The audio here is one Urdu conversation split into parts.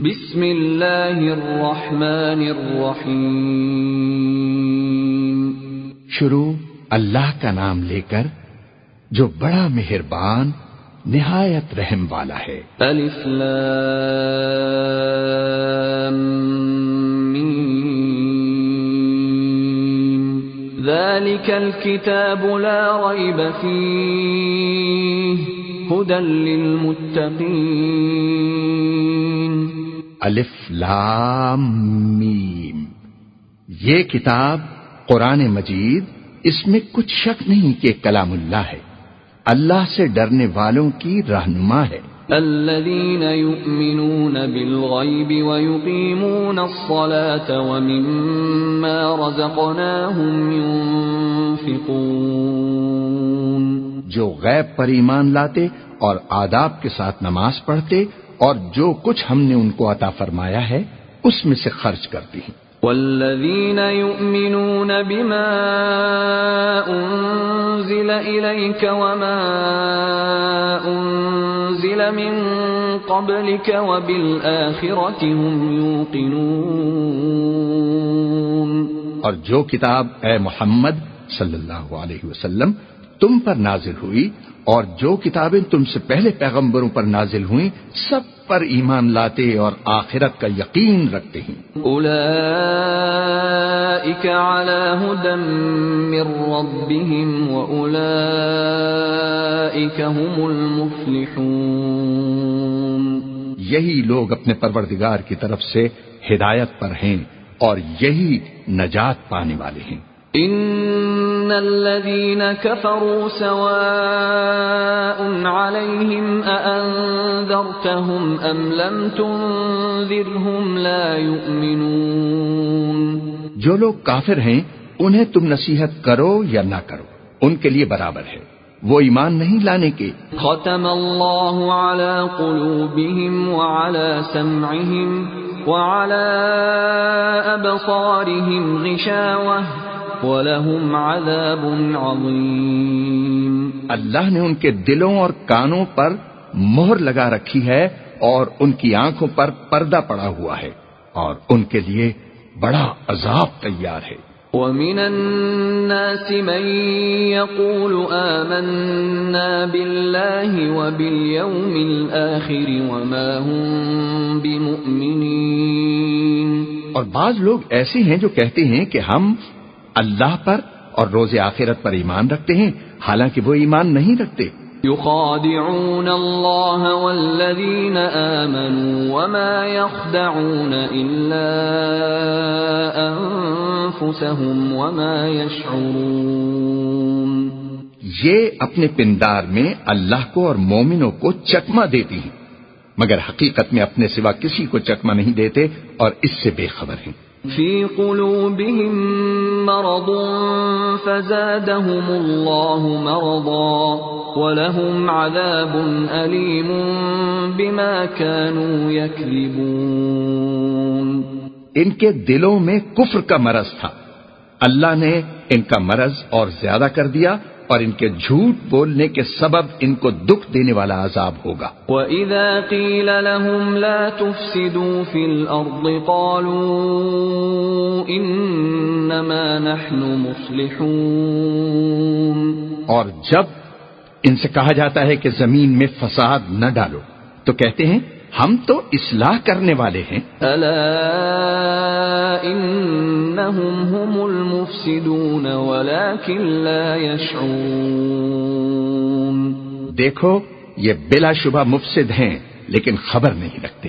بسم اللہ الرحمن الرحیم۔ شروع اللہ کا نام لے کر جو بڑا مہربان نہایت رحم والا ہے۔ الف لام میم۔ ذالک الكتاب لا ریب فیہ۔ هدى للمتقین۔ الف لام میم۔ یہ کتاب قرآن مجید اس میں کچھ شک نہیں کہ کلام اللہ ہے۔ اللہ سے ڈرنے والوں کی رہنما ہے۔ الذين يؤمنون بالغيب ويقيمون الصلاة ومما رزقناهم ينفقون۔ جو غیب پر ایمان لاتے اور آداب کے ساتھ نماز پڑھتے اور جو کچھ ہم نے ان کو عطا فرمایا ہے اس میں سے خرچ کرتی ہیں والذين يؤمنون بما أنزل إليك وما أنزل من قبلك وبالآخرة هم يوقنون اور جو کتاب اے محمد صلی اللہ علیہ وسلم تم پر نازل ہوئی اور جو کتابیں تم سے پہلے پیغمبروں پر نازل ہوئیں سب پر ایمان لاتے اور آخرت کا یقین رکھتے ہیں۔ أولئك على هدى من ربهم وأولئك هم المفلحون۔ یہی لوگ اپنے پروردگار کی طرف سے ہدایت پر ہیں اور یہی نجات پانے والے ہیں۔ ان الذين كفروا سواء عليهم أأنذرتهم ام لم تنذرهم لا يؤمنون جو لوگ کافر ہیں انہیں تم نصیحت کرو یا نہ کرو ان کے لیے برابر ہے۔ وہ ایمان نہیں لانے کے۔ ختم اللہ على قلوبهم وعلى سمعهم وعلى ابصارهم غشاوة۔ وَلَهُمْ عَذَابٌ عَظِيمٌ اللہ نے ان کے دلوں اور کانوں پر مہر لگا رکھی ہے اور ان کی آنکھوں پر پردہ پڑا ہوا ہے اور ان کے لیے بڑا عذاب تیار ہے۔ وَمِنَ النَّاسِ مَن يَقُولُ آمَنَّا بِاللَّهِ وَبِالْيَوْمِ الْآخِرِ وَمَا هُمْ بِمُؤْمِنِينَ۔ اور بعض لوگ ایسے ہیں جو کہتے ہیں کہ ہم اللہ پر اور روز آخرت پر ایمان رکھتے ہیں حالانکہ وہ ایمان نہیں رکھتے۔ يخادعون الله والذين آمنوا وما يخدعون إلا أنفسهم وما يشعرون۔ یہ اپنے پندار میں اللہ کو اور مومنوں کو چکما دیتی ہیں مگر حقیقت میں اپنے سوا کسی کو چکما نہیں دیتے اور اس سے بے خبر ہیں۔ في قلوبهم مرض فزادهم الله مرضا ولهم عذاب أليم بما كانوا يكذبون ان کے دلوں میں کفر کا مرض تھا۔ اللہ نے ان کا مرض اور زیادہ کر دیا اور ان کے جھوٹ بولنے کے سبب ان کو دکھ دینے والا عذاب ہوگا۔ وَإِذَا قِيلَ لَهُمْ لَا تُفْسِدُوا فِي الْأَرْضِ قَالُوا إِنَّمَا نَحْنُ مُصْلِحُونَ اور جب ان سے کہا جاتا ہے کہ زمین میں فساد نہ ڈالو تو کہتے ہیں ہم تو اصلاح کرنے والے ہیں۔ أَلَا إِنَّهُمْ هُمُ الْمُفْسِدُونَ وَلَكِنْ لَا يَشْعُرُونَ۔ دیکھو یہ بلا شبہ مفسد ہیں لیکن خبر نہیں رکھتے۔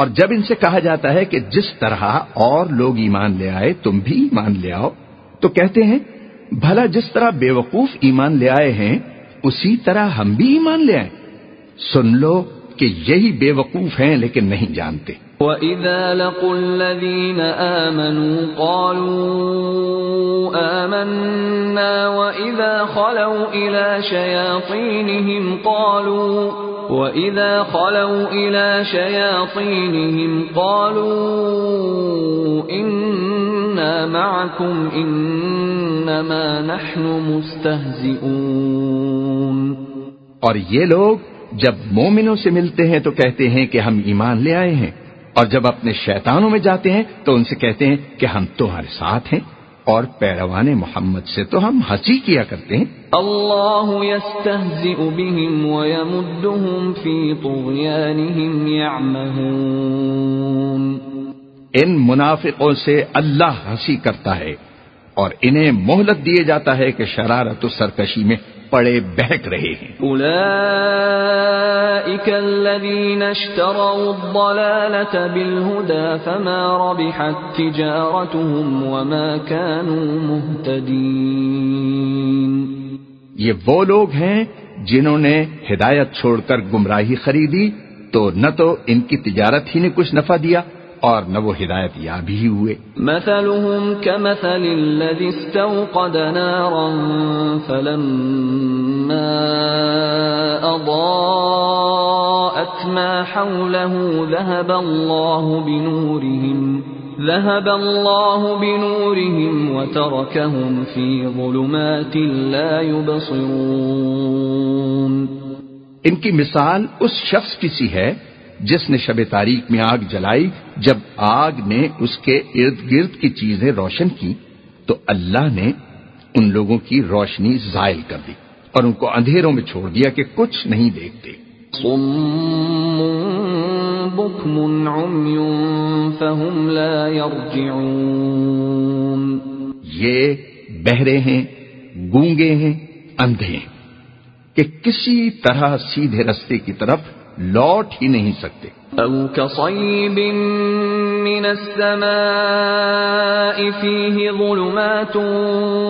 اور جب ان سے کہا جاتا ہے کہ جس طرح اور لوگ ایمان لے آئے، تم بھی ایمان لے آؤ، تو کہتے ہیں، بھلا جس طرح بے وقوف ایمان لے آئے ہیں، اسی طرح ہم بھی ایمان لے آئیں۔ سن لو کہ یہی بے وقوف ہیں لیکن نہیں جانتے۔ وَإِذَا لَقُوا الَّذِينَ آمَنُوا قَالُوا آمَنَّا وَإِذَا خَلَوْا إِلَى شَيَاطِينِهِمْ قَالُوا وَإِذَا خَلَوْا إِلَى شَيَاطِينِهِمْ قَالُوا إِنَّا مَعَكُمْ إِنَّمَا نَحْنُ مُسْتَهْزِئُونَ اور یہ لوگ جب مومنوں سے ملتے ہیں تو کہتے ہیں کہ ہم ایمان لے آئے ہیں۔ اور جب اپنے شیطانوں میں جاتے ہیں تو ان سے کہتے ہیں کہ ہم تمہارے ساتھ ہیں اور پیروان محمد سے تو ہم ہنسی کیا کرتے ہیں۔ اللہ يستهزئ بهم ويمدهم في طغيانهم يعمهون ان منافقوں سے اللہ ہنسی کرتا ہے اور انہیں مہلت دیے جاتا ہے کہ شرارت و سرکشی میں پڑے بہک رہے ہیں۔ اولئیک الذین اشتروا الضلالة فما ربحت تجارتهم وما كانوا یہ وہ لوگ ہیں جنہوں نے ہدایت چھوڑ کر گمراہی خریدی تو نہ تو ان کی تجارت ہی نے کچھ نفع دیا۔ اور نہ وہ ہدایت یاب ہی ہوئے۔ مثلهم كمثل الذي استوقد نارا فلما أضاءت ما حوله ذهب الله بنورهم ذهب الله بنورهم وتركهم في ظلمات لا يبصرون۔ ان کی مثال اس شخص کی سی ہے جس نے شب تاریخ میں آگ جلائی جب آگ نے اس کے ارد گرد کی چیزیں روشن کی تو اللہ نے ان لوگوں کی روشنی زائل کر دی اور ان کو اندھیروں میں چھوڑ دیا کہ کچھ نہیں دیکھتے۔ یہ بہرے ہیں گونگے ہیں اندھے ہیں۔ کہ کسی طرح سیدھے رستے کی طرف لوٹ ہی نہیں سکتے۔ او كصيب من السماء فيه ظلمات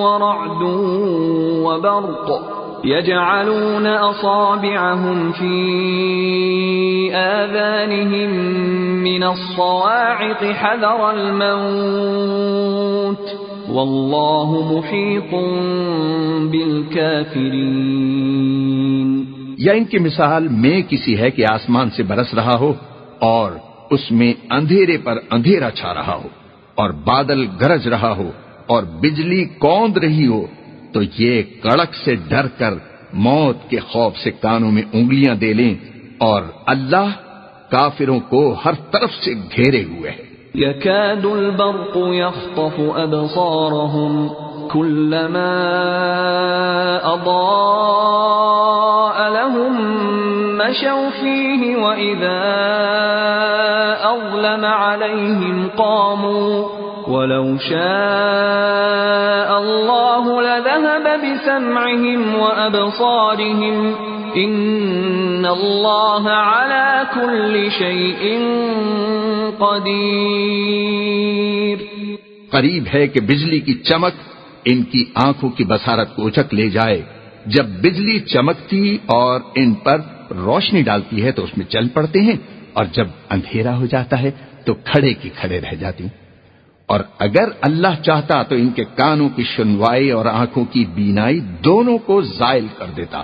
ورعد وبرق يجعلون أصابعهم في آذانهم من الصواعق حذر الموت والله محيط بالكافرين یا ان کی مثال میں کسی ہے کہ آسمان سے برس رہا ہو اور اس میں اندھیرے پر اندھیرا چھا رہا ہو اور بادل گرج رہا ہو اور بجلی کوند رہی ہو، تو یہ کڑک سے ڈر کر موت کے خوف سے کانوں میں انگلیاں دے لیں اور اللہ کافروں کو ہر طرف سے گھیرے ہوئے ہے يكاد البرق يخطف أبصارهم كلما أضاء لهم مشوا فيه وإذا أظلم عليهم قاموا ولو شاء الله لذهب بسمعهم وأبصارهم إن الله على كل شيء قدير قریب ہے کہ بجلی کی چمک ان کی آنکھوں کی بسارت کو اچک لے جائے۔ جب بجلی چمکتی اور ان پر روشنی ڈالتی ہے تو اس میں چل پڑتے ہیں اور جب اندھیرا ہو جاتا ہے تو کھڑے کی کھڑے رہ جاتی اور اگر اللہ چاہتا تو ان کے کانوں کی سنوائی اور آنکھوں کی بینائی دونوں کو زائل کر دیتا۔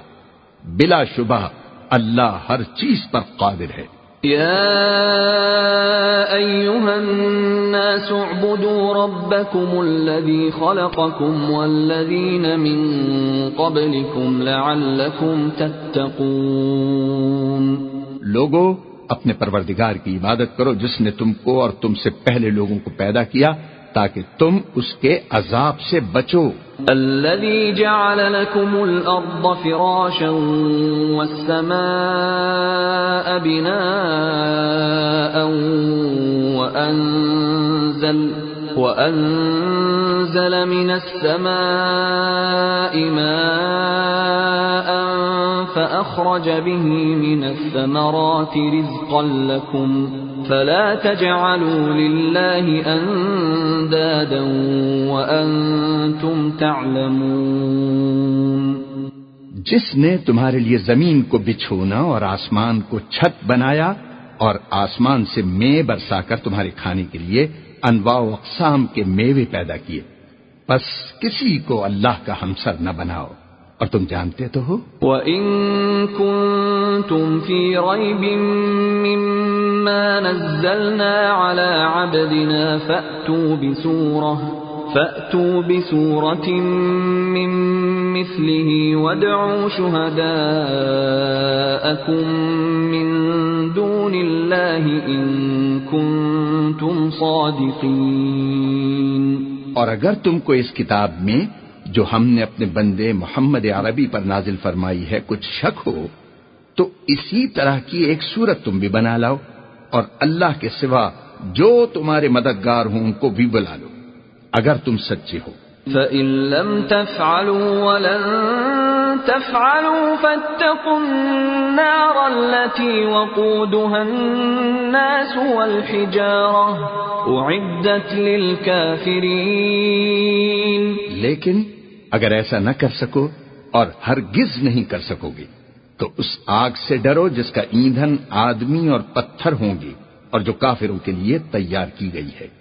بلا شبہ اللہ ہر چیز پر قادر ہے۔ يا أيها الناس اعبدوا ربكم الذي خلقكم والذين من قبلكم لعلكم تتقون لوگو، اپنے پروردگار کی عبادت کرو جس نے تم کو اور تم سے پہلے لوگوں کو پیدا کیا تاکہ تم اس کے عذاب سے بچو۔ الذي جعل لكم الأرض فراشا والسماء بناء وأنزل, وأنزل من السماء ماء فأخرج به من الثمرات رزقا لكم فلا تجعلوا لله اندادا وانتم تعلمون جس نے تمہارے لیے زمین کو بچھونا اور آسمان کو چھت بنایا اور آسمان سے مے برسا کر تمہارے کھانے کے لیے انواع و اقسام کے میوے پیدا کیے۔ بس کسی کو اللہ کا ہمسر نہ بناؤ۔ اور تم جانتے تو ہو؟ وَإِن كُنتُمْ فِي رَيْبٍ مِّمَّا نَزَّلْنَا عَلَىٰ عَبْدِنَا فَأْتُوا بِسُورَةٍ فَأْتُوا بِسُورَةٍ مِّن مِّثْلِهِ وَادْعُوا شُهَدَاءَكُم مِّن دُونِ اللَّهِ إِن كُنتُمْ صَادِقِينَ. اور اگر تم کو اس کتاب میں جو ہم نے اپنے بندے محمد عربی پر نازل فرمائی ہے کچھ شک ہو، تو اسی طرح کی ایک صورت تم بھی بنا لاؤ اور اللہ کے سوا جو تمہارے مددگار ہوں ان کو بھی بلا لو۔ اگر تم سچے ہو۔ فَإِن لَّمْ تَفْعَلُوا وَلَن تَفْعَلُوا فَاتَّقُوا النَّارَ الَّتِي وَقُودُهَا النَّاسُ وَالْحِجَارَةُ أُعِدَّتْ لِلْكَافِرِينَ لیکن اگر ایسا نہ کر سکو اور ہرگز نہیں کر سکو گے، تو اس آگ سے ڈرو جس کا ایندھن آدمی اور پتھر ہوں گے اور جو کافروں کے لیے تیار کی گئی ہے۔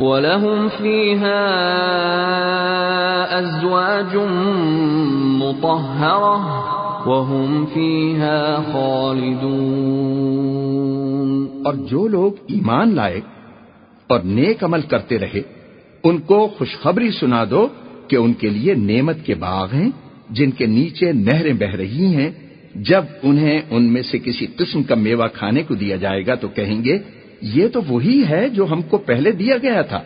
ولهم فيها أزواج مطهرة وهم فيها خالدون۔ اور جو لوگ ایمان لائے اور نیک عمل کرتے رہے، ان کو خوشخبری سنا دو کہ ان کے لیے نعمت کے باغ ہیں، جن کے نیچے نہریں بہ رہی ہیں۔ جب انہیں ان میں سے کسی قسم کا میوہ کھانے کو دیا جائے گا تو کہیں گے یہ تو وہی ہے جو ہم کو پہلے دیا گیا تھا،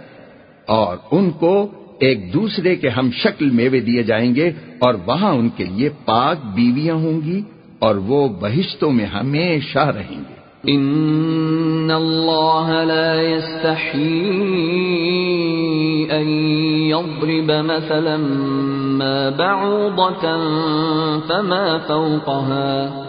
اور ان کو ایک دوسرے کے ہم شکل میوے دیے جائیں گے، اور وہاں ان کے لیے پاک بیویاں ہوں گی، اور وہ بہشتوں میں ہمیشہ رہیں گے۔ ان اللہ لا ان يضرب مثلا ما بعوضة فما فوقها۔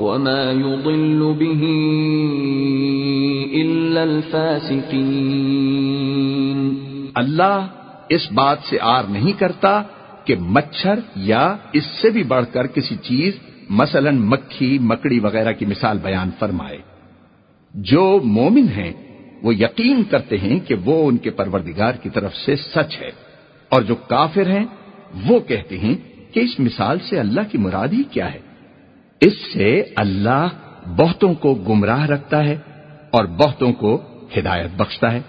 وما يضل به إلا الفاسقين اللہ اس بات سے آر نہیں کرتا کہ مچھر یا اس سے بھی بڑھ کر کسی چیز، مثلا مکھی، مکڑی وغیرہ کی مثال بیان فرمائے۔ جو مومن ہیں، وہ یقین کرتے ہیں کہ وہ ان کے پروردگار کی طرف سے سچ ہے۔ اور جو کافر ہیں، وہ کہتے ہیں کہ اس مثال سے اللہ کی مرادی کیا ہے۔ اس سے اللہ بہتوں کو گمراہ رکھتا ہے اور بہتوں کو ہدایت بخشتا ہے۔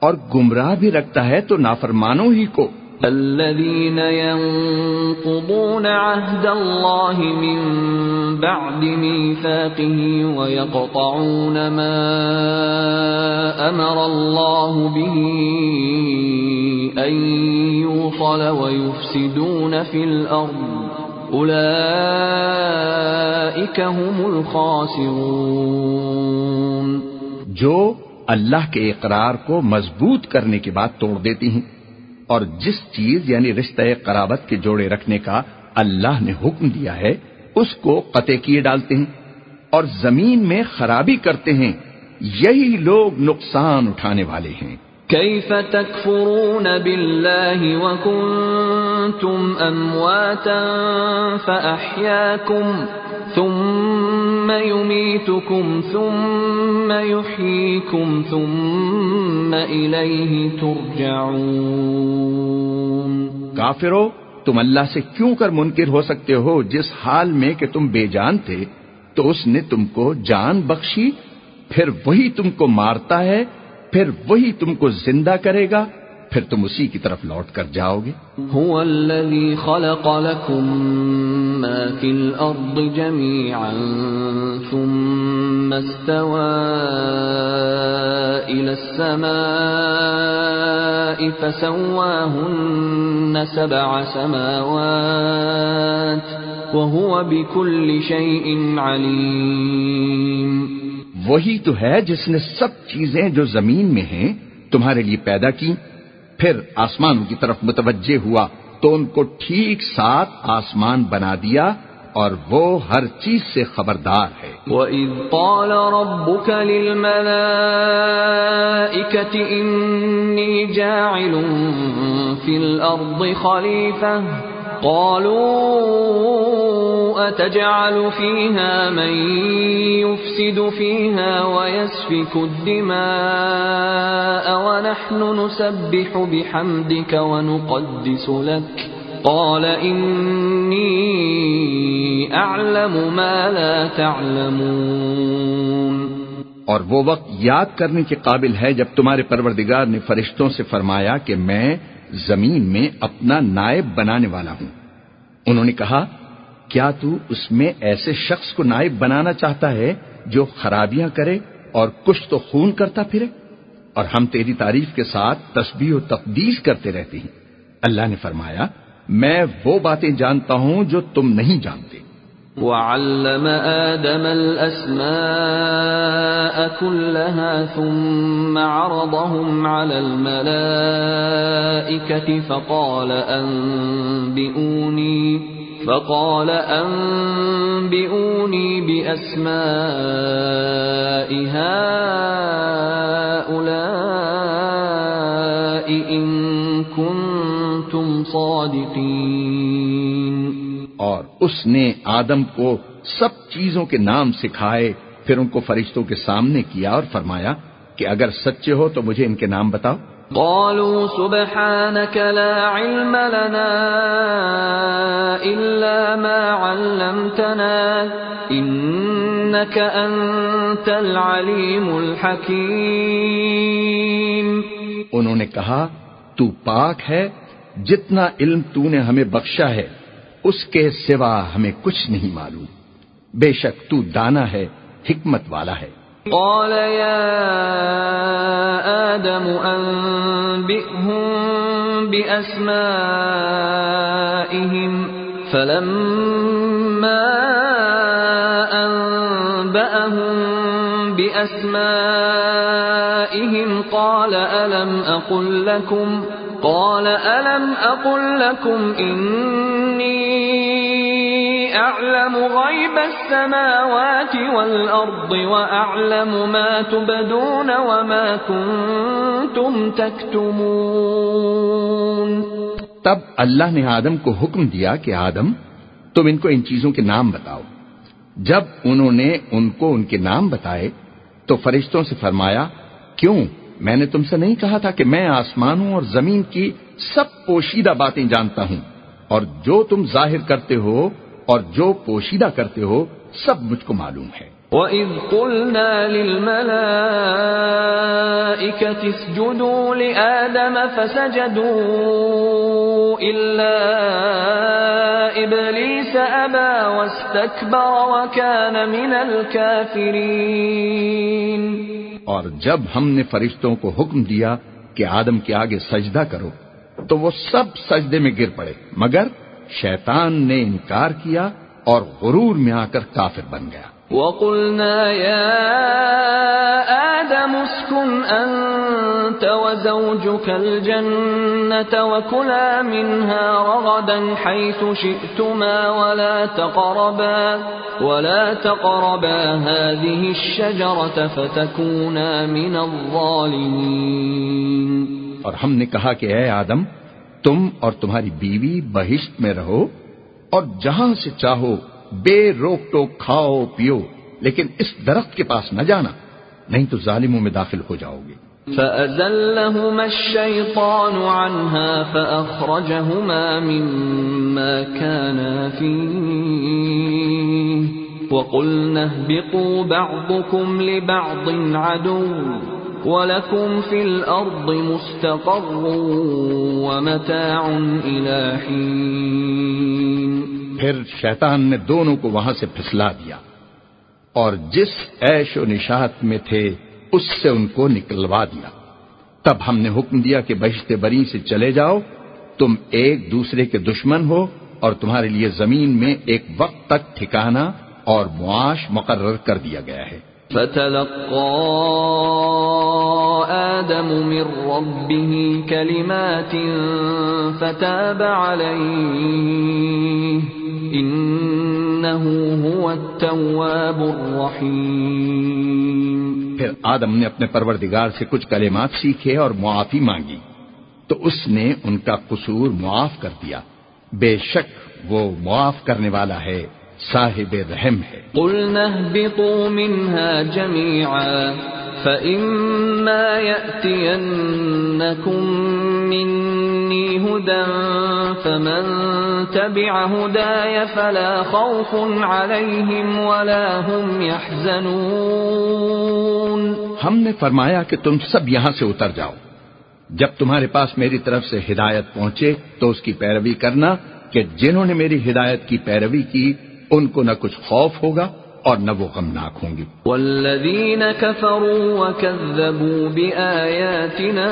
اور گمراہ بھی رکھتا ہے تو نافرمانوں ہی کو۔ الذين ينقضون عهد الله من بعد ميثاقه ويقطعون ما أمر الله به أن يوصل ويفسدون في الأرض. أولئك هم الخاسرون جو اللہ کے اقرار کو مضبوط کرنے کے بعد توڑ دیتی ہیں اور جس چیز یعنی رشتہ قرابت کے جوڑے رکھنے کا اللہ نے حکم دیا ہے، اس کو قطع کیے ڈالتے ہیں اور زمین میں خرابی کرتے ہیں، یہی لوگ نقصان اٹھانے والے ہیں۔ كيف تكفرون بالله وكنتم أمواتا فأحياكم ثم يميتكم ثم يحييكم ثم إليه ترجعون کافرو، تم اللہ سے کیوں کر منکر ہو سکتے ہو جس حال میں کہ تم بے جان تھے؟ تو اس نے تم کو جان بخشی، پھر وہی تم کو مارتا ہے پھر وہی تم کو زندہ کرے گا، پھر تم اسی کی طرف لوٹ کر جاؤ گے۔ هو الذي خلق لكم ما في الأرض جميعا ثم استوى إلى السماء فسواهن سبع سماوات وهو بكل شيء عليم۔ وہی تو ہے جس نے سب چیزیں جو زمین میں ہیں تمہارے لیے پیدا کی، پھر آسمانوں کی طرف متوجہ ہوا تو ان کو ٹھیک ساتھ آسمان بنا دیا اور وہ ہر چیز سے خبردار ہے۔ وَإِذْ قَالَ رَبُّكَ لِلْمَلَائِكَةِ إِنِّي جَاعِلٌ فِي الْأَرْضِ خَلِيفَةً قالوا أتجعل فيها من يفسد فيها ويسفك الدماء ونحن نسبح بحمدك ونقدس لك قال إني أعلم ما لا تعلمون اور وہ وقت یاد کرنے کے قابل ہے جب تمہارے پروردگار نے فرشتوں سے فرمایا کہ میں زمین میں اپنا نائب بنانے والا ہوں۔ انہوں نے کہا، کیا تو اس میں ایسے شخص کو نائب بنانا چاہتا ہے جو خرابیاں کرے اور کچھ تو خون کرتا پھرے؟ اور ہم تیری تعریف کے ساتھ تسبیح و تقدیس کرتے رہتے ہیں۔ اللہ نے فرمایا، میں وہ باتیں جانتا ہوں جو تم نہیں جانتے۔ وعلم آدم الأسماء كلها ثم عرضهم على الملائكة فقال أنبئوني فقال أنبئوني بأسماء هؤلاء إن كنتم صادقين. اور اس نے آدم کو سب چیزوں کے نام سکھائے پھر ان کو فرشتوں کے سامنے کیا اور فرمایا کہ اگر سچے ہو تو مجھے ان کے نام بتاؤ۔ قالوا سبحانك لا علم لنا إلا ما علمتنا إنك أنت العليم الحكيم۔ انہوں نے کہا تو پاک ہے جتنا علم تو نے ہمیں بخشا ہے۔ اس کے سوا ہمیں کچھ نہیں معلوم۔ بے شک تو دانا ہے، حکمت والا ہے۔ قال يا آدم أنبئهم بأسمائهم، فلما أنبأهم بأسمائهم قال، ألم أقل لكم؟ قال، ألم أقل لكم إني أعلم غيب السماوات والأرض وأعلم ما تبدون وما كنتم تكتمون؟ تب اللہ نے آدم کو حکم دیا کہ، آدم، تم ان کو ان چیزوں کے نام بتاؤ۔ جب انہوں نے ان کو ان کے نام بتائے، تو فرشتوں سے فرمایا، کیوں میں نے تم سے نہیں کہا تھا کہ میں آسمانوں اور زمین کی سب پوشیدہ باتیں جانتا ہوں۔ اور جو تم ظاہر کرتے ہو اور جو پوشیدہ کرتے ہو، سب مجھ کو معلوم ہے۔ وَإِذْ قُلْنَا لِلْمَلَائِكَةِ اسْجُدُوا لِآدَمَ فَسَجَدُوا إِلَّا إِبْلِيسَ أَبَى وَاسْتَكْبَرَ وَكَانَ مِنَ الْكَافِرِينَ اور جب ہم نے فرشتوں کو حکم دیا کہ آدم کے آگے سجدہ کرو، تو وہ سب سجدے میں گر پڑے، مگر شیطان نے انکار کیا اور غرور میں آ کر کافر بن گیا۔ وَقُلْنَا يَا آدَمُ اسْكُنْ أَنْتَ وَزَوْجُكَ الْجَنَّةَ وَكُلَا مِنْهَا رَغَدًا حَيْثُ شِئْتُمَا وَلَا تَقْرَبَا وَلَا تَقْرَبَا هَذِهِ الشَّجَرَةَ فَتَكُونَا مِنَ الظَّالِمِينَ. اور ہم نے کہا کہ اے آدم، تم اور تمہاری بیوی بہشت میں رہو اور جہاں سے چاہو بے روک ٹوک کھاؤ پیو، لیکن اس درخت کے پاس نہ جانا، نہیں تو ظالموں میں داخل ہو جاؤ گے۔ فأزلهما الشيطان عنها فأخرجهما مما كانا وَلَكُمْ فِي الْأَرْضِ مُسْتَقَرٌّ وَمَتَاعٌ إِلَى حِينٍ پھر شیطان نے دونوں کو وہاں سے پھسلا دیا اور جس عیش و نشاط میں تھے، اس سے ان کو نکلوا دیا۔ تب ہم نے حکم دیا کہ بہشت بری سے چلے جاؤ، تم ایک دوسرے کے دشمن ہو اور تمہارے لیے زمین میں ایک وقت تک ٹھکانا اور معاش مقرر کر دیا گیا ہے۔ فتلقى آدم من ربه كلمات فتاب عليه. إنه هو التواب الرحيم. پھر آدم نے اپنے پروردگار سے کچھ کلمات سیکھے اور معافی مانگی. تو اس نے ان کا قصور معاف کر دیا. بے شک وہ معاف کرنے والا ہے. صاحب رحم ہے۔ قلنا اهبطوا منها جميعا فإما يأتينكم مني هدى فمن تبع هداي فلا خوف عليهم ولا هم يحزنون۔ ہم نے فرمایا کہ تم سب یہاں سے اتر جاؤ۔ جب تمہارے پاس میری طرف سے ہدایت پہنچے تو اس کی پیروی کرنا کہ جنہوں نے میری ہدایت کی پیروی کی ان کو نہ کچھ خوف ہوگا اور نہ وہ غمناک ہوں گی والذین كفروا وكذبوا بآیاتنا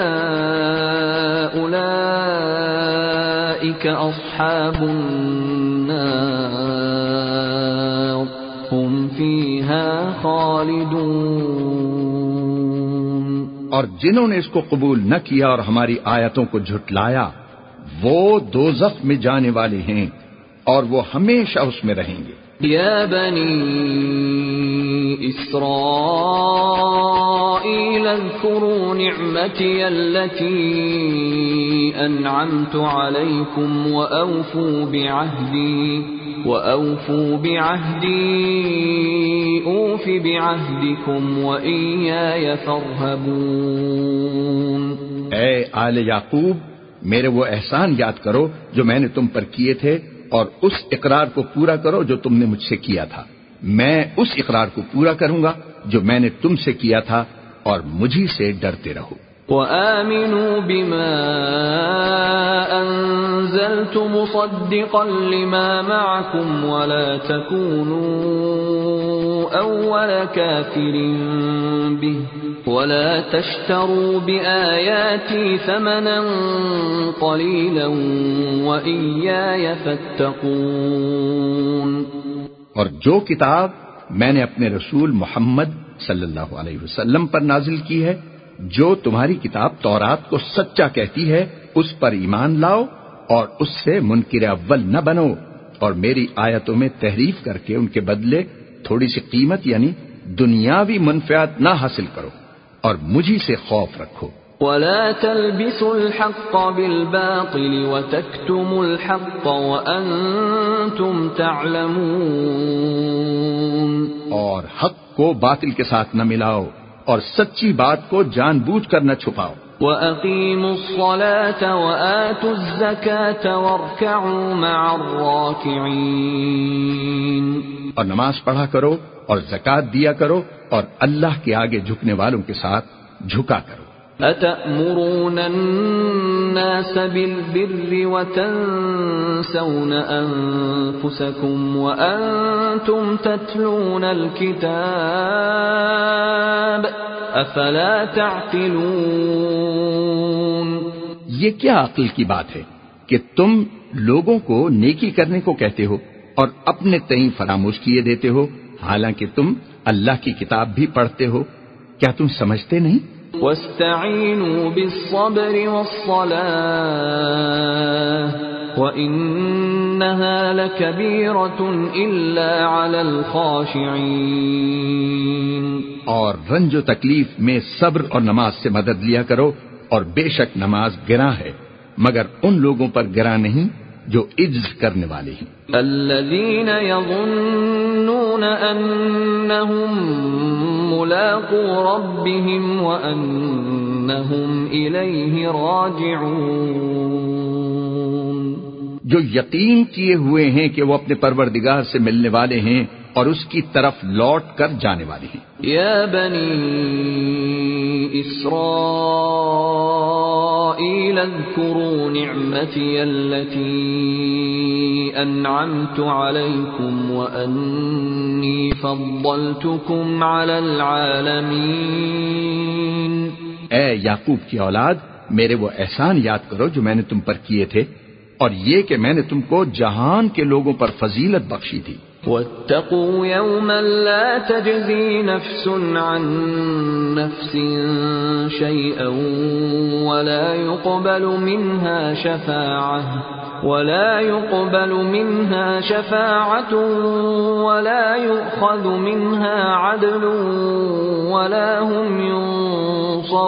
اولئیک اصحاب النار هم فیها خالدون۔ اور جنہوں نے اس کو قبول نہ کیا اور ہماری آیتوں کو جھٹلایا وہ دوزخ میں جانے والے ہیں۔ اور وہ ہمیشہ اس میں رہیں گے۔ یا بنی اسرائیل اذکروا نعمتی اللتی انعمت علیکم وأوفوا بعہدی وأوفوا بعہدی اوف بعہدکم وإیای فرہبون اے آل یعقوب میرے وہ احسان یاد کرو جو میں نے تم پر کیے تھے۔ اور اس اقرار کو پورا کرو جو تم نے مجھ سے کیا تھا۔ میں اس اقرار کو پورا کروں گا جو میں نے تم سے کیا تھا اور مجھی سے ڈرتے رہو۔ وآمنوا بما أنزلت مصدقا لما معكم ولا تكونوا أول كافر به ولا تشتروا بآياتي ثمنا قليلا وإياي فاتقون اور جو کتاب میں نے اپنے رسول محمد صلی اللہ علیہ وسلم پر نازل کی ہے جو تمہاری کتاب تورات کو سچا کہتی ہے اس پر ایمان لاؤ اور اس سے منکر اول نہ بنو اور میری آیتوں میں تحریف کر کے ان کے بدلے تھوڑی سی قیمت یعنی دنیاوی منفیات نہ حاصل کرو اور مجھی سے خوف رکھو۔ ولا تلبسوا الحق بالباطل وتكتموا الحق وانتم تعلمون۔ اور حق کو باطل کے ساتھ نہ ملاؤ۔ اور سچی بات کو جان بوجھ کر نہ چھپاؤ۔ وَأَقِيمُوا الصَّلَاةَ وَآتُوا الزَّكَاةَ وَارْكَعُوا مَعَ الرَّاكِعِينَ۔ اور نماز پڑھا کرو اور زکات دیا کرو اور اللہ کے آگے جھکنے والوں کے ساتھ جھکا کرو۔ أَتَأْمُرُونَ النَّاسَ بِالْبِرِّ وَتَنْسَوْنَ أَنفُسَكُمْ وَأَنْتُمْ تَتْلُونَ الْكِتَابَ أَفَلَا تَعْقِلُونَ یہ کیا عقل کی بات ہے کہ تم لوگوں کو نیکی کرنے کو کہتے ہو اور اپنے تئیں فراموش کیے دیتے ہو؟ حالانکہ تم اللہ کی کتاب بھی پڑھتے ہو۔ کیا تم سمجھتے نہیں؟ واستعينوا بالصبر والصلاة، وإنها لكبيرة إلا على الخاشعين. اور رنج و تکلیف میں صبر اور نماز سے مدد لیا کرو اور بے شک نماز گراں ہے، مگر ان لوگوں پر گراں نہیں۔ جو عجز کرنے والے ہیں۔ الذين يظنون أنهم ملاقو ربهم وأنهم إليه راجعون۔ جو یقین کیے ہوئے ہیں کہ وہ اپنے پروردگار سے ملنے والے ہیں اور اس کی طرف لوٹ کر جانے والے ہیں۔ یا بنی إسرائيل اذكروا نعمتي التي أنعمت عليكم وأني فضلتكم على العالمين اے یعقوب کی اولاد میرے وہ احسان یاد کرو جو میں نے تم پر کیے تھے اور یہ کہ میں نے تم کو جہان کے لوگوں پر فضیلت بخشی تھی۔ واتقوا يوما لا تجزي نفس عن نفس شيئا ولا يقبل منها شفاعة ولا يقبل منها شفاعة ولا يؤخذ منها عدل ولا هم ينصرون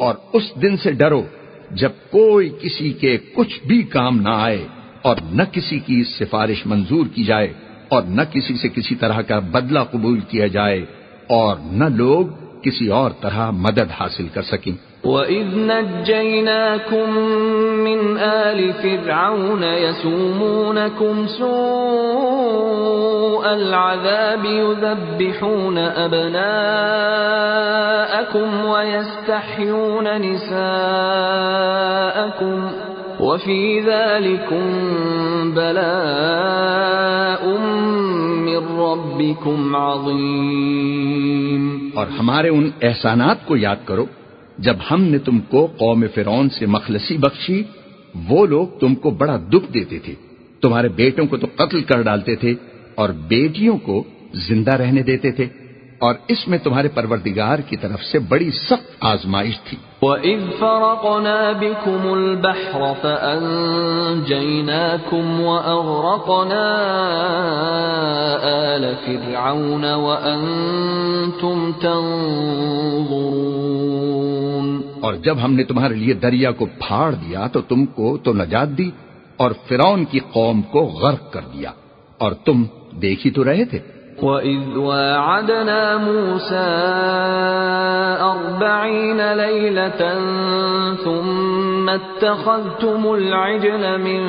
اور اس دن سے ڈرو جب کوئی کسی کے کچھ بھی کام نہ آئے۔ اور نہ کسی کی سفارش منظور کی جائے اور نہ کسی سے کسی طرح کا بدلہ قبول کیا جائے اور نہ لوگ کسی اور طرح مدد حاصل کر سکیں۔ وَإِذْ نَجَّيْنَاكُمْ مِنْ آلِ فِرْعَوْنَ يَسُومُونَكُمْ سُوءَ الْعَذَابِ يُذَبِّحُونَ أَبْنَاءَكُمْ وَيَسْتَحْيُونَ نِسَاءَكُمْ وفي ذلكم بلاء من ربكم عظيم اور ہمارے ان احسانات کو یاد کرو، جب ہم نے تم کو قوم فرعون سے مخلصی بخشی، وہ لوگ تم کو بڑا دکھ دیتے تھے۔ تمہارے بیٹوں کو تو قتل کر ڈالتے تھے اور بیٹیوں کو زندہ رہنے دیتے تھے۔ اور اس میں تمہارے پروردگار کی طرف سے بڑی سخت آزمائش تھی۔ وَإِذْ فَرَقْنَا بِكُمُ الْبَحْرَ فَأَنْجَيْنَاكُمْ وَأَغْرَقْنَا آلَ فِرْعَوْنَ وَأَنْتُمْ تَنْظُرُونَ۔ اور جب ہم نے تمہارے لیے دریا کو پھاڑ دیا تو تم کو تو نجات دی اور فرعون کی قوم کو غرق کر دیا اور تم دیکھ ہی تو رہے تھے۔ وَإِذْ وَاعَدْنَا مُوسَىٰ أَرْبَعِينَ لَيْلَةً ثُمَّ اتَّخَذْتُمُ الْعِجْلَ مِن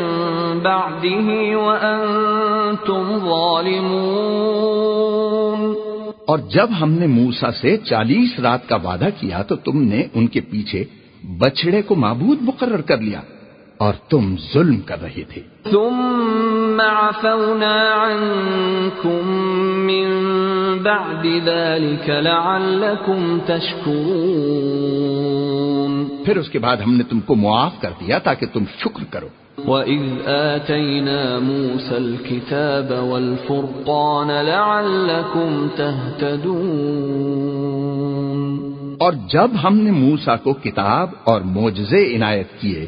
بَعْدِهِ وَأَنتُمْ ظَالِمُونَ اور جب ہم نے موسا سے چالیس رات کا وعدہ کیا تو تم نے ان کے پیچھے بچڑے کو معبود مقرر کر لیا۔ اور تم ظلم کر رہے تھے۔ ثم عفونا عنكم من بعد ذلك لعلكم تشكرون۔ پھر اس کے بعد ہم نے تم کو معاف کر دیا تاکہ تم شکر کرو۔ وَإِذْ آتَيْنَا مُوسَى الْكِتَابَ وَالْفُرْقَانَ لَعَلَّكُمْ تَهْتَدُونَ۔ اور جب ہم نے موسا کو کتاب اور معجزے عنایت کیے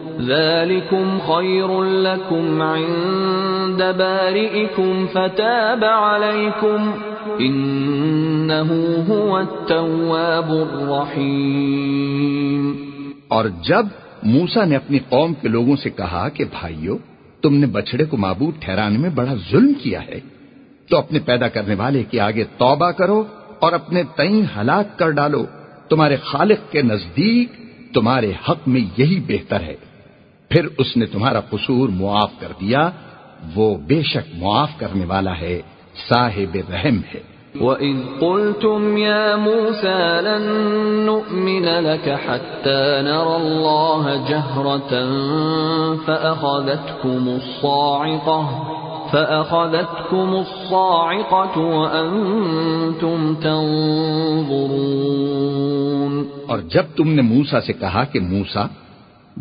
ذلكم خير لكم عند بارئكم فتاب عليكم إنه هو التواب الرحيم اور جب موسا نے اپنی قوم کے لوگوں سے کہا کہ بھائیو، تم نے بچڑے کو معبود ٹھہرانے میں بڑا ظلم کیا ہے، تو اپنے پیدا کرنے والے کے آگے توبہ کرو اور اپنے تئیں ہلاک کر ڈالو۔ تمہارے خالق کے نزدیک تمہارے حق میں یہی بہتر ہے۔ پھر اس نے تمہارا قصور معاف کر دیا۔ وہ بے شک معاف کرنے والا ہے صاحب رحم ہے۔ وَإِذْ قُلْتُمْ يَا مُوسَى لَن نُّؤْمِنَ لَكَ حَتَّى نَرَى اللَّهَ جَهْرَةً فَأَخَذَتْكُمُ الصَّاعِقَةُ فَأَخَذَتْكُمُ الصَّاعِقَةُ وَأَنتُمْ تَنظُرُونَ۔ اور جب تم نے موسا سے کہا کہ موسا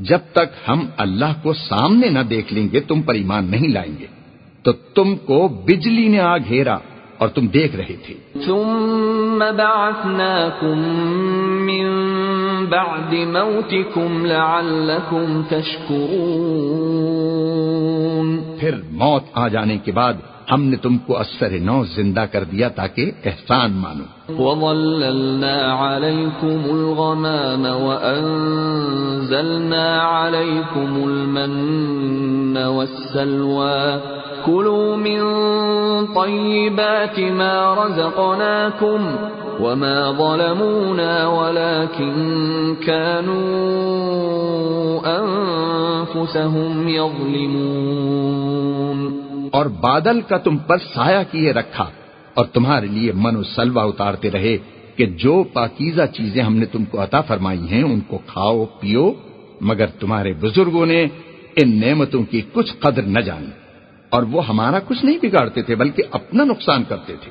جب تک ہم اللہ کو سامنے نہ دیکھ لیں گے تم پر ایمان نہیں لائیں گے۔ تو تم کو بجلی نے آ گھیرا اور تم دیکھ رہے تھے۔ ثم بعثناكم من بعد موتكم لعلكم تشكرون۔ پھر موت آ جانے کے بعد ہم نے تم کو اثر نو زندہ کر دیا تاکہ احسان مانو۔ وظللنا عليكم الغمام وأنزلنا عليكم المن والسلوى۔ كلوا من طيبات ما رزقناكم وما ظلمونا ولكن كانوا أنفسهم يظلمون۔ اور بادل کا تم پر سایہ کیے رکھا اور تمہارے لیے من و سلوا اتارتے رہے کہ جو پاکیزہ چیزیں ہم نے تم کو عطا فرمائی ہیں ان کو کھاؤ، پیو، مگر تمہارے بزرگوں نے ان نعمتوں کی کچھ قدر نہ جانی اور وہ ہمارا کچھ نہیں بگاڑتے تھے، بلکہ اپنا نقصان کرتے تھے۔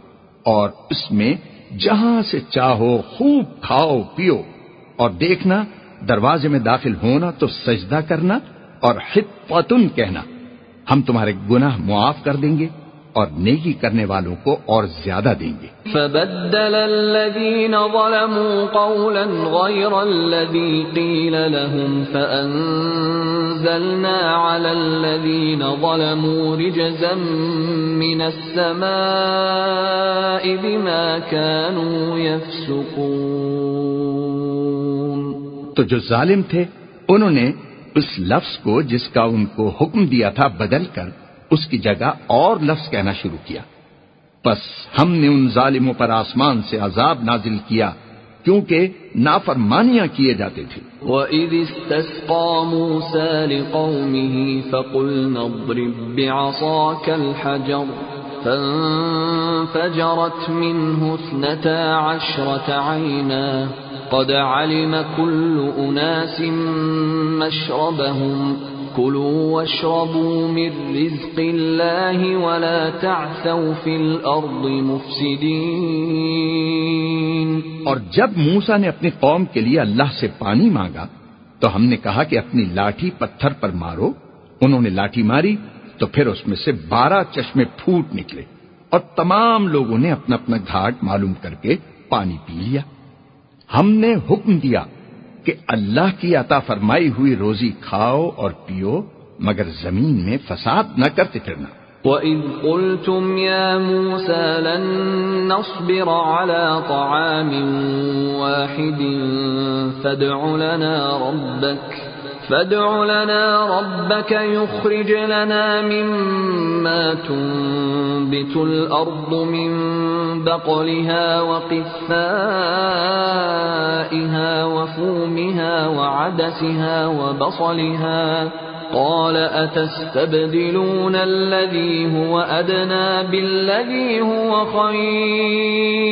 اور اس میں جہاں سے چاہو خوب کھاؤ پیو اور دیکھنا دروازے میں داخل ہونا تو سجدہ کرنا اور حتن کہنا ہم تمہارے گناہ معاف کر دیں گے اور نیکی کرنے والوں کو اور زیادہ دیں گے۔ فبدل الذين ظلموا قولا غير الذي قيل لهم فأنزلنا على الذين ظلموا رجزا من السماء بما كانوا يفسقون۔ تو جو ظالم تھے انہوں نے اس لفظ کو جس کا ان کو حکم دیا تھا بدل کر اس کی جگہ اور لفظ کہنا شروع کیا۔ بس ہم نے ان ظالموں پر آسمان سے عذاب نازل کیا کیونکہ نافرمانیاں کیے جاتے تھے۔ وَإِذِ اسْتَسْقَى مُوسَى لِقَوْمِهِ فَقُلْنَا اضْرِبْ بِعَصَاكَ الْحَجَرَ فَانْفَجَرَتْ مِنْهُ اثْنَتَا عَشْرَةَ عَيْنًا قَدْ عَلِمَ كُلُّ أُنَاسٍ مَشْرَبَهُمْ كلوا واشربوا من رزق الله ولا تعثوا في الارض مفسدين. اور جب موسا نے اپنی قوم کے لیے اللہ سے پانی مانگا، تو ہم نے کہا کہ اپنی لاٹھی پتھر پر مارو۔ انہوں نے لاٹھی ماری تو پھر اس میں سے بارہ چشمے پھوٹ نکلے اور تمام لوگوں نے اپنا اپنا گھاٹ معلوم کر کے پانی پی لیا۔ ہم نے حکم دیا کہ اللہ کی عطا فرمائی ہوئی روزی کھاؤ اور پیو، مگر زمین میں فساد نہ کرتے پھرنا۔ وَإِذْ قُلْتُمْ يَا مُوسَى لَن نَّصْبِرَ عَلَى طَعَامٍ وَاحِدٍ فَادْعُ لَنَا رَبَّكَ فادع لنا ربك يخرج لنا مما تنبت الأرض من بقلها وقثائها وفومها وعدسها وبصلها قال أتستبدلون الذي هو أدنى بالذي هو خير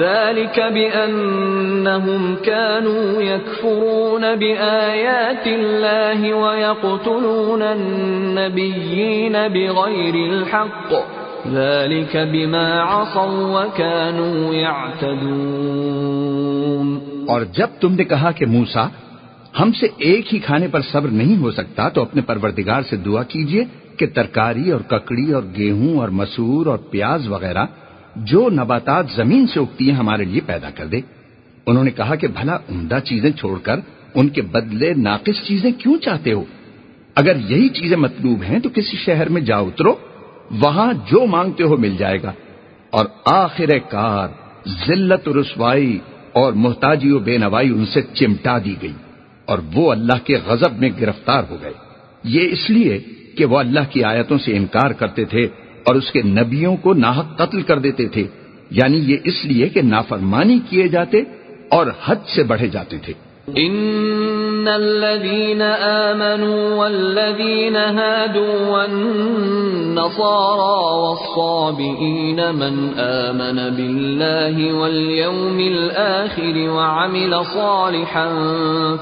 ذلك بأنهم كانوا يكفرون بآيات الله ويقتلون النبيين بغير الحق. ذلك بما عصوا وكانوا يعتدون. اور جب تم نے کہا کہ موسا ہم سے ایک ہی کھانے پر صبر نہیں ہو سکتا، تو اپنے پروردگار سے دعا کیجیے کہ ترکاری اور ککڑی اور گیہوں اور مسور اور پیاز وغیرہ جو نباتات زمین سے اگتی ہیں ہمارے لیے پیدا کر دے۔ انہوں نے کہا کہ بھلا عمدہ چیزیں چھوڑ کر ان کے بدلے ناقص چیزیں کیوں چاہتے ہو؟ اگر یہی چیزیں مطلوب ہیں تو کسی شہر میں جا اترو، وہاں جو مانگتے ہو مل جائے گا۔ اور آخر کار ذلت و رسوائی اور محتاجی و بے نوائی ان سے چمٹا دی گئی اور وہ اللہ کے غضب میں گرفتار ہو گئے۔ یہ اس لیے کہ وہ اللہ کی آیتوں سے انکار کرتے تھے اور اس کے نبیوں کو ناحق قتل کر دیتے تھے یعنی یہ اس لیے کہ نافرمانی کیے جاتے اور حد سے بڑھے جاتے تھے۔ إن الذين آمنوا والذين هادوا والنصارى والصابئين من آمن بالله واليوم الآخر وعمل صالحا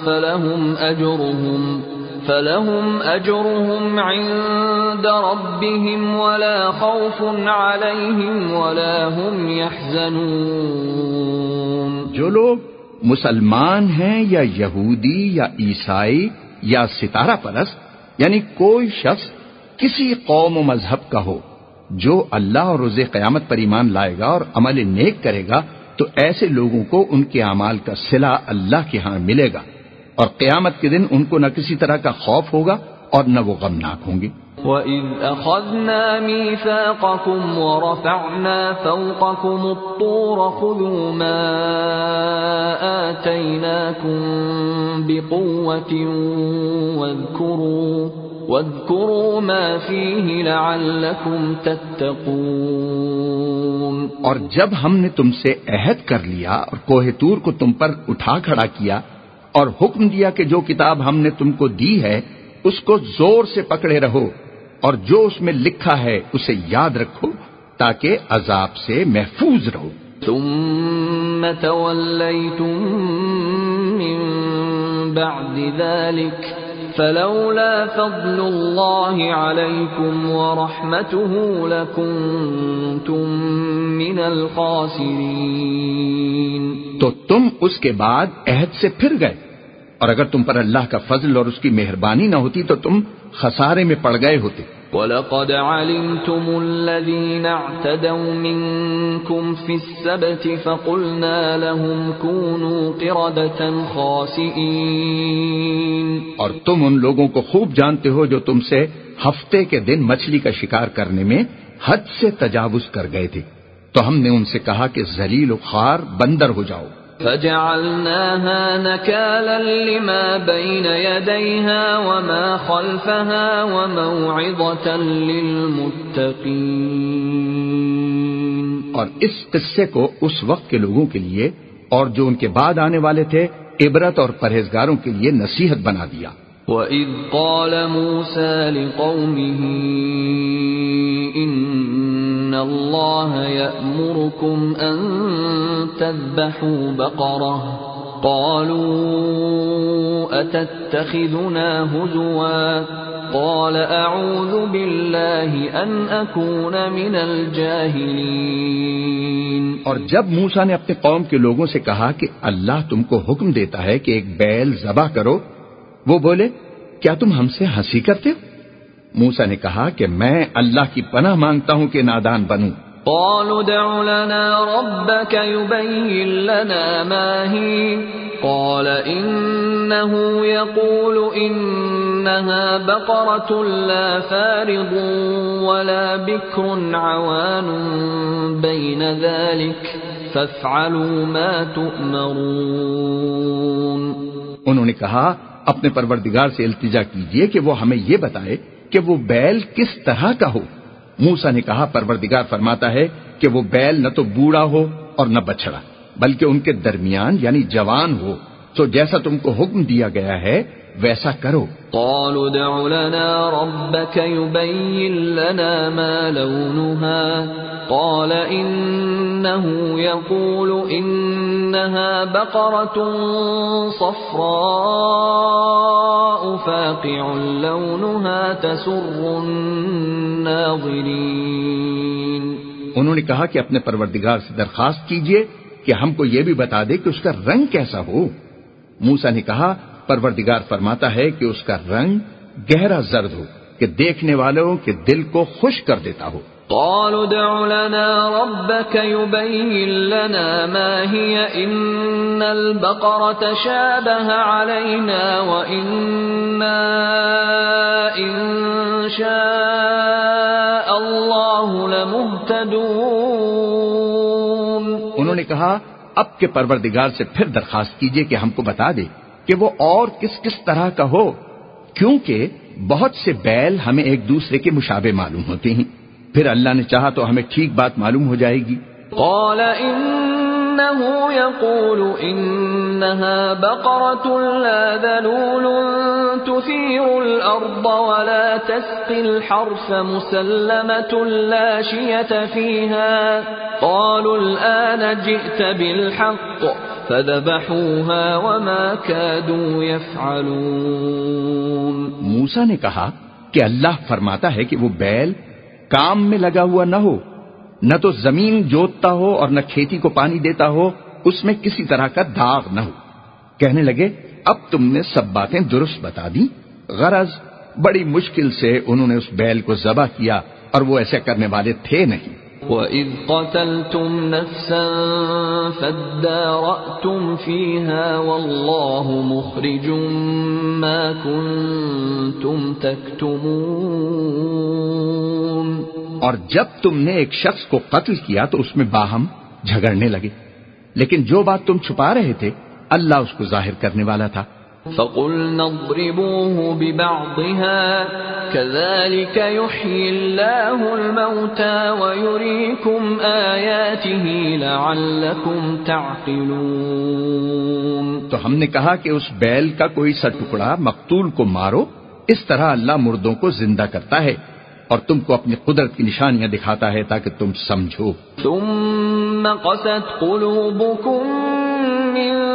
فلهم أجرهم فلهم أجرهم عند ربهم ولا خوف عليهم ولا هم يحزنون. جو لوگ مسلمان ہیں یا یہودی یا عیسائی یا ستارہ پرست یعنی کوئی شخص کسی قوم و مذہب کا ہو، جو اللہ اور روز قیامت پر ایمان لائے گا اور عمل نیک کرے گا، تو ایسے لوگوں کو ان کے اعمال کا صلہ اللہ کے ہاں ملے گا۔ اور قیامت کے دن ان کو نہ کسی طرح کا خوف ہوگا اور نہ وہ غمناک ہوں گے۔ وَإِذْ أَخَذْنَا مِيثَاقَكُمْ وَرَفَعْنَا فَوْقَكُمُ الطُّورَ خُذُوا مَا آتَيْنَاكُمْ بِقُوَّةٍ وَاذْكُرُوا وَاذْكُرُوا مَا فِيهِ لَعَلَّكُمْ تَتَّقُونَ۔ اور جب ہم نے تم سے عہد کر لیا اور کوہ تور کو تم پر اٹھا کھڑا کیا اور حکم دیا کہ جو کتاب ہم نے تم کو دی ہے، اس کو زور سے پکڑے رہو، اور جو اس میں لکھا ہے، اسے یاد رکھو تاکہ عذاب سے محفوظ رہو۔ ثم تولیتم من بعد ذلك فلولا فضل الله عليكم ورحمته لكنتم من الخاسرين. تو تم اس کے بعد عہد سے پھر گئے۔ اور اگر تم پر اللہ کا فضل اور اس کی مہربانی نہ ہوتی تو تم خسارے میں پڑ گئے ہوتے۔ وَلَقَدْ عَلِمْتُمُ الَّذِينَ اعْتَدَوْا مِنْكُمْ فِي السَّبْتِ فَقُلْنَا لَهُمْ كُونُوا قِرَدَةً خَاسِئِينَ۔ اور تم ان لوگوں کو خوب جانتے ہو جو تم سے ہفتے کے دن مچھلی کا شکار کرنے میں حد سے تجاوز کر گئے تھے۔ تو ہم نے ان سے کہا کہ ذلیل و خوار بندر ہو جاؤ۔ فجعلناها نكالا لما بين يديها وما خلفها وموعظة للمتقين. اور اس قصے کو اس وقت کے لوگوں کے لیے اور جو ان کے بعد آنے والے تھے عبرت اور پرہیزگاروں کے لیے نصیحت بنا دیا۔ وَإِذْ قَالَ مُوسَى لِقَوْمِهِ إِنَّ اللَّهَ يَأْمُرُكُمْ أَن تَذْبَحُوا بَقَرَةً قَالُوا أَتَتَّخِذُنَا هُزُوًا قَالَ أَعُوذُ بِاللَّهِ أَنْ أَكُونَ مِنَ الْجَاهِلِينَ اور جب موسا نے اپنے قوم کے لوگوں سے کہا کہ اللہ تم کو حکم دیتا ہے کہ ایک بیل ذبح کرو، وہ بولے، کیا تم ہم سے ہنسی کرتے ہو؟ موسا نے کہا کہ میں اللہ کی پناہ مانگتا ہوں کہ نادان بنوں۔ قالوا دع لنا ربك يبين لنا ما هي۔ قال إنه يقول إنها بقرة لا فارض ولا بكر عوان بين ذلك۔ فافعلوا ما تؤمرون۔ انہوں نے کہا اپنے پروردگار سے التجا کیجیے کہ وہ ہمیں یہ بتائے کہ وہ بیل کس طرح کا ہو؟ موسا نے کہا، پروردگار فرماتا ہے کہ وہ بیل نہ تو بوڑھا ہو اور نہ بچڑا بلکہ ان کے درمیان یعنی جوان ہو۔ تو جیسا تم کو حکم دیا گیا ہے ویسا کرو۔ قالوا دع لنا ربك يبين لنا ما لونها۔ قال إنه يقول إنها بقرة صفراء فاقع لونها تسر الناظرين۔ انہوں نے کہا کہ اپنے پروردگار سے درخواست کیجیے کہ ہم کو یہ بھی بتا دے کہ اس کا رنگ کیسا ہو۔ موسا نے کہا پروردگار فرماتا ہے کہ اس کا رنگ گہرا زرد ہو کہ دیکھنے والوں کے دل کو خوش کر دیتا ہو۔ قالوا دع لنا ربك يبين لنا ما هي إن البقرة شابه علينا وإنا إن شاء الله لمهتدون۔ انہوں نے کہا اب کے پروردگار سے پھر درخواست کیجیے کہ ہم کو بتا دے۔ کہ وہ اور کس کس طرح کا ہو، کیونکہ بہت سے بیل ہمیں ایک دوسرے کے مشابے معلوم ہوتے ہیں۔ پھر اللہ نے چاہا تو ہمیں ٹھیک بات معلوم ہو جائے گی۔ قال إن أنه يقول إنها بقرة لا ذلول تثير الأرض ولا تسقي الحرث مسلمة لا شية فيها۔ قالوا الآن جئت بالحق۔ فذبحوها وما كادوا يفعلون موسا نے کہا کہ اللہ فرماتا ہے کہ وہ بیل کام میں لگا ہوا نہ ہو، نہ تو زمین جوتتا ہو اور نہ کھیتی کو پانی دیتا ہو، اس میں کسی طرح کا داغ نہ ہو۔ کہنے لگے، اب تم نے سب باتیں درست بتا دی غرض، بڑی مشکل سے انہوں نے اس بیل کو ذبح کیا اور وہ ایسے کرنے والے تھے نہیں۔ وَإِذْ قَتَلْتُمْ نَفْسًا فَادَّارَأْتُمْ فِيهَا وَاللَّهُ مُخْرِجٌ مَا كُنْتُمْ تَكْتُمُونَ اور جب تم نے ایک شخص کو قتل کیا تو اس میں باہم جھگڑنے لگے۔ لیکن جو بات تم چھپا رہے تھے، اللہ اس کو ظاہر کرنے والا تھا۔ فَقُلْنَا اضْرِبُوهُ بِبَعْضِهَا كَذَلِكَ يُحْيِي اللَّهُ الْمَوْتَى وَيُرِيكُمْ آيَاتِهِ لَعَلَّكُمْ تَعْقِلُونَ تو ہم نے کہا کہ اس بیل کا کوئی سا ٹکڑا مقتول کو مارو اس طرح اللہ مردوں کو زندہ کرتا ہے اور تم کو اپنی قدرت کی نشانیاں دکھاتا ہے تاکہ تم سمجھو۔ ثم قست قلوبكم من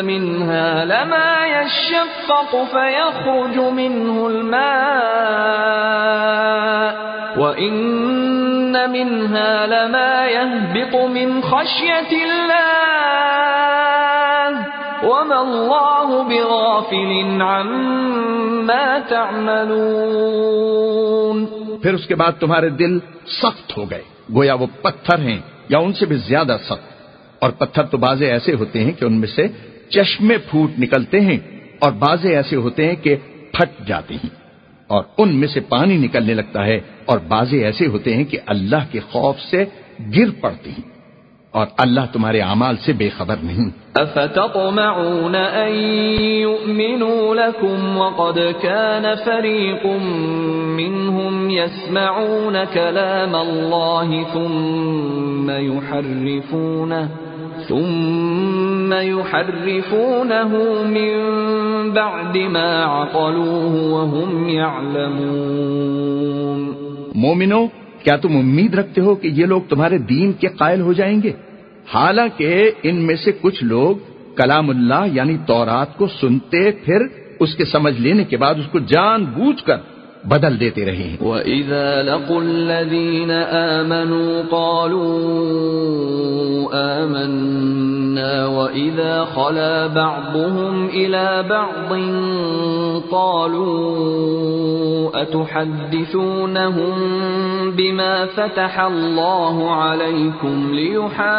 منها لما يشقق فيخرج منه الماء وإن منها لما يهبط من خشية الله وما الله بغافل عما تعملون پھر اس کے بعد تمہارے دل سخت ہو گئے۔ گویا وہ پتھر ہیں یا ان سے بھی زیادہ سخت۔ اور پتھر تو بازے ایسے ہوتے ہیں کہ ان میں سے چشمے پھوٹ نکلتے ہیں اور بازے ایسے ہوتے ہیں کہ پھٹ جاتے ہیں اور ان میں سے پانی نکلنے لگتا ہے اور بازے ایسے ہوتے ہیں کہ اللہ کے خوف سے گر پڑتے ہیں اور اللہ تمہارے اعمال سے بے خبر نہیں۔ أفتطمعون يؤمنوا لكم وقد كان فريق منهم يسمعون كلام الله ثم يحرفونه ثم يحرفونه من بعد ما عقلوه وهم يعلمون. مومنو، کیا تم امید رکھتے ہو کہ یہ لوگ تمہارے دین کے قائل ہو جائیں گے؟ حالانکہ ان میں سے کچھ لوگ کلام اللہ یعنی تورات کو سنتے پھر اس کے سمجھ لینے کے بعد اس کو جان بوجھ کر بدل دیتے رہے ہیں۔ وَإِذَا لَقُوا الَّذِينَ آمَنُوا قَالُوا آمَنَّا وَإِذَا خَلَا بَعْضُهُمْ إِلَى بَعْضٍ قَالُوا أَتُحَدِّثُونَهُم بِمَا فَتَحَ اللَّهُ عَلَيْكُمْ لِيُحَاجُّوكُم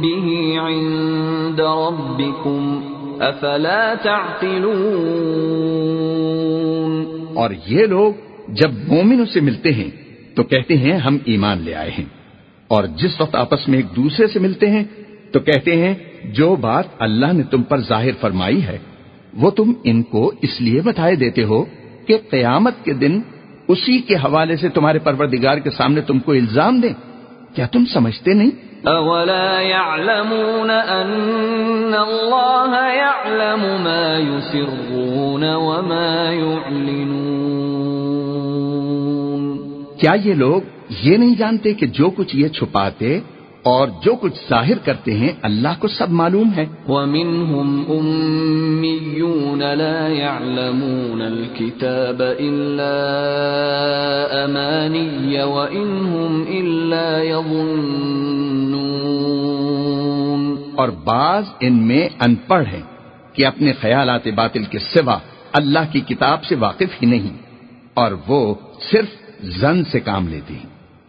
بِهِ عِندَ رَبِّكُمْ افلا تعقلون اور یہ لوگ جب مومنوں سے ملتے ہیں تو کہتے ہیں ہم ایمان لے آئے ہیں۔ اور جس وقت آپس میں ایک دوسرے سے ملتے ہیں تو کہتے ہیں جو بات اللہ نے تم پر ظاہر فرمائی ہے، وہ تم ان کو اس لیے بتائے دیتے ہو کہ قیامت کے دن اسی کے حوالے سے تمہارے پروردگار کے سامنے تم کو الزام دیں۔ کیا تم سمجھتے نہیں؟ اولا يعلمون ان الله يعلم ما يسرون وما يعلنون۔ کیا یہ لوگ یہ نہیں جانتے کہ جو کچھ یہ چھپاتے اور جو کچھ ظاہر کرتے ہیں اللہ کو سب معلوم ہے۔ ومنهم أميون لا يعلمون الكتاب إلا أماني وإنهم إلا يظنون۔ اور بعض ان میں ان پڑھ ہیں کہ اپنے خیالات باطل کے سوا اللہ کی کتاب سے واقف ہی نہیں اور وہ صرف زن سے کام لیتے ہیں۔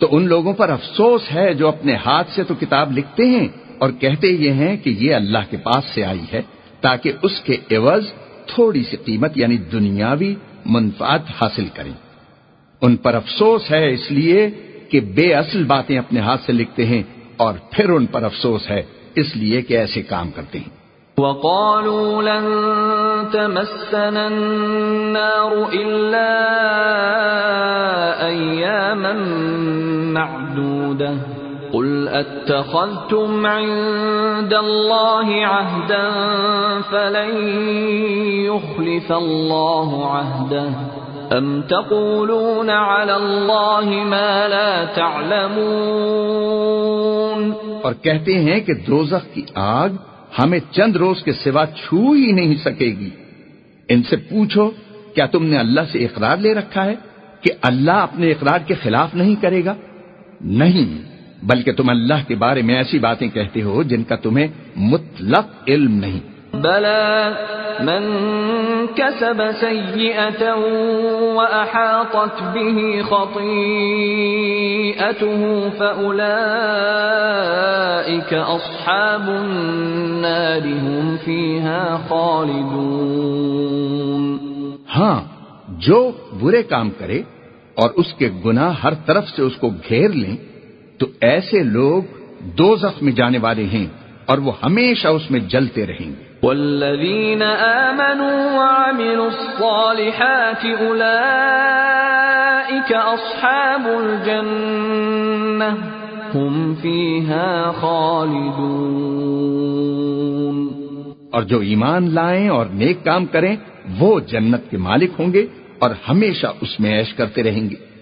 تو ان لوگوں پر افسوس ہے جو اپنے ہاتھ سے تو کتاب لکھتے ہیں اور کہتے یہ ہیں کہ یہ اللہ کے پاس سے آئی ہے تاکہ اس کے عوض تھوڑی سی قیمت یعنی دنیاوی منفعت حاصل کریں۔ ان پر افسوس ہے اس لیے کہ بے اصل باتیں اپنے ہاتھ سے لکھتے ہیں اور پھر ان پر افسوس ہے اس لیے کہ ایسے کام کرتے ہیں۔ وقالوا لن تمسنا النار إلا أياما معدودة. قل أتخذتم عند الله عهدا فلن يخلف الله عهده. أم تقولون على الله ما لا تعلمون؟ اور کہتے ہیں کہ دوزخ کی آگ ہمیں چند روز کے سوا چھو ہی نہیں سکے گی۔ ان سے پوچھو، کیا تم نے اللہ سے اقرار لے رکھا ہے کہ اللہ اپنے اقرار کے خلاف نہیں کرے گا؟ نہیں، بلکہ تم اللہ کے بارے میں ایسی باتیں کہتے ہو جن کا تمہیں مطلق علم نہیں۔ بلا من كسب سيئة وأحاطت به خطيئته فأولئك أصحاب النار هم فيها خالدون. ہاں جو برے کام کرے اور اس کے گناہ ہر طرف سے اس کو گھیر لیں، تو ایسے لوگ دو میں جانے والے ہیں اور وہ ہمیشہ اس میں جلتے رہیں گے۔ والذين آمنوا وعملوا الصالحات أولئك أصحاب الجنة هم فيها خالدون اور جو ایمان لائیں اور نیک کام کریں وہ جنت کے مالک ہوں گے اور ہمیشہ اس میں عیش کرتے رہیں گے۔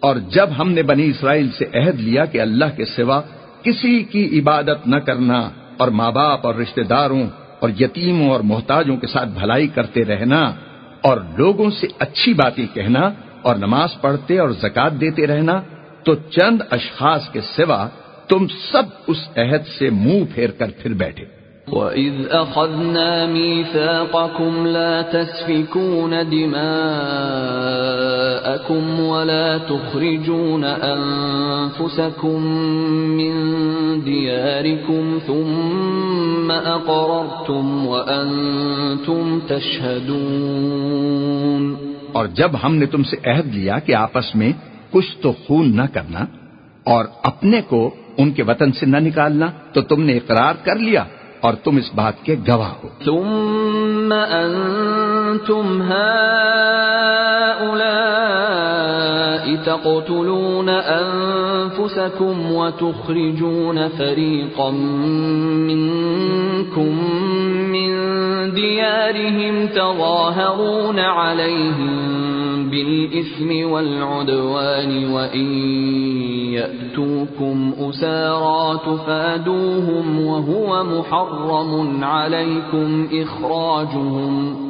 اور جب ہم نے بنی اسرائیل سے عہد لیا کہ اللہ کے سوا کسی کی عبادت نہ کرنا اور ماں باپ اور رشتہ داروں اور یتیموں اور محتاجوں کے ساتھ بھلائی کرتے رہنا اور لوگوں سے اچھی باتیں کہنا اور نماز پڑھتے اور زکات دیتے رہنا، تو چند اشخاص کے سوا تم سب اس عہد سے منہ پھیر کر پھر بیٹھے۔ وَإِذْ أَخَذْنَا مِيثَاقَكُمْ لَا تَسْفِكُونَ دِمَاءَكُمْ وَلَا تُخْرِجُونَ أَنفُسَكُمْ مِنْ دِيَارِكُمْ ثُمَّ أَقْرَرْتُمْ وَأَنْتُمْ تَشْهَدُونَ اور جب ہم نے تم سے عہد لیا کہ آپس میں کچھ تو خون نہ کرنا اور اپنے کو ان کے وطن سے نہ نکالنا تو تم نے اقرار کر لیا۔ اور تم اس بات کے گواہ ہو۔ ثم انتم هؤلاء تقتلون انفسكم وتخرجون فريقا منكم من ديارهم تظاهرون عليهم بالإثم والعدوان وإن يأتوكم أسارا تفادوهم وهو محرم عليكم إخراجهم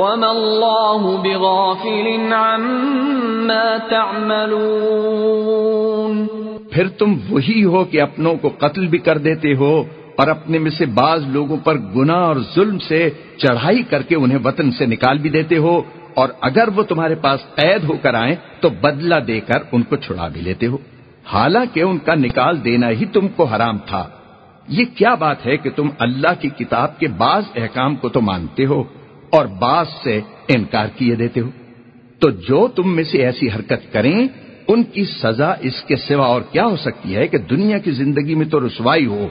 وما الله بغافل عما تعملون پھر تم وہی ہو کہ اپنوں کو قتل بھی کر دیتے ہو اور اپنے میں سے بعض لوگوں پر گناہ اور ظلم سے چڑھائی کر کے انہیں وطن سے نکال بھی دیتے ہو اور اگر وہ تمہارے پاس قید ہو کر آئیں تو بدلہ دے کر ان کو چھڑا بھی لیتے ہو۔ حالانکہ ان کا نکال دینا ہی تم کو حرام تھا۔ یہ کیا بات ہے کہ تم اللہ کی کتاب کے بعض احکام کو تو مانتے ہو۔ اور بعض سے انکار کیے دیتے ہو۔ تو جو تم میں سے ایسی حرکت کریں، ان کی سزا اس کے سوا اور کیا ہو سکتی ہے کہ دنیا کی زندگی میں تو رسوائی ہو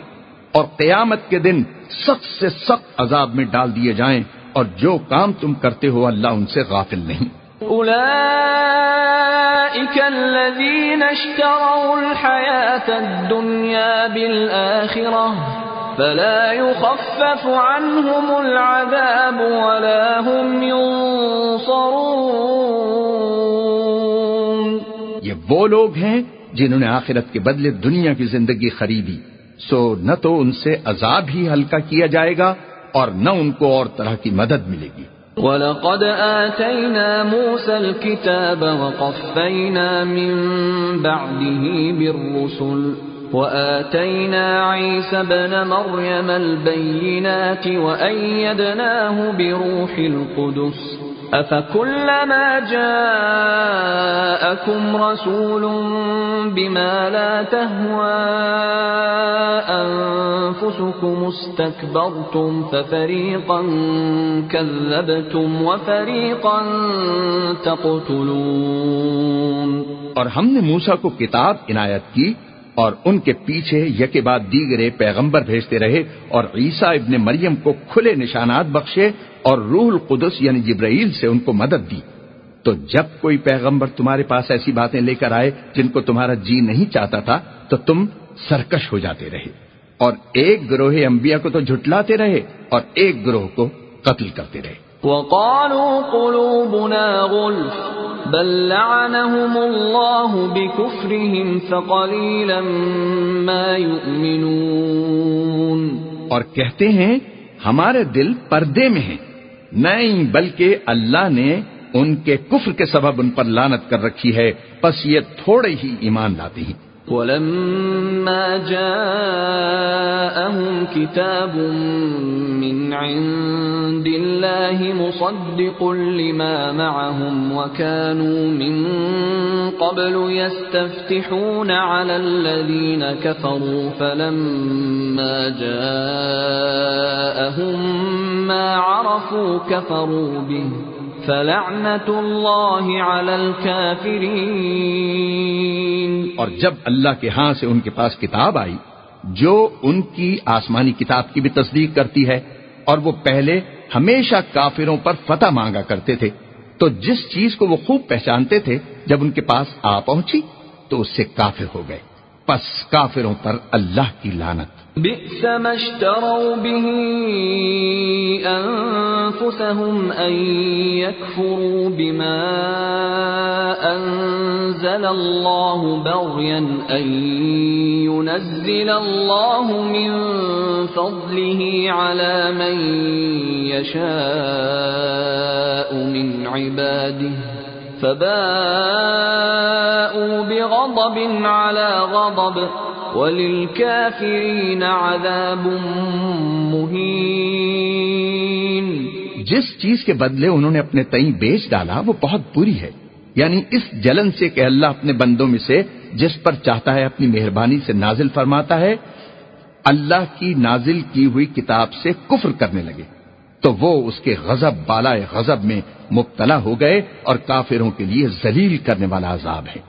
اور قیامت کے دن سخت سے سخت عذاب میں ڈال دیے جائیں اور جو کام تم کرتے ہو اللہ ان سے غافل نہیں۔ أولئك الذين اشتروا الحياة الدنيا بالآخرة فلا يخفف عنهم العذاب ولا هم ينصرون. یہ وہ لوگ ہیں جنہوں نے آخرت کے بدلے دنیا کی زندگی خریدی۔ سو نہ تو ان سے عذاب ہی ہلکا کیا جائے گا اور نہ ان کو اور طرح کی مدد ملے گی۔ وَلَقَدْ آتَيْنَا مُوسَى الْكِتَابَ وَقَفَّيْنَا مِن بَعْدِهِ بِالرُّسُلِ وَآتَيْنَا عِيسَى ابْنَ مَرْيَمَ الْبَيِّنَاتِ وَأَيَّدْنَاهُ بِرُوحِ الْقُدُسِ. أَفَكُلَّمَا جَاءَكُمْ رَسُولٌ بِمَا لَا تَهْوَى أَنفُسُكُمُ اسْتَكْبَرْتُمْ فَفَرِيقًا كَذَّبْتُمْ وَفَرِيقًا تَقْتُلُونَ. اور ہم نے موسا کو کتاب عنایت کی اور ان کے پیچھے یکے بعد دیگرے پیغمبر بھیجتے رہے اور عیسیٰ ابن مریم کو کھلے نشانات بخشے اور روح القدس یعنی جبرائیل سے ان کو مدد دی۔ تو جب کوئی پیغمبر تمہارے پاس ایسی باتیں لے کر آئے جن کو تمہارا جی نہیں چاہتا تھا، تو تم سرکش ہو جاتے رہے اور ایک گروہ انبیاء کو تو جھٹلاتے رہے اور ایک گروہ کو قتل کرتے رہے۔ وقالوا قلوبنا غلف، بل لعنهم الله بكفرهم فقليلا ما يؤمنون. اور کہتے ہیں، ہمارے دل پردے میں ہیں نہیں بلکہ اللہ نے ان کے کفر کے سبب ان پر لانت کر رکھی ہے بس یہ تھوڑے ہی ایمان لاتے ہیں۔ ولما جاءهم كتاب من عند الله مصدق لما معهم وكانوا من قبل يستفتحون على الذين كفروا فلما جاءهم ما عرفوا كفروا به فلعنة الله على الكافرين اور جب اللہ کے ہاں سے ان کے پاس کتاب آئی، جو ان کی آسمانی کتاب کی بھی تصدیق کرتی ہے، اور وہ پہلے ہمیشہ کافروں پر فتح مانگا کرتے تھے، تو جس چیز کو وہ خوب پہچانتے تھے، جب ان کے پاس آ پہنچی، تو اس سے کافر ہو گئے۔ پس کافروں پر اللہ کی لانت بئس ما اشتروا به أنفسهم أن يكفروا بما أنزل الله بغيا أن ينزل الله من فضله على من يشاء من عباده فباءوا بغضب على غضب وَلِلْكَافِرِينَ عَذَابٌ مُهِينٌ. جس چیز کے بدلے انہوں نے اپنے تئیں بیچ ڈالا، وہ بہت بری ہے۔ یعنی اس جلن سے کہ اللہ اپنے بندوں میں سے جس پر چاہتا ہے اپنی مہربانی سے نازل فرماتا ہے، اللہ کی نازل کی ہوئی کتاب سے کفر کرنے لگے۔ تو وہ اس کے غضب بالا غضب میں مبتلا ہو گئے اور کافروں کے لیے ذلیل کرنے والا عذاب ہے۔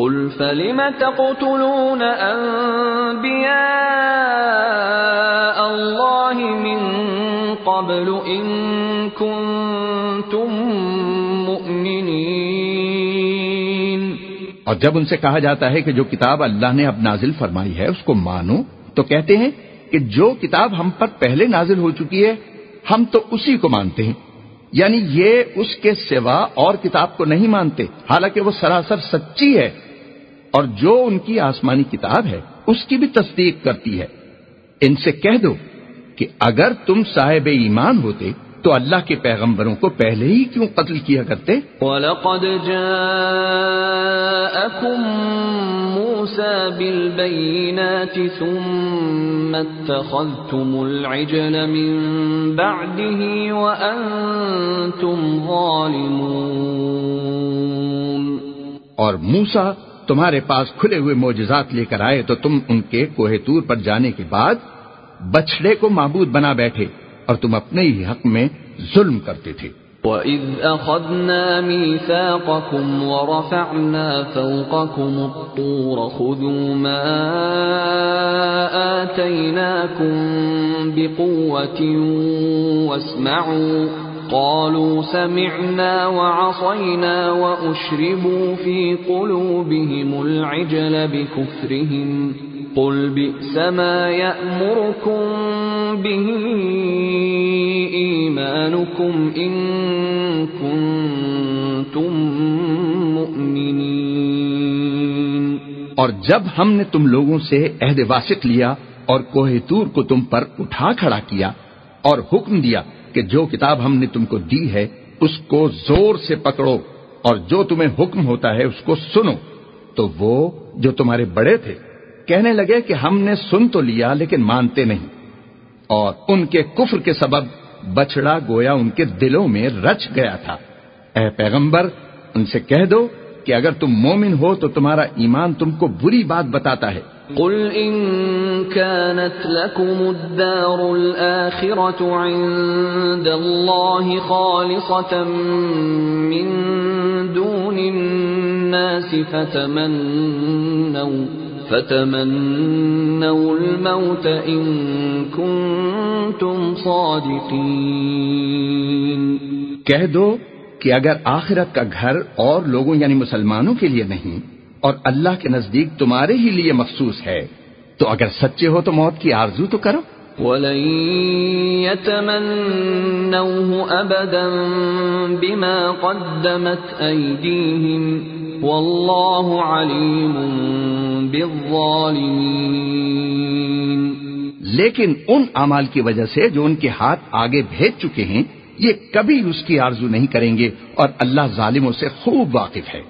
قل فلم تقتلون انبیاء اللہ من قبل ان کنتم مؤمنین اور جب ان سے کہا جاتا ہے کہ جو کتاب اللہ نے اب نازل فرمائی ہے اس کو مانو، تو کہتے ہیں کہ جو کتاب ہم پر پہلے نازل ہو چکی ہے، ہم تو اسی کو مانتے ہیں۔ یعنی یہ اس کے سوا اور کتاب کو نہیں مانتے، حالانکہ وہ سراسر سچی ہے۔ اور جو ان کی آسمانی کتاب ہے اس کی بھی تصدیق کرتی ہے۔ ان سے کہہ دو کہ اگر تم صاحب ایمان ہوتے تو اللہ کے پیغمبروں کو پہلے ہی کیوں قتل کیا کرتے؟ وَلَقَدْ جَاءَكُم مُوسَى بِالْبَيِّنَاتِ ثُمَّ اتَّخَذْتُمُ الْعِجْلَ مِن بَعْدِهِ وَأَنتُمْ ظَالِمُونَ۔ اور موسا تمہارے پاس کھلے ہوئے معجزات لے کر آئے تو تم ان کے کوہ تور پر جانے کے بعد بچڑے کو معبود بنا بیٹھے اور تم اپنے ہی حق میں ظلم کرتے تھے۔ وَإِذْ أَخَذْنَا مِيثَاقَكُمْ وَرَفَعْنَا فَوْقَكُمُ الطُّورَ خُذُوا مَا آتَيْنَاكُمْ بِقُوَّةٍ وَاسْمَعُوا قَالُوا سَمِعْنَا وَعَصَيْنَا وَأُشْرِبُوا فِي قُلُوبِهِمُ الْعِجْلَ بِكُفْرِهِمْ. قل بئس ما يأمركم به إيمانكم إن كنتم مؤمنين. اور جب ہم نے تم لوگوں سے عہد واسق لیا اور کوہ تور کو تم پر اٹھا کھڑا کیا اور حکم دیا کہ جو کتاب ہم نے تم کو دی ہے، اس کو زور سے پکڑو، اور جو تمہیں حکم ہوتا ہے، اس کو سنو۔ تو وہ جو تمہارے بڑے تھے، کہنے لگے کہ ہم نے سن تو لیا، لیکن مانتے نہیں۔ اور ان کے کفر کے سبب بچڑا گویا ان کے دلوں میں رچ گیا تھا۔ اے پیغمبر، ان سے کہہ دو کہ اگر تم مومن ہو تو تمہارا ایمان تم کو بری بات بتاتا ہے۔ قل ان كانت لكم الدار الآخرة عند الله خالصة من دون الناس فتمنوا فتمنوا الموت ان كنتم صادقين. کہہ دو کہ اگر آخرت کا گھر اور لوگوں یعنی مسلمانوں کے لیے نہیں اور اللہ کے نزدیک تمہارے ہی لیے مخصوص ہے۔ تو اگر سچے ہو تو موت کی آرزو تو کرو۔ وَلَن يَتَمَنَّوْهُ أَبَدًا بِمَا قَدَّمَتْ أَيْدِيهِمْ وَاللَّهُ عَلِيمٌ لیکن ان اعمال کی وجہ سے جو ان کے ہاتھ آگے بھیج چکے ہیں یہ کبھی اس کی آرزو نہیں کریں گے اور اللہ ظالموں سے خوب واقف ہے۔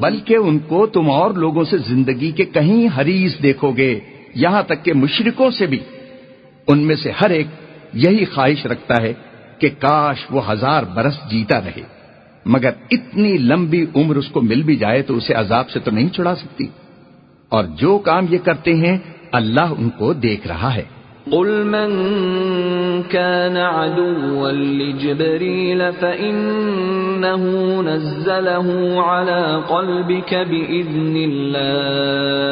بلکہ ان کو تم اور لوگوں سے زندگی کے کہیں حریص دیکھو گے، یہاں تک کہ مشرکوں سے بھی۔ ان میں سے ہر ایک یہی خواہش رکھتا ہے کہ کاش وہ ہزار برس جیتا رہے۔ مگر اتنی لمبی عمر اس کو مل بھی جائے تو اسے عذاب سے تو نہیں چھڑا سکتی۔ اور جو کام یہ کرتے ہیں، اللہ ان کو دیکھ رہا ہے۔ قل من كان عدوا لجبريل فإنه نزله على قلبك بإذن الله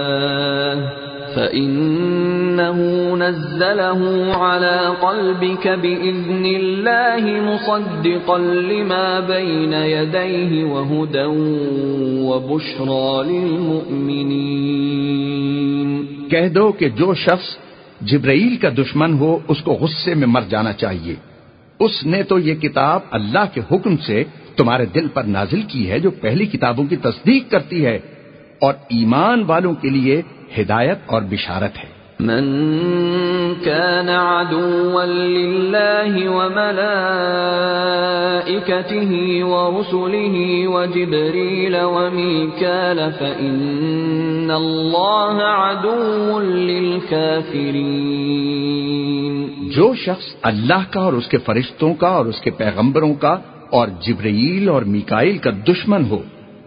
فَإِنَّهُ نَزَّلَهُ عَلَى قَلْبِكَ بِإِذْنِ اللَّهِ مُصَدِّقًا لِمَا بَيْنَ يَدَيْهِ وَهُدًى وَبُشْرَى لِلْمُؤْمِنِينَ کہہ دو کہ جو شخص جبرائیل کا دشمن ہو، اس کو غصے میں مر جانا چاہیے۔ اس نے تو یہ کتاب اللہ کے حکم سے تمہارے دل پر نازل کی ہے، جو پہلی کتابوں کی تصدیق کرتی ہے۔ اور ایمان والوں کے لیے ہدایت اور بشارت ہے۔ من كان عدوا لله وملائكته ورسله وجبريل وميكال فإن الله عدو للكافرين. جو شخص اللہ کا اور اس کے فرشتوں کا اور اس کے پیغمبروں کا اور جبرائیل اور میکائل کا دشمن ہو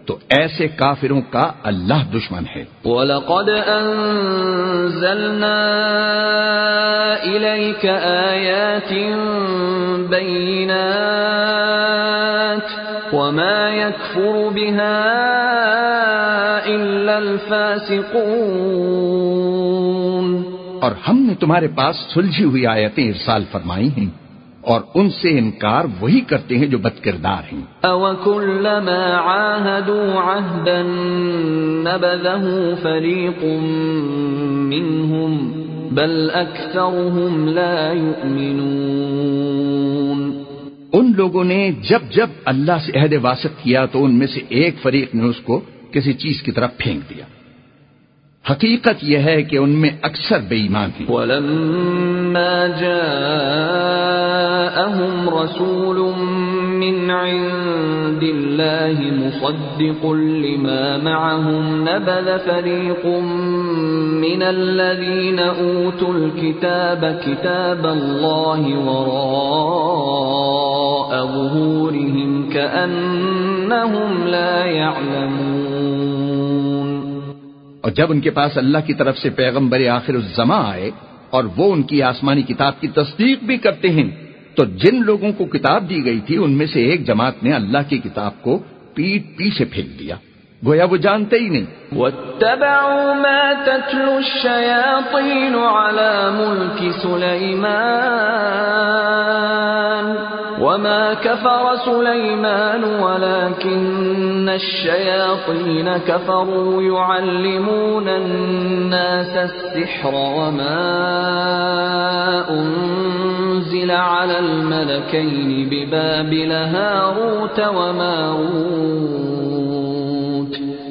تو ایسے کافروں کا اللہ دشمن ہے۔ وَلَقَدْ أَنزَلْنَا إِلَيْكَ آيَاتٍ بَيِّنَاتٍ وَمَا يَكْفُرُ بِهَا إِلَّا الْفَاسِقُونَ۔ اور ہم نے تمہارے پاس سلجھی ہوئی آیتیں ارسال فرمائی ہیں۔ اور ان سے انکار وہی کرتے ہیں جو بد کردار ہیں۔ أَوَكُلَّمَا عَاهَدُوا عَهْدًا نَبَذَهُ فَرِيقٌ مِّنْهُمْ بَلْ أَكْثَرُهُمْ لَا يُؤْمِنُونَ۔ ان لوگوں نے جب جب اللہ سے عہد واسط کیا تو ان میں سے ایک فریق نے اس کو کسی چیز کی طرف پھینک دیا۔ حقیقت یہ ہے کہ ان میں اکثر بے ایمان ہیں۔ ولما جاءهم رسول من عند الله مصدق لما معهم نبذ فريق من الذين أوتوا الكتاب كتاب الله وراء ظهورهم كأنهم لا يعلمون۔ اور جب ان کے پاس اللہ کی طرف سے پیغمبر آخر الزما آئے اور وہ ان کی آسمانی کتاب کی تصدیق بھی کرتے ہیں، تو جن لوگوں کو کتاب دی گئی تھی، ان میں سے ایک جماعت نے اللہ کی کتاب کو پیٹ پیچھے پھینک دیا۔ گویا وہ جانتے ہی نہیں۔ واتبعوا ما تتلو الشياطين على ملك سليمان وما كفر سليمان ولكن الشياطين كفروا يعلمون الناس السحر وما أنزل على الملكين ببابل هاروت وماروت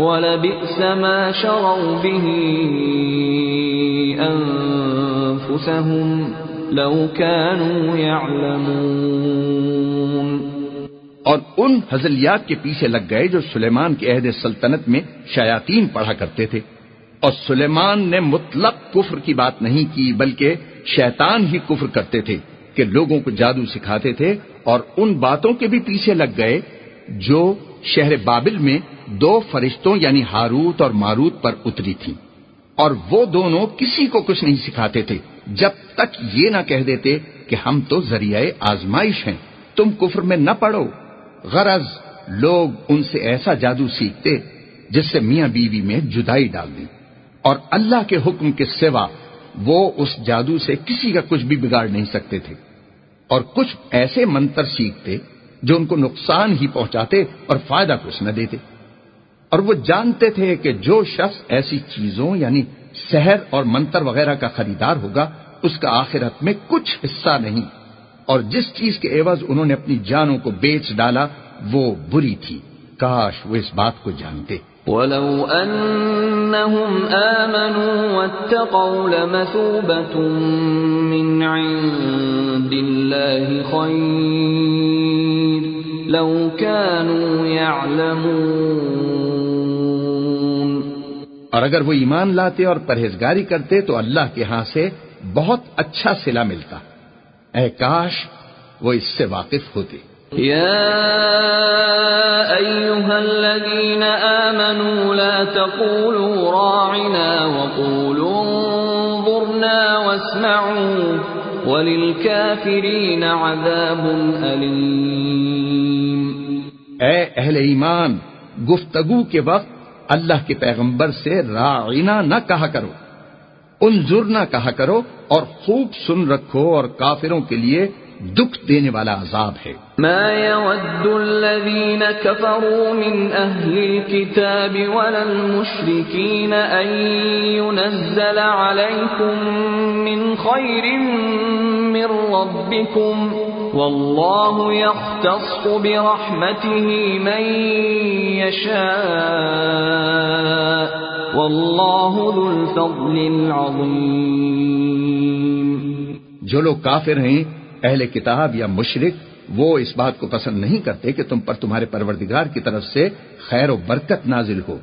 ولبئس ما شروا به أنفسهم لو كانوا يعلمون۔ اور ان حزلیات کے پیچھے لگ گئے جو سلیمان کے عہد سلطنت میں شیاطین پڑھا کرتے تھے۔ اور سلیمان نے مطلق کفر کی بات نہیں کی، بلکہ شیطان ہی کفر کرتے تھے کہ لوگوں کو جادو سکھاتے تھے اور ان باتوں کے بھی پیچھے لگ گئے جو شہر بابل میں دو فرشتوں یعنی ہاروت اور ماروت پر اتری تھی اور وہ دونوں کسی کو کچھ نہیں سکھاتے تھے۔ جب تک یہ نہ کہہ دیتے کہ ہم تو ذریعہ آزمائش ہیں، تم کفر میں نہ پڑو۔ غرض، لوگ ان سے ایسا جادو سیکھتے جس سے میاں بیوی میں جدائی ڈال دی اور اللہ کے حکم کے سوا وہ اس جادو سے کسی کا کچھ بھی بگاڑ نہیں سکتے تھے۔ اور کچھ ایسے منتر سیکھتے جو ان کو نقصان ہی پہنچاتے اور فائدہ کچھ نہ دیتے۔ اور وہ جانتے تھے کہ جو شخص ایسی چیزوں یعنی سحر اور منتر وغیرہ کا خریدار ہوگا، اس کا آخرت میں کچھ حصہ نہیں۔ اور جس چیز کے عوض انہوں نے اپنی جانوں کو بیچ ڈالا، وہ بری تھی۔ کاش وہ اس بات کو جانتے۔ ولو أنهم آمنوا واتقوا لمثوبة من عند الله خير لو كانوا يعلمون اور اگر وہ ایمان لاتے اور پرہیزگاری کرتے تو اللہ کے ہاں سے بہت اچھا سلا ملتا۔ اے کاش وہ اس سے واقف ہوتے۔ يا أيها الذين آمنوا لا تقولوا راعنا وقولوا انظرنا واسمعوا وللكافرين عذاب أليم اے اہل ایمان گفتگو کے وقت اللہ کے پیغمبر سے راعینا نہ کہا کرو، انظر نہ کہا کرو اور خوب سن رکھو اور کافروں کے لیے دکھ دینے والا عذاب ہے۔ ما يود الذين كفروا من أهل الكتاب ولا المشركين أن ينزل عليكم من خير من ربكم والله يختص برحمته من يشاء والله ذو الفضل العظيم۔ جو لوگ کافر ہیں اہل کتاب یا مشرق وہ اس بات کو پسند نہیں کرتے کہ تم پر تمہارے پروردگار کی طرف سے خیر و برکت نازل ہو۔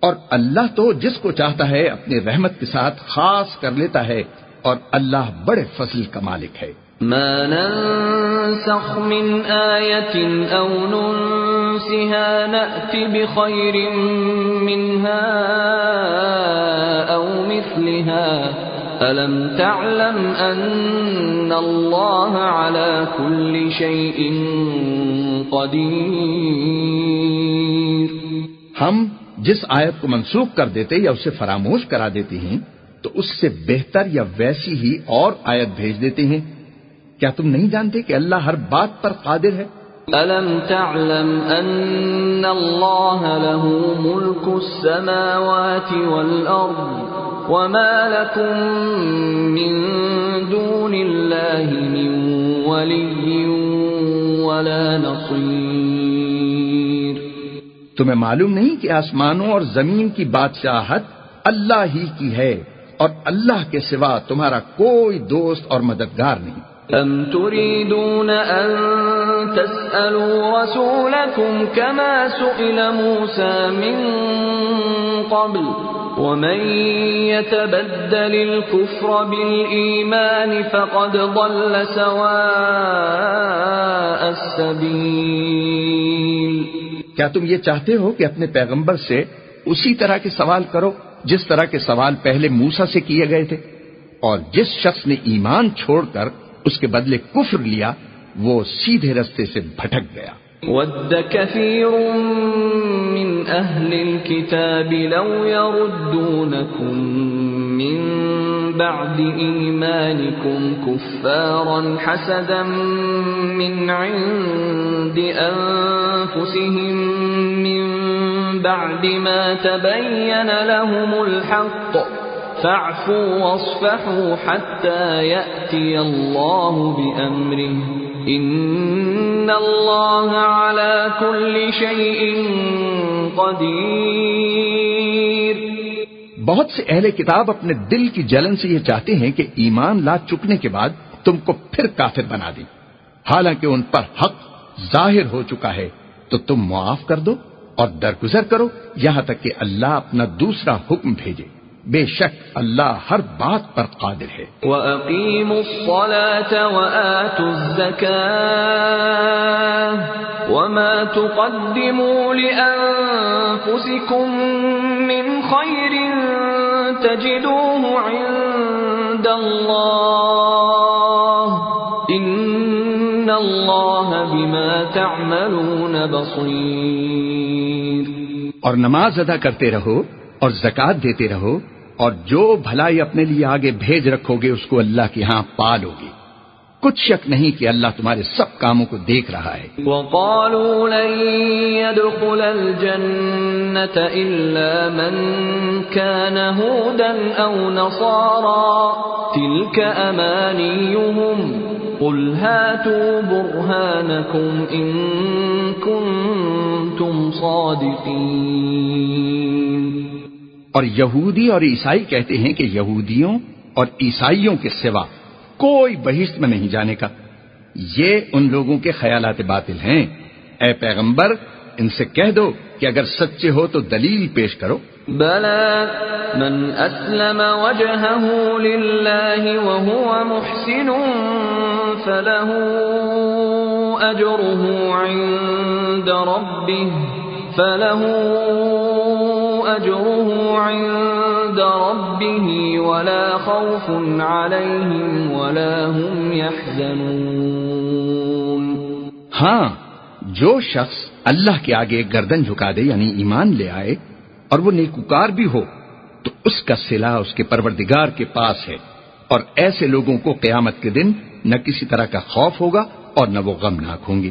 اور اللہ تو جس کو چاہتا ہے اپنی رحمت کے ساتھ خاص کر لیتا ہے اور اللہ بڑے فضل کا مالک ہے۔ ما ننسخ من آية أو ننسها نأت بخير منها أو مثلها۔ ألم تعلم أن الله على كل شيء قدير ہم جس آیت کو منسوخ کر دیتے یا اسے فراموش کرا دیتے ہیں تو اس سے بہتر یا ویسی ہی اور آیت بھیج دیتے ہیں۔ کیا تم نہیں جانتے کہ اللہ ہر بات پر قادر ہے؟ ألم تعلم أن الله له ملك السماوات والأرض وما لكم من دون الله من ولي ولا نصير۔ تمہیں معلوم نہیں کہ آسمانوں اور زمین کی بادشاہت اللہ ہی کی ہے اور اللہ کے سوا تمہارا کوئی دوست اور مددگار نہیں۔ أم تريدون أن تسألوا رسولكم كما سئل موسى من قبل ومن يتبدل الكفر بالإيمان فقد ضل سواء السبيل کیا تم یہ چاہتے ہو کہ اپنے پیغمبر سے اسی طرح کے سوال کرو جس طرح کے سوال پہلے موسا سے کیے گئے تھے؟ اور جس شخص نے ایمان چھوڑ کر اس کے بدلے کفر لیا، وہ سیدھے رستے سے بھٹک گیا۔ ود كثير من أهل الكتاب لو يردونكم من بعد إيمانكم كفارا حسدا من عند أنفسهم من بعد ما تبين لهم الحق فاعفوا واصفحوا حتى يأتي الله بأمره. إن الله على كل شيء قدير. بہت سے اہل کتاب اپنے دل کی جلن سے یہ چاہتے ہیں کہ ایمان لا چکنے کے بعد تم کو پھر کافر بنا دیں۔ حالانکہ ان پر حق ظاہر ہو چکا ہے۔ تو تم معاف کر دو اور درگزر کرو یہاں تک کہ اللہ اپنا دوسرا حکم بھیجے۔ بے شک اللہ ہر بات پر قادر ہے۔ وَأَقِيمُوا الصَّلَاةَ وَآتُوا الزَّكَاةَ وَمَا تُقَدِّمُوا لِأَنفُسِكُم مِّنْ خَيْرٍ تَجِدُوهُ عِندَ اللَّهِ إِنَّ اللَّهَ بِمَا تَعْمَلُونَ بَصِيرٌ۔ اور نماز ادا کرتے رہو اور زکات دیتے رہو اور جو بھلائی اپنے لیے آگے بھیج رکھو گے اس کو اللہ کے ہاں پالو گے۔ کچھ شک نہیں کہ اللہ تمہارے سب کاموں کو دیکھ رہا ہے۔ وقالوا لن يدخل الجنة إلا من كان هودا أو نصارا۔ تلك أمانيهم۔ قل هاتوا برهانكم إن كنتم صادقين۔ اور یہودی اور عیسائی کہتے ہیں کہ یہودیوں اور عیسائیوں کے سوا کوئی بہشت میں نہیں جانے کا۔ یہ ان لوگوں کے خیالات باطل ہیں۔ اے پیغمبر، ان سے کہہ دو کہ اگر سچے ہو تو دلیل پیش کرو۔ بلى من أسلم وجهه لله وهو محسن فله أجره عند ربه فله أجره عند ربه ولا خوف عليهم ولا هم يحزنون ہاں جو شخص اللہ کے آگے گردن جھکا دے یعنی ایمان لے آئے اور وہ نیکوکار بھی ہو، تو اس کا صلح اس کے پروردگار کے پاس ہے اور ایسے لوگوں کو قیامت کے دن نہ کسی طرح کا خوف ہوگا اور نہ وہ غمناک ہوں گے۔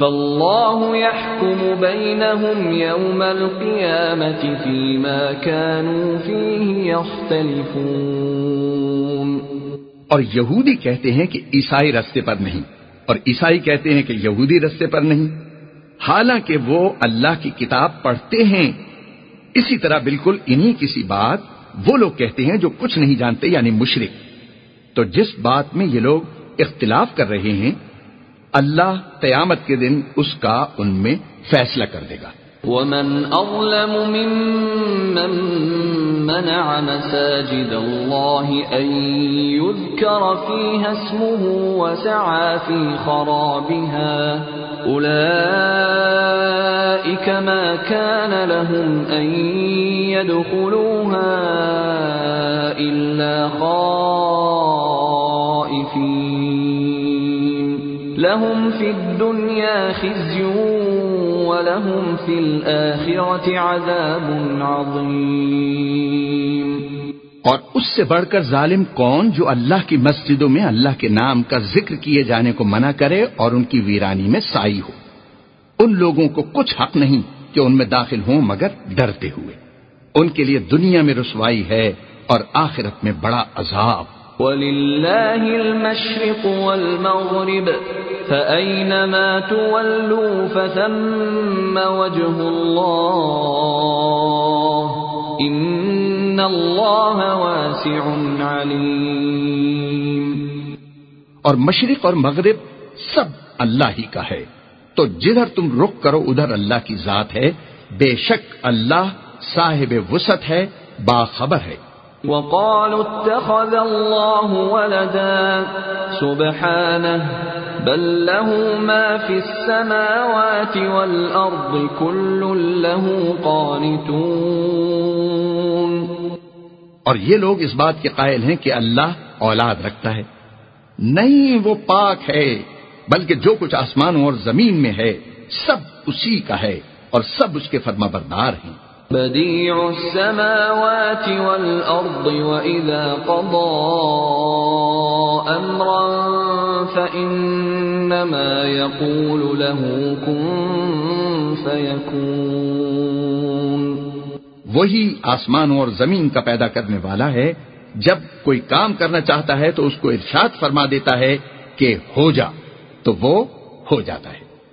فالله يحكم بينهم يوم القيامة فيما كانوا فيه يختلفون اور یہودی کہتے ہیں کہ عیسائی رستے پر نہیں اور عیسائی کہتے ہیں کہ یہودی رستے پر نہیں۔ حالانکہ وہ اللہ کی کتاب پڑھتے ہیں۔ اسی طرح بالکل انہی کسی بات وہ لوگ کہتے ہیں جو کچھ نہیں جانتے یعنی مشرق تو جس بات میں یہ لوگ اختلاف کر رہے ہیں اللہ قیامت کے دن اس کا ان میں فیصلہ کر دے گا۔ ومن أظلم ممن منع مساجد الله أن يذكر فيها اسمه وسعى في خرابها أولئك ما كان لهم أن يدخلوها إلا خائفين لهم في الدنيا خزي ولهم في الآخرة عذاب عظيم۔ اور اس سے بڑھ کر ظالم کون جو اللہ کی مسجدوں میں اللہ کے نام کا ذکر کیے جانے کو منع کرے اور ان کی ویرانی میں سائی ہو۔ ان لوگوں کو کچھ حق نہیں کہ ان میں داخل ہوں مگر ڈرتے ہوئے۔ ان کے لیے دنیا میں رسوائی ہے اور آخرت میں بڑا عذاب۔ ولله المشرق والمغرب، فأينما تولوا فثم وجه الله إن الله واسع عليم۔ اور مشرق اور مغرب سب اللہ ہی کا ہے۔ تو جدھر تم رخ کرو، ادھر اللہ کی ذات ہے۔ بے شک اللہ صاحب وسط ہے، باخبر ہے۔ وقالوا اتخذ الله ولدا سبحانه بل له ما في السماوات والأرض كل له قانتون اور یہ لوگ اس بات کے قائل ہیں کہ اللہ اولاد رکھتا ہے۔ نہیں، وہ پاک ہے، بلکہ جو کچھ آسمانوں اور زمین میں ہے، سب اسی کا ہے اور سب اس کے فرما بردار ہیں۔ بديع السماوات والأرض وإذا قضى أمرا فإنما يقول له كن فيكون وہی آسمانوں اور زمین کا پیدا کرنے والا ہے۔ جب کوئی کام کرنا چاہتا ہے تو اس کو ارشاد فرما دیتا ہے کہ ہو جا۔ تو وہ ہو جاتا ہے۔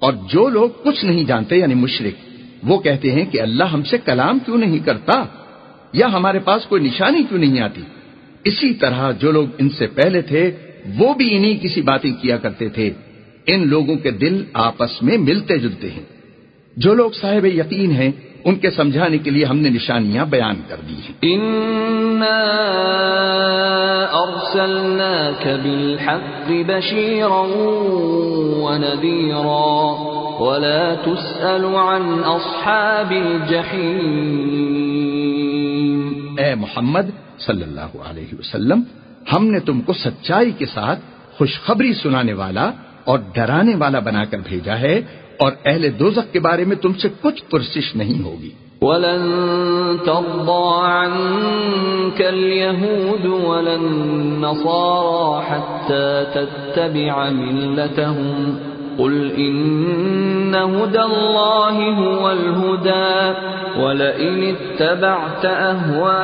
اور جو لوگ کچھ نہیں جانتے یعنی مشرق وہ کہتے ہیں کہ اللہ ہم سے کلام کیوں نہیں کرتا؟ یا ہمارے پاس کوئی نشانی کیوں نہیں آتی؟ اسی طرح جو لوگ ان سے پہلے تھے، وہ بھی انہی کسی باتیں کیا کرتے تھے۔ ان لوگوں کے دل آپس میں ملتے جلتے ہیں۔ جو لوگ صاحب یقین ہیں ان کے سمجھانے کے لیے ہم نے نشانیاں بیان کر دی ہیں۔ إنا أرسلناك بالحق بشيرا ونذيرا ولا تسأل عن أصحاب الجحيم اے محمد صلی اللہ علیہ وسلم ہم نے تم کو سچائی کے ساتھ خوشخبری سنانے والا اور ڈرانے والا بنا کر بھیجا ہے۔ اور اہل دوزخ کے بارے میں تم سے کچھ پرسش نہیں ہوگی۔ ولن ترضى عنك اليهود ولا النصارى حتى تتبع ملتهم. قل إن هدى الله هو الهدى. ولئن اتبعت أهواءهم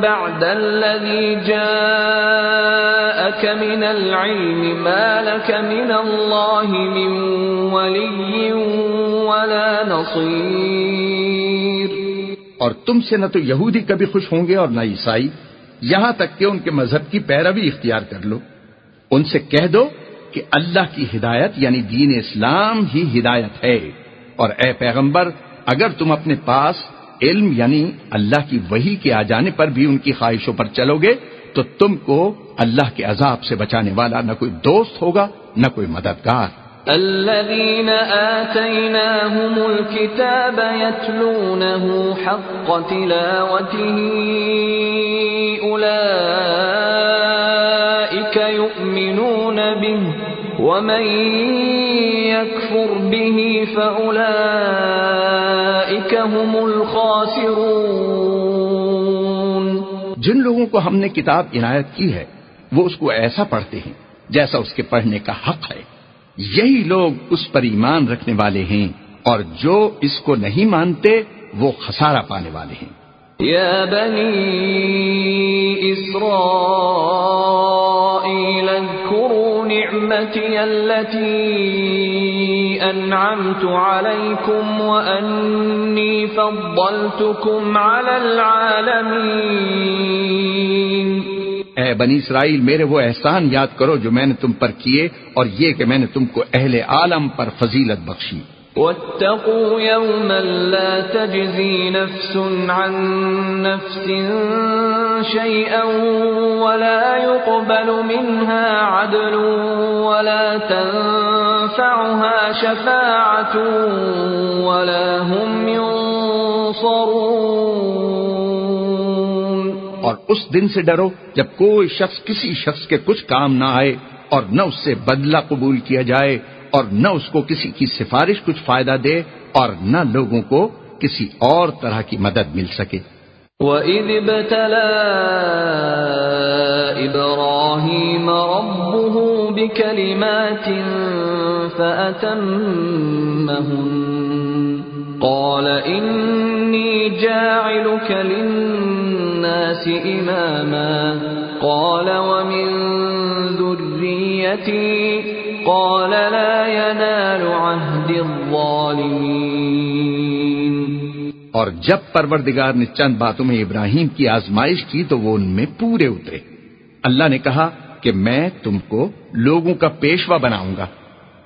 بعد الذي جاءك جاءك من العلم ما لك من الله من ولي ولا نصير. اور تم سے نہ تو یہودی کبھی خوش ہوں گے اور نہ عیسائی. یہاں تک کہ ان کے مذہب کی پیروی اختیار کر لو. ان سے کہہ دو کہ اللہ کی ہدایت یعنی دین اسلام ہی ہدایت ہے. اور اے پیغمبر، اگر تم اپنے پاس علم یعنی اللہ کی وہی کے آ جانے پر بھی ان کی خواہشوں پر چلو گے تو تم کو اللہ کے عذاب سے بچانے والا نہ کوئی دوست ہوگا، نہ کوئی مددگار۔ الذين آتيناهم الكتاب يتلونه حق تلاوته، أولئك يؤمنون به، ومن يكفر به فأولئك هم الخاسرون۔ جن لوگوں کو ہم نے کتاب عنایت کی ہے، وہ اس کو ایسا پڑھتے ہیں جیسا اس کے پڑھنے کا حق ہے۔ یہی لوگ اس پر ایمان رکھنے والے ہیں اور جو اس کو نہیں مانتے، وہ خسارہ پانے والے ہیں۔ يا بني إسرائيل اذكروا نعمتي التي انعمت عليكم وأني فضلتكم على العالمين. اے بنی اسرائیل، میرے وہ احسان یاد کرو جو میں نے تم پر کیے اور یہ کہ میں نے تم کو اہل عالم پر فضیلت بخشی۔ واتقوا يوما لا تجزي نفس عن نفس شيئا ولا يقبل منها عدل ولا تنفعها شفاعة ولا هم ينصرون. اور اس دن سے ڈرو جب کوئی شخص کسی شخص کے کچھ کام نہ آئے اور نہ اس سے بدلہ قبول کیا جائے اور نہ اس کو کسی کی سفارش کچھ فائدہ دے اور نہ لوگوں کو کسی اور طرح کی مدد مل سکے۔ وَإِذِ ابْتَلَى إِبْرَاهِيمَ رَبُّهُ بِكَلِمَاتٍ فَأَتَمَّهُنَّ، قَالَ إِنِّي جَاعِلُكَ لِلنَّاسِ إِمَامًا، قَالَ وَمِن ذُرِّيَّتِي قال لا ينال عهد الظالمين. اور جب پروردگار نے چند باتوں میں ابراہیم کی آزمائش کی تو وہ ان میں پورے اترے۔ اللہ نے کہا کہ میں تم کو لوگوں کا پیشوا بناؤں گا۔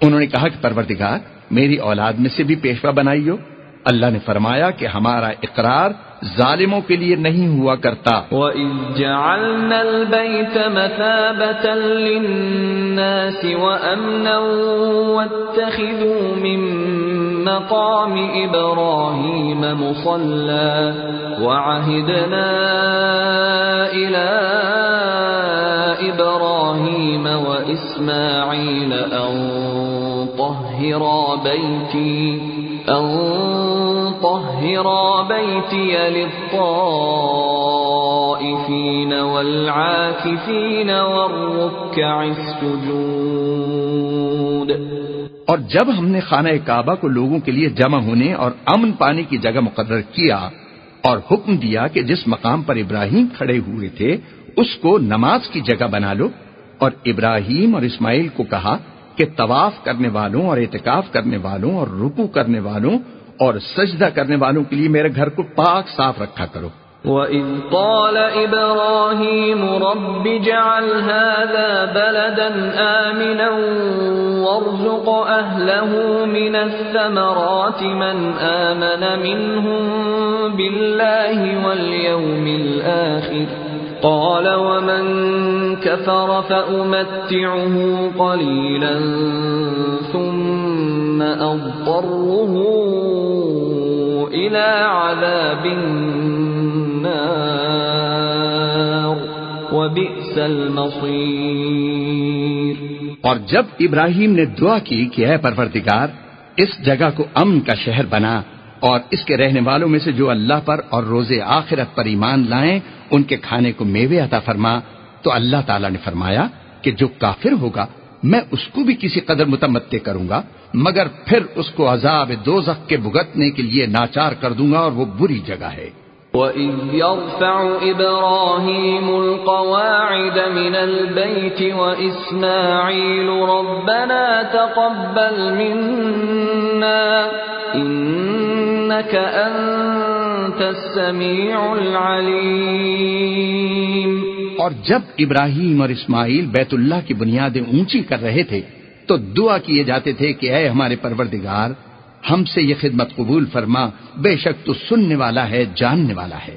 انہوں نے کہا کہ پروردگار، میری اولاد میں سے بھی پیشوا بنائیو۔ اللہ نے فرمایا کہ ہمارا اقرار ظالموں کے لیے نہیں ہوا کرتا۔ وَإِذْ جَعَلْنَا الْبَيْتَ مَثَابَةً لِلنَّاسِ وَأَمْنًا وَاتَّخِذُوا مِن مَّقَامِ إِبْرَاهِيمَ مُصَلًّى وَعَهِدْنَا إِلَى إِبْرَاهِيمَ وَإِسْمَاعِيلَ أَن طَهِّرَا بَيْتِي أن طهرا بيتي للطائفين والعاكفين والركع السجود. اور جب ہم نے خانہ کعبہ کو لوگوں کے لیے جمع ہونے اور امن پانے کی جگہ مقرر کیا اور حکم دیا کہ جس مقام پر ابراہیم کھڑے ہوئے تھے، اس کو نماز کی جگہ بنا لو، اور ابراہیم اور اسماعیل کو کہا کہ طواف کرنے والوں اور اعتکاف کرنے والوں اور رکو کرنے والوں اور سجدہ کرنے والوں کے لیے میرے گھر کو پاک صاف رکھا کرو۔ وَإِذْ قَالَ إِبْرَاهِيمُ رَبِّ جَعَلْ هَذَا بَلَدًا آمِنًا وَارْزُقْ أَهْلَهُ مِنَ الثَّمَرَاتِ مَنْ آمَنَ مِنْهُمْ بِاللَّهِ وَالْيَوْمِ الْآخِرِ قال ومن كفر فأمتعه قليلا ثم أضطره إلى عذاب النار. وبئس المصير. اور جب ابراہیم نے دعا کی کہ اے پروردگار، اس جگہ کو امن کا شہر بنا اور اس کے رہنے والوں میں سے جو اللہ پر اور روز آخرت پر ایمان لائیں ان کے کھانے کو میوے عطا فرما تو اللہ تعالیٰ نے فرمایا کہ جو کافر ہوگا، میں اس کو بھی کسی قدر متمتع کروں گا، مگر پھر اس کو عذاب دوزخ کے بھگتنے کے لیے ناچار کر دوں گا اور وہ بری جگہ ہے۔ وَإِذْ يَرْفَعُ إِبْرَاهِيمُ الْقَوَاعِدَ مِنَ الْبَيْتِ وَإِسْمَاعِيلُ رَبَّنَا تَقَبَّلْ مِنَّا إِنَّكَ أَنْتَ اور جب ابراہیم اور اسماعیل بیت اللہ کی بنیادیں اونچی کر رہے تھے، تو دعا کیے جاتے تھے کہ اے ہمارے پروردگار، ہم سے یہ خدمت قبول فرما، بے شک تو سننے والا ہے، جاننے والا ہے۔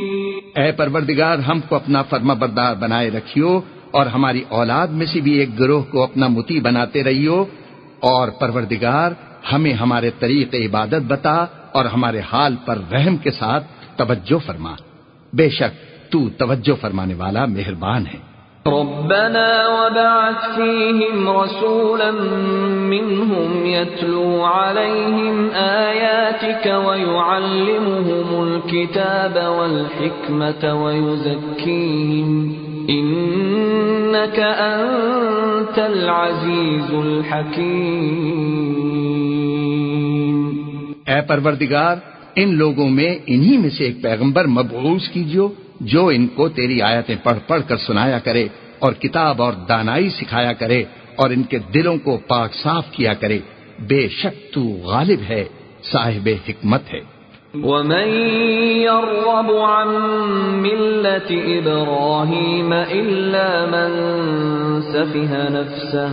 اے پروردگار، ہم کو اپنا فرما بردار بنائے رکھیو اور ہماری اولاد میں سے بھی ایک گروہ کو اپنا متی بناتے رہیو۔ اور پروردگار، ہمیں ہمارے طریق عبادت بتا اور ہمارے حال پر رحم کے ساتھ توجہ فرما۔ بے شک تو توجہ فرمانے والا مہربان ہے۔ ربنا وبعث فيهم رسولا منهم يتلو عليهم آياتك ويعلمهم الكتاب والحكمة ويزكيهم إنك أنت العزيز الحكيم اے پروردگار، ان لوگوں میں انہی میں سے ایک پیغمبر مبعوث کیجیو جو ان کو تیری آیتیں پڑھ پڑھ کر سنایا کرے اور کتاب اور دانائی سکھایا کرے اور ان کے دلوں کو پاک صاف کیا کرے، بے شک تو غالب ہے، صاحب حکمت ہے۔ ومن يرغب عن ملة إبراهيم إلا من سفه نفسه،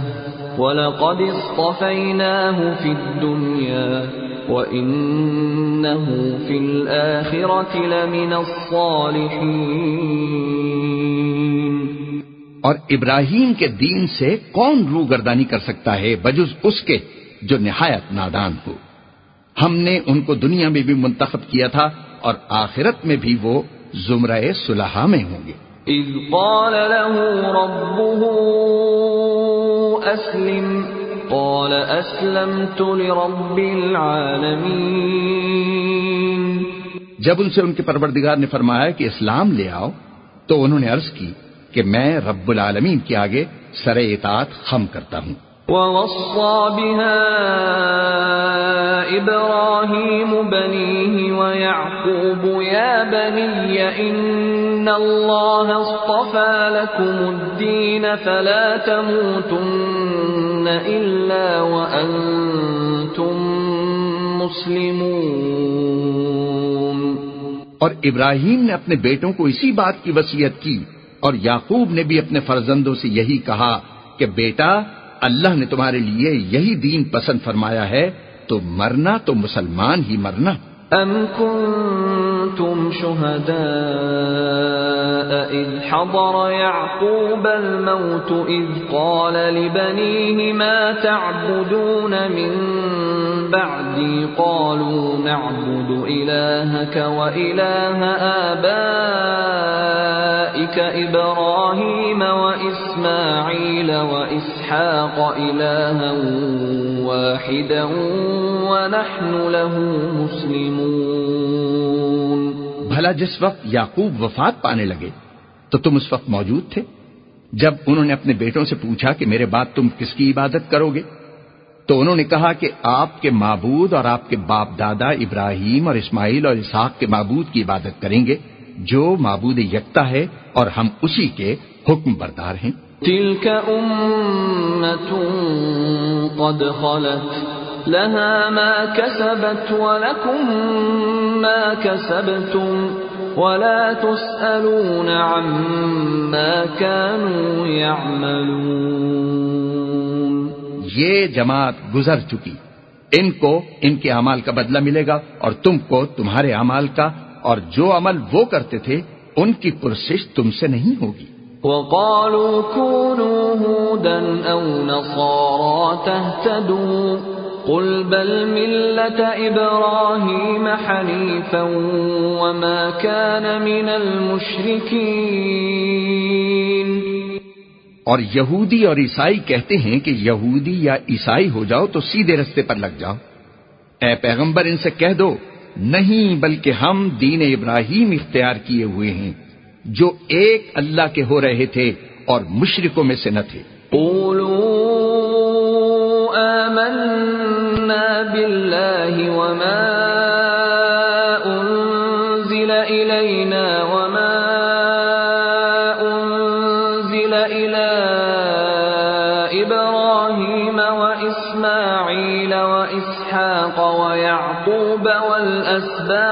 ولقد اصطفيناه في الدنيا وَإِنَّهُ فِي الْآخِرَةِ لَمِنَ الصَّالِحِينَ۔ اور ابراہیم کے دین سے کون رو گردانی کر سکتا ہے بجز اس کے جو نہایت نادان ہو؟ ہم نے ان کو دنیا میں بھی منتخب کیا تھا اور آخرت میں بھی وہ زمرہ صلحہ میں ہوں گے۔ اذ قال له ربه اسلم قال اسلمت لرب العالمین جب ان سے ان کے پروردگار نے فرمایا کہ اسلام لے آؤ تو انہوں نے عرض کی کہ میں رب العالمین کے آگے سر اطاعت خم کرتا ہوں۔ ووصى بها إبراهيم بنيه ويعقوب يا بني إن الله اصطفى لكم الدين فلا تموتن إلا وأنتم مسلمون اور ابراہیم نے اپنے بیٹوں کو اسی بات کی وصیت کی اور یعقوب نے بھی اپنے فرزندوں سے یہی کہا کہ بیٹا، اللہ نے تمہارے لیے یہی دین پسند فرمایا ہے، تو مرنا تو مسلمان ہی مرنا۔ أم كنتم شهداء إذ حضر يعقوب الموت إذ قال لبنيه ما تعبدون من بعدي؟ قالوا نعبد إلهك وإله آبائك إبراهيم وإسماعيل وإسحاق إلها واحدا ونحن له مسلمون. بھلا جس وقت یعقوب وفات پانے لگے، تو تم اس وقت موجود تھے؟ جب انہوں نے اپنے بیٹوں سے پوچھا کہ میرے بعد تم کس کی عبادت کرو گے، تو انہوں نے کہا کہ آپ کے معبود اور آپ کے باپ دادا ابراہیم اور اسماعیل اور اسحاق کے معبود کی عبادت کریں گے، جو معبود یکتا ہے اور ہم اسی کے حکم بردار ہیں۔ تلك أمة قد خلت لها ما كسبت ولكم ما كسبتم ولا تسألون عما كانوا يعملون یہ جماعت گزر چکی۔ ان کو ان کے اعمال کا بدلہ ملے گا اور تم کو تمہارے اعمال کا اور جو عمل وہ کرتے تھے ان کی پرسش تم سے نہیں ہوگی۔ وقالوا كونوا هودا أو نصارى تهتدوا قل بل ملة إبراهيم حنيفا وما كان من المشركين اور یہودی اور عیسائی کہتے ہیں کہ یہودی یا عیسائی ہو جاؤ تو سیدھے رستے پر لگ جاؤ۔ اے پیغمبر ان سے کہہ دو، نہیں بلکہ ہم دین ابراہیم اختیار کیے ہوئے ہیں۔ جو ایک اللہ کے ہو رہے تھے اور مشرکوں میں سے نہ تھے۔ قولوا آمنا باللہ وما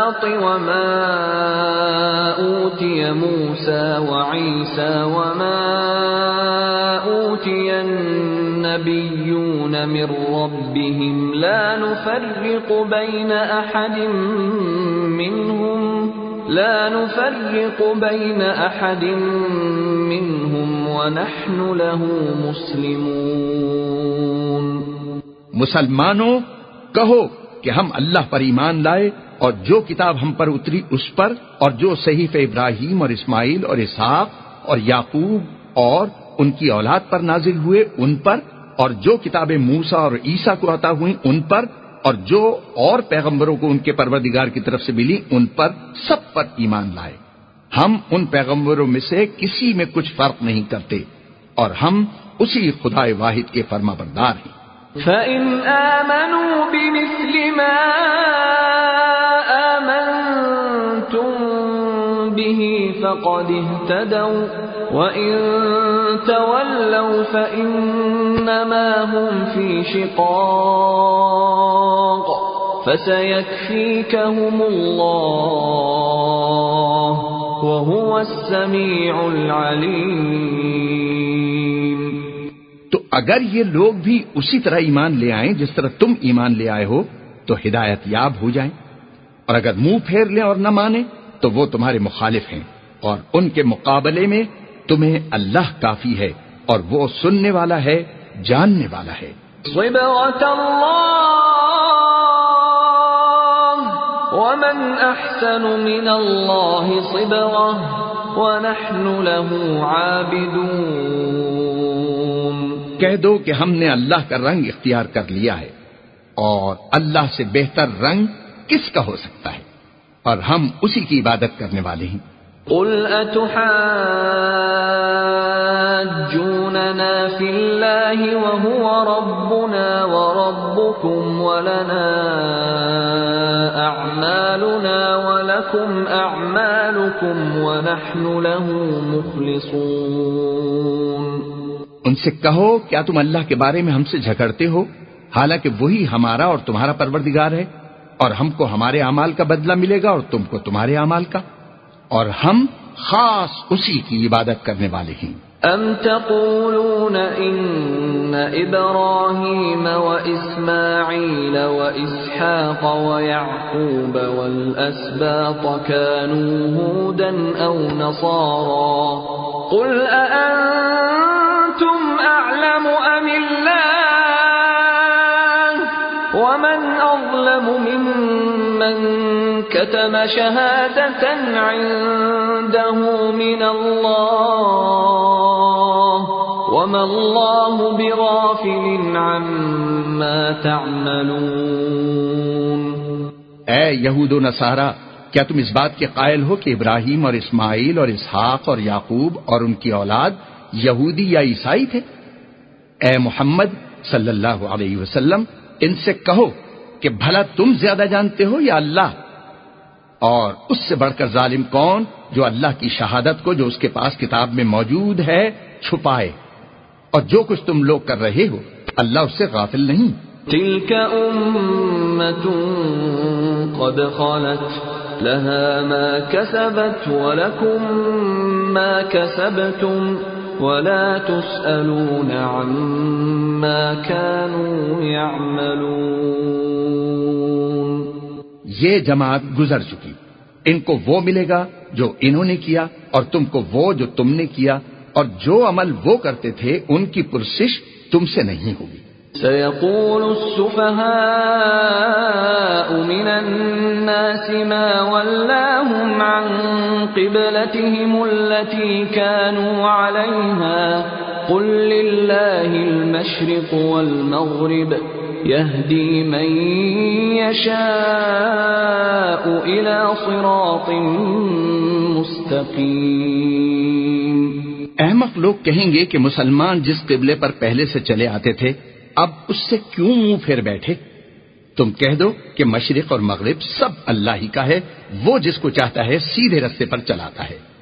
والأسباط وما أوتي موسى وعيسى وما أوتي النبيون من ربهم لا نفرق بين أحد منهم، لا نفرق بين أحد منهم ونحن له مسلمون۔ مسلمانوں، کہو کہ ہم اللہ پر ایمان لائے اور جو کتاب ہم پر اتری اس پر، اور جو صحیف ابراہیم اور اسماعیل اور اسحاق اور یعقوب اور ان کی اولاد پر نازل ہوئے، ان پر، اور جو کتابیں موسا اور عیسیٰ کو عطا ہوئی ان پر، اور جو اور پیغمبروں کو ان کے پروردگار کی طرف سے ملی، ان پر سب پر ایمان لائے۔ ہم ان پیغمبروں میں سے کسی میں کچھ فرق نہیں کرتے، اور ہم اسی خدا واحد کے فرما بردار ہیں۔ فَإِنْ آمَنُوا بِمِثْلِ مَا فَقَدِ اهْتَدَوْا وَإِنْ تَوَلَّوْا فَإِنَّمَا هُمْ فِي شِقَاقٍ فَسَيَكْفِيكَهُمُ اللَّهُ وَهُوَ السَّمِيعُ الْعَلِيمُ تو اگر یہ لوگ بھی اسی طرح ایمان لے آئیں جس طرح تم ایمان لے آئے ہو، تو ہدایت یاب ہو جائیں۔ اور اگر منہ پھیر لیں اور نہ مانیں، تو وہ تمہارے مخالف ہیں۔ اور ان کے مقابلے میں تمہیں اللہ کافی ہے اور وہ سننے والا ہے جاننے والا ہے۔ الله ومن أحسن من صبغة ونحن له عابدون۔ کہہ دو کہ ہم نے اللہ کا رنگ اختیار کر لیا ہے اور اللہ سے بہتر رنگ کس کا ہو سکتا ہے؟ اور ہم اسی کی عبادت کرنے والے ہیں۔ قل أتحاجوننا في الله وهو ربنا وربكم ولنا أعمالنا ولكم أعمالكم ونحن له مخلصون ان سے کہو، کیا تم اللہ کے بارے میں ہم سے جھگڑتے ہو؟ حالانکہ وہی ہمارا اور تمہارا پروردگار ہے، اور ہم کو ہمارے اعمال کا بدلہ ملے گا اور تم کو تمہارے اعمال کا۔ اور ہم خاص اسی کی عبادت کرنے والے ہیں۔ أم تقولون إن إبراهيم وإسماعيل وإسحاق ويعقوب والأسباط كانوا هودا أو نصارا قل أأنتم أعلم أم الله كتم شهادة عنده من الله وما الله بغافل عما تعملون. اے یہود و نصارہ، کیا تم اس بات کے قائل ہو کہ ابراہیم اور اسماعیل اور اسحاق اور یعقوب اور ان کی اولاد یہودی یا عیسائی تھے؟ اے محمد صلی اللہ علیہ وسلم، ان سے کہو کہ بھلا تم زیادہ جانتے ہو یا اللہ؟ اور اس سے بڑھ کر ظالم کون جو اللہ کی شہادت کو جو اس کے پاس کتاب میں موجود ہے چھپائے؟ اور جو کچھ تم لوگ کر رہے ہو، اللہ اس سے غافل نہیں۔ تلك أمة قد خلت لها ما كسبت ولكم ما كسبتم ولا تسألون عما كانوا يعملون۔ یہ جماعت گزر چکی۔ ان کو وہ ملے گا جو انہوں نے کیا اور تم کو وہ جو تم نے کیا اور جو عمل وہ کرتے تھے، ان کی پرسش تم سے نہیں ہوگی۔ سيقول السفهاء من الناس ما ولاهم عن قبلتهم التي كانوا عليها قل لله المشرق والمغرب يهدي من يشاء إلى صراط مستقيم۔ احمق لوگ کہیں گے کہ مسلمان جس قبلے پر پہلے سے چلے آتے تھے، اب اس سے کیوں منہ پھیر بیٹھے؟ تم کہہ دو کہ مشرق اور مغرب سب اللہ ہی کا ہے، وہ جس کو چاہتا ہے سیدھے رستے پر چلاتا ہے۔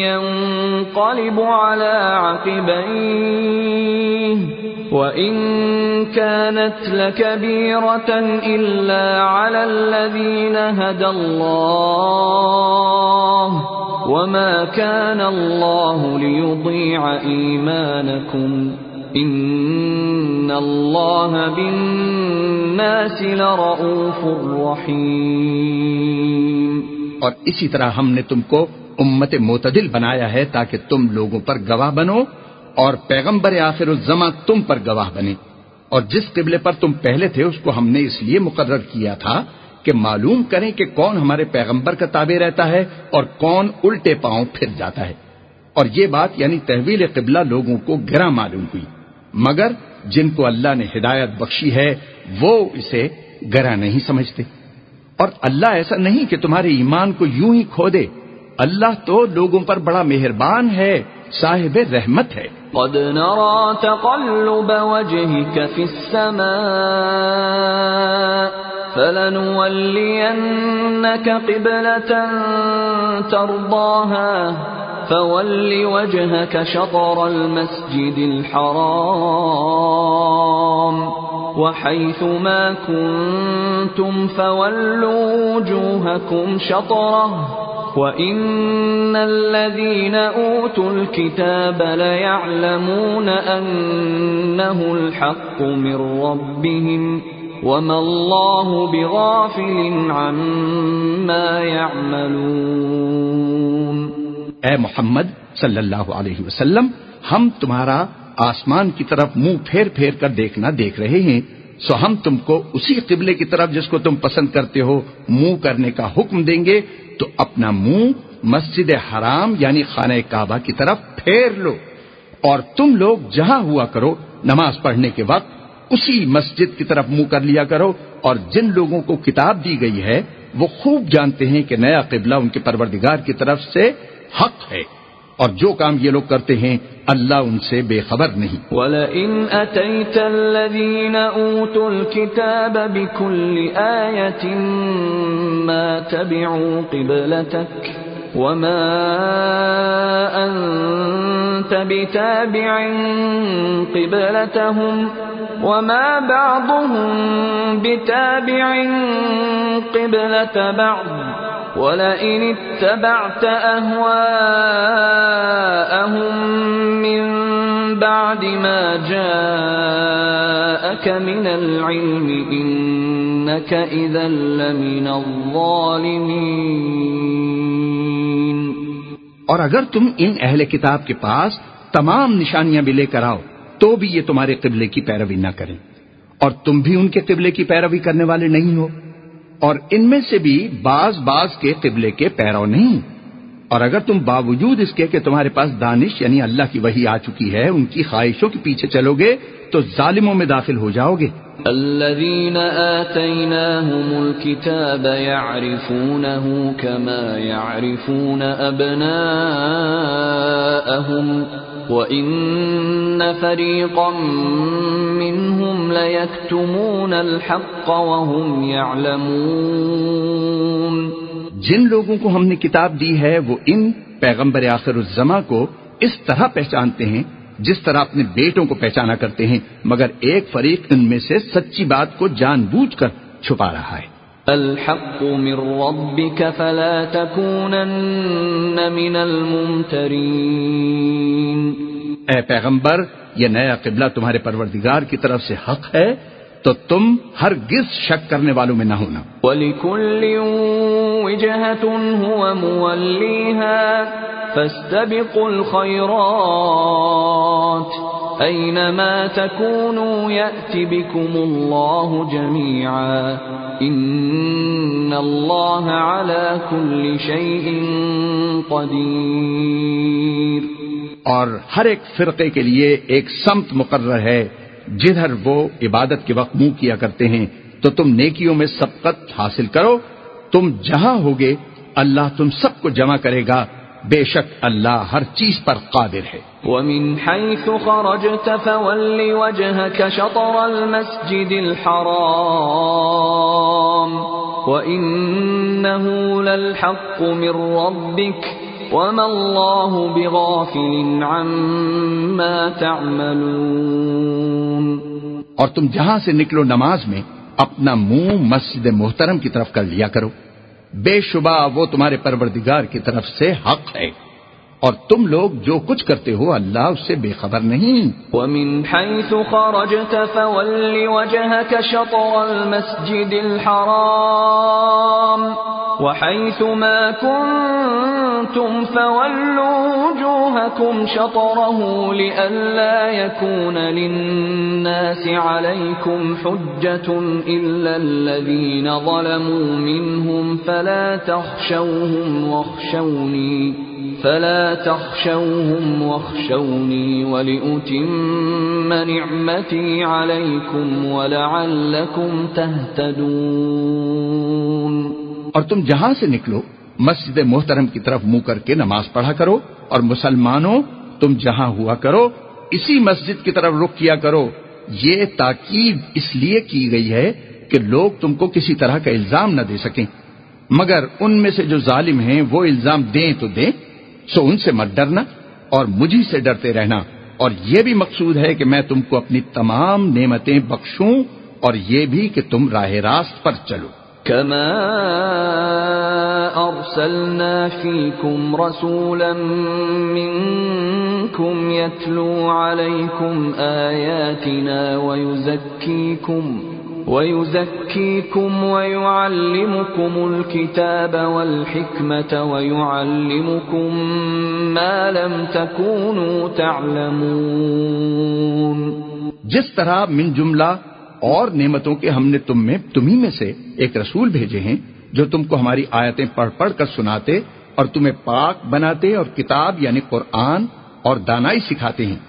ينقلب على عقبيه. وإن كانت لكبيرة إلا على الذين هدى الله. وما كان الله ليضيع إيمانكم. إن الله بالناس لرؤوف رحيم. اور اسی طرح ہم نے تم کو امت معتدل بنایا ہے تاکہ تم لوگوں پر گواہ بنو اور پیغمبر آخر الزما تم پر گواہ بنے۔ اور جس قبلے پر تم پہلے تھے اس کو ہم نے اس لیے مقرر کیا تھا کہ معلوم کریں کہ کون ہمارے پیغمبر کا تابع رہتا ہے اور کون الٹے پاؤں پھر جاتا ہے۔ اور یہ بات یعنی تحویل قبلہ لوگوں کو گرا معلوم ہوئی۔ مگر جن کو اللہ نے ہدایت بخشی ہے وہ اسے گرا نہیں سمجھتے۔ اور اللہ ایسا نہیں کہ تمہارے ایمان کو یوں ہی کھو دے۔ اللہ تو لوگوں پر بڑا مہربان ہے، صاحب رحمت ہے۔ قد نرى تقلب وجهك في السماء، فلنولينك قبلة ترضاها، فول وجهك شطر المسجد الحرام۔ وحيث ما كنتم فولوا وجوهكم شطره وَإِنَّ الَّذِينَ أُوتُوا الْكِتَابَ لَيَعْلَمُونَ أَنَّهُ الْحَقُّ مِنْ رَبِّهِمْ وَمَا اللَّهُ بِغَافِلٍ عَمَّا يَعْمَلُونَ اے محمد صلی اللہ علیہ وسلم، ہم تمہارا آسمان کی طرف منہ پھیر پھیر کر دیکھنا دیکھ رہے ہیں، سو ہم تم کو اسی قبلے کی طرف جس کو تم پسند کرتے ہو، منہ کرنے کا حکم دیں گے، تو اپنا منہ مسجد حرام یعنی خانہ کعبہ کی طرف پھیر لو۔ اور تم لوگ جہاں ہوا کرو، نماز پڑھنے کے وقت اسی مسجد کی طرف منہ کر لیا کرو۔ اور جن لوگوں کو کتاب دی گئی ہے، وہ خوب جانتے ہیں کہ نیا قبلہ ان کے پروردگار کی طرف سے حق ہے۔ اور جو کام یہ لوگ کرتے ہیں، اللہ ان سے بے خبر نہیں۔ وَلَئِنْ أَتَيْتَ الَّذِينَ أُوتُوا الْكِتَابَ بِكُلِّ آيَةٍ مَا تَبِعُوا قِبْلَتَكَ وَمَا أَنْتَ بِتَابِعٍ قِبْلَتَهُمْ وَمَا بَعْضُهُمْ بِتَابِعٍ قِبْلَةَ بَعْضٍ ولئن اتبعت أهواءهم من بعد ما جاءك من العلم إنك إذا لمن الظالمين اور اگر تم ان اہل کتاب کے پاس تمام نشانیاں بھی لے کر آؤ، تو بھی یہ تمہارے قبلے کی پیروی نہ کریں۔ اور تم بھی ان کے قبلے کی پیروی کرنے والے نہیں ہو۔ اور ان میں سے بھی بعض بعض کے قبلے کے پیرو نہیں۔ اور اگر تم باوجود اس کے کہ تمہارے پاس دانش یعنی اللہ کی وہی آ چکی ہے، ان کی خواہشوں کے پیچھے چلو گے تو ظالموں میں داخل ہو جاؤ گے۔ الذين آتيناهم الكتاب يعرفونه كما يعرفون أبناءهم وَإِنَّ فَرِيقًا مِّنْهُمْ لَيَكْتُمُونَ الْحَقَّ وَهُمْ يَعْلَمُونَ جن لوگوں کو ہم نے کتاب دی ہے، وہ ان پیغمبر آخر الزما کو اس طرح پہچانتے ہیں، جس طرح اپنے بیٹوں کو پہچانا کرتے ہیں، مگر ایک فریق ان میں سے سچی بات کو جان بوجھ کر چھپا رہا ہے۔ الحق من ربك فلا تكونن من الممترين۔ اے پیغمبر یہ نیا قبلہ تمہارے پروردگار کی طرف سے حق ہے تو تم ہر گز شک کرنے والوں میں نہ ہونا۔ وَلِكُلِّ وِجْهَةٌ هُوَ مُوَلِّيهَا فَاسْتَبِقُوا الْخَيْرَاتِ۔ أَيْنَمَا تَكُونُوا يَأْتِ بِكُمُ اللَّهُ جَمِيعًا إِنَّ اللَّهَ عَلَى كُلِّ شَيْءٍ قَدِيرٌ اور ہر ایک فرقے کے لیے ایک سمت مقرر ہے، جدھر وہ عبادت کے وقت منہ کیا کرتے ہیں، تو تم نیکیوں میں سبقت حاصل کرو، تم جہاں ہوگے، اللہ تم سب کو جمع کرے گا۔ بے شک اللہ ہر چیز پر قادر ہے۔ ومن حيث خرجت فول وجهك شطر المسجد الحرام وإنه للحق من ربك وما الله بغافل عما تعملون۔ اور تم جہاں سے نکلو نماز میں اپنا منہ مسجد محترم کی طرف کر لیا کرو۔ بے شبہ وہ تمہارے پروردگار کی طرف سے حق ہے۔ اور تم لوگ جو کچھ کرتے ہو اللہ اس سے بے خبر نہیں۔ ومن حيث خرجت فول وجهك شطر المسجد الحرام وحيث ما كنتم فولوا وجوهكم شطره لئلا يكون للناس عليكم حجة إلا الذين ظلموا منهم فلا تخشوهم واخشوني فلا تخشوهم واخشوني ولأتم نعمتي عليكم ولعلكم تهتدون. اور تم جہاں سے نکلو، مسجد محترم کی طرف منہ کر کے نماز پڑھا کرو، اور مسلمانوں، تم جہاں ہوا کرو، اسی مسجد کی طرف رخ کیا کرو۔ یہ تاکید اس لیے کی گئی ہے کہ لوگ تم کو کسی طرح کا الزام نہ دے سکیں۔ مگر ان میں سے جو ظالم ہیں، وہ الزام دیں تو دیں۔ سو ان سے مت ڈرنا اور مجھی سے ڈرتے رہنا۔ اور یہ بھی مقصود ہے کہ میں تم کو اپنی تمام نعمتیں بخشوں اور یہ بھی کہ تم راہ راست پر چلو۔ كما أرسلنا فيكم رسولا منكم يتلو عليكم آياتنا ويزكيكم ويزكيكم ويعلمكم الكتاب والحكمة ويعلمكم ما لم تكونوا تعلمون جس طرح من جملہ اور نعمتوں کے ہم نے تم میں تمہیں میں سے ایک رسول بھیجے ہیں، جو تم کو ہماری آیتیں پڑھ پڑھ کر سناتے اور تمہیں پاک بناتے اور کتاب یعنی قرآن اور دانائی سکھاتے ہیں،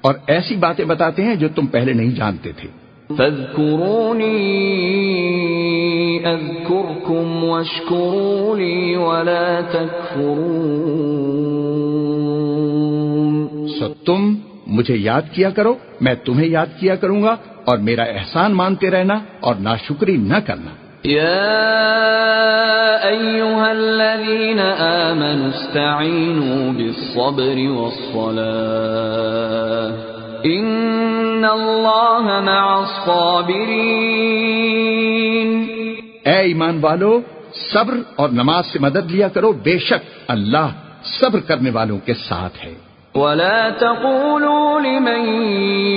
اور ایسی باتیں بتاتے ہیں جو تم پہلے نہیں جانتے تھے۔ فاذكروني أذكركم واشكروا لي ولا تكفرون سو تم مجھے یاد کیا کرو میں تمہیں یاد کیا کروں گا اور میرا احسان مانتے رہنا اور ناشکری نہ کرنا۔ يا أيها الذين آمنوا استعينوا بالصبر والصلاة۔ إن الله مع الصابرين اے ایمان والو صبر اور نماز سے مدد لیا کرو بے شک اللہ صبر کرنے والوں کے ساتھ ہے۔ ولا تقولوا لمن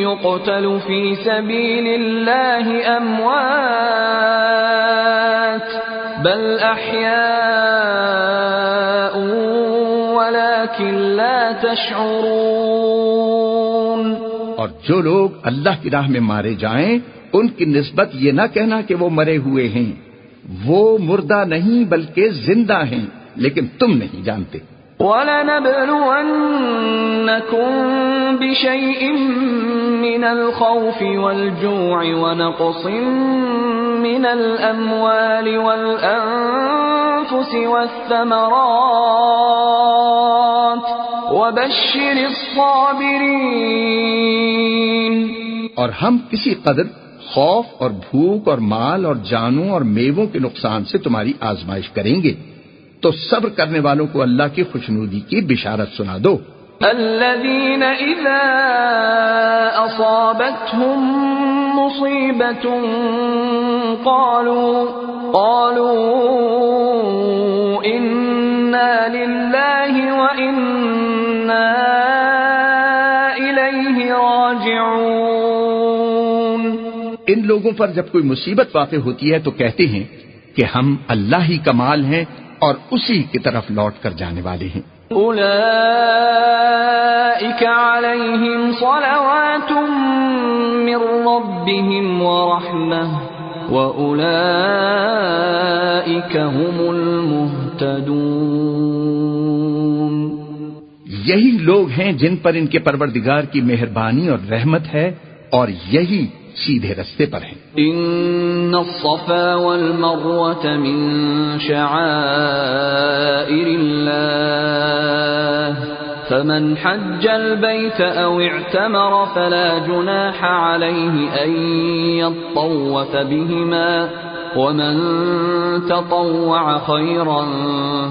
يقتل في سبيل الله أموات بل أحياء ولكن لا تشعرون اور جو لوگ اللہ کی راہ میں مارے جائیں، ان کی نسبت یہ نہ کہنا کہ وہ مرے ہوئے ہیں۔ وہ مردہ نہیں بلکہ زندہ ہیں، لیکن تم نہیں جانتے۔ ولنبلونكم بشيء من الخوف والجوع ونقص من الأموال والأنفس والثمرات وبشر الصابرين اور ہم کسی قدر خوف اور بھوک اور مال اور جانوں اور میووں کے نقصان سے تمہاری آزمائش کریں گے۔ تو صبر کرنے والوں کو اللہ کی خوشنودی کی بشارت سنا دو۔ الذين إذا أصابتهم مصيبة قالوا قالوا إنا لله إليه راجعون۔ ان لوگوں پر جب کوئی مصیبت واقع ہوتی ہے تو کہتے ہیں کہ ہم اللہ ہی کا مال ہیں اور اسی کی طرف لوٹ کر جانے والے ہیں۔ أولئك عليهم صلوات من ربهم ورحمة وأولئك هم المهتدون یہی لوگ ہیں جن پر ان کے پروردگار کی مہربانی اور رحمت ہے اور یہی سیدھے رستے پر ہیں۔ إن الصفا والمروة من شعائر الله، فمن حج البيت أو اعتمر فلا جناح عليه أن يطوف بهما. ومن تطوع خيرا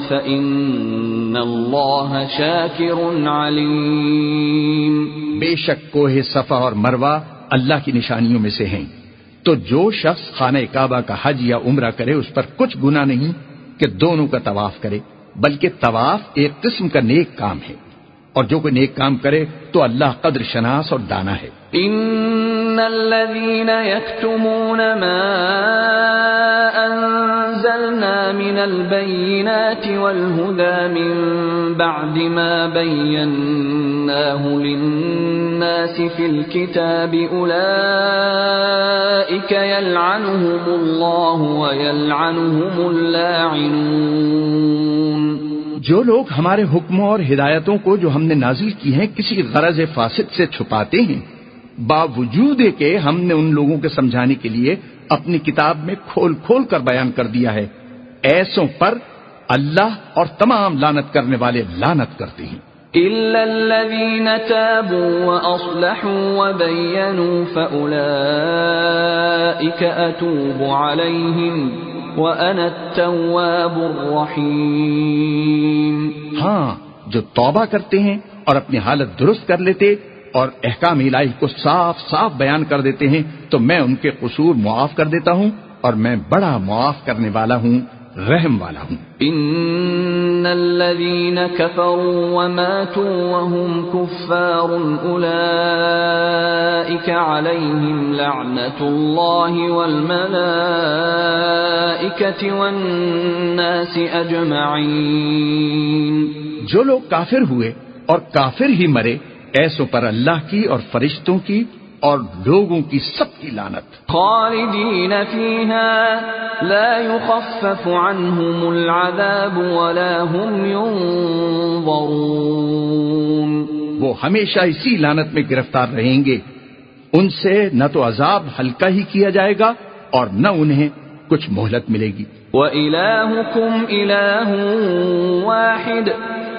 فإن الله شاكر عليم بے شک کوہ صفا اور مروا اللہ کی نشانیوں میں سے ہیں۔ تو جو شخص خانہ کعبہ کا حج یا عمرہ کرے، اس پر کچھ گنا نہیں کہ دونوں کا طواف کرے، بلکہ طواف ایک قسم کا نیک کام ہے۔ اور جو کوئی نیک کام کرے، تو اللہ قدر شناس اور دانا ہے۔ إن الذين يكتمون ما أنزلنا من البينات والهدى من بعد ما بيناه للناس في الكتاب أولئك يلعنهم الله ويلعنهم اللاعنون جو لوگ ہمارے حکموں اور ہدایتوں کو جو ہم نے نازل کی ہیں، کسی غرض فاسد سے چھپاتے ہیں۔ باوجود کہ ہم نے ان لوگوں کے سمجھانے کے لیے اپنی کتاب میں کھول کھول کر بیان کر دیا ہے ایسوں پر اللہ اور تمام لانت کرنے والے لانت کرتے ہیں۔ إلا الذين تابوا وأصلحوا وبينوا فأولئك أتوب عليهم وأنا التواب الرحيم۔ ہاں جو توبہ کرتے ہیں اور اپنی حالت درست کر لیتے اور احکام الہی کو صاف صاف بیان کر دیتے ہیں تو میں ان کے قصور معاف کر دیتا ہوں اور میں بڑا معاف کرنے والا ہوں رحم والا ہوں۔ إن الذين كفروا وماتوا وهم كفار أولئك عليهم لعنة الله والملائكة والناس أجمعين جو لوگ کافر ہوئے اور کافر ہی مرے ایسوں پر اللہ کی اور فرشتوں کی اور لوگوں کی سب کی لانت خالدين فيها لا يخفف عنهم العذاب ولا هم ينظرون وہ ہمیشہ اسی لانت میں گرفتار رہیں گے۔ ان سے نہ تو عذاب ہلکا ہی کیا جائے گا اور نہ انہیں کچھ مہلت ملے گی۔ وإلهكم إله واحد۔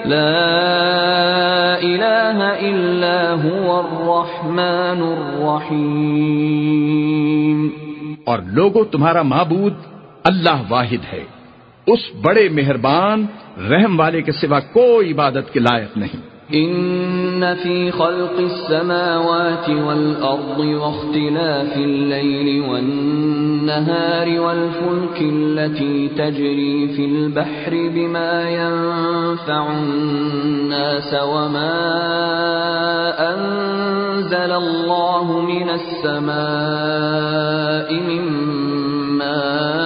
لا الہ الا هو الرحمن الرحیم اور لوگو، تمہارا معبود اللہ واحد ہے۔ اس بڑے مہربان، رحم والے کے سوا کوئی عبادت کے لائق نہیں۔ إن في خلق السماوات والأرض واختلاف الليل والنهار والفلك التي تجري في البحر بما ينفع الناس وما أنزل الله من السماء من ماء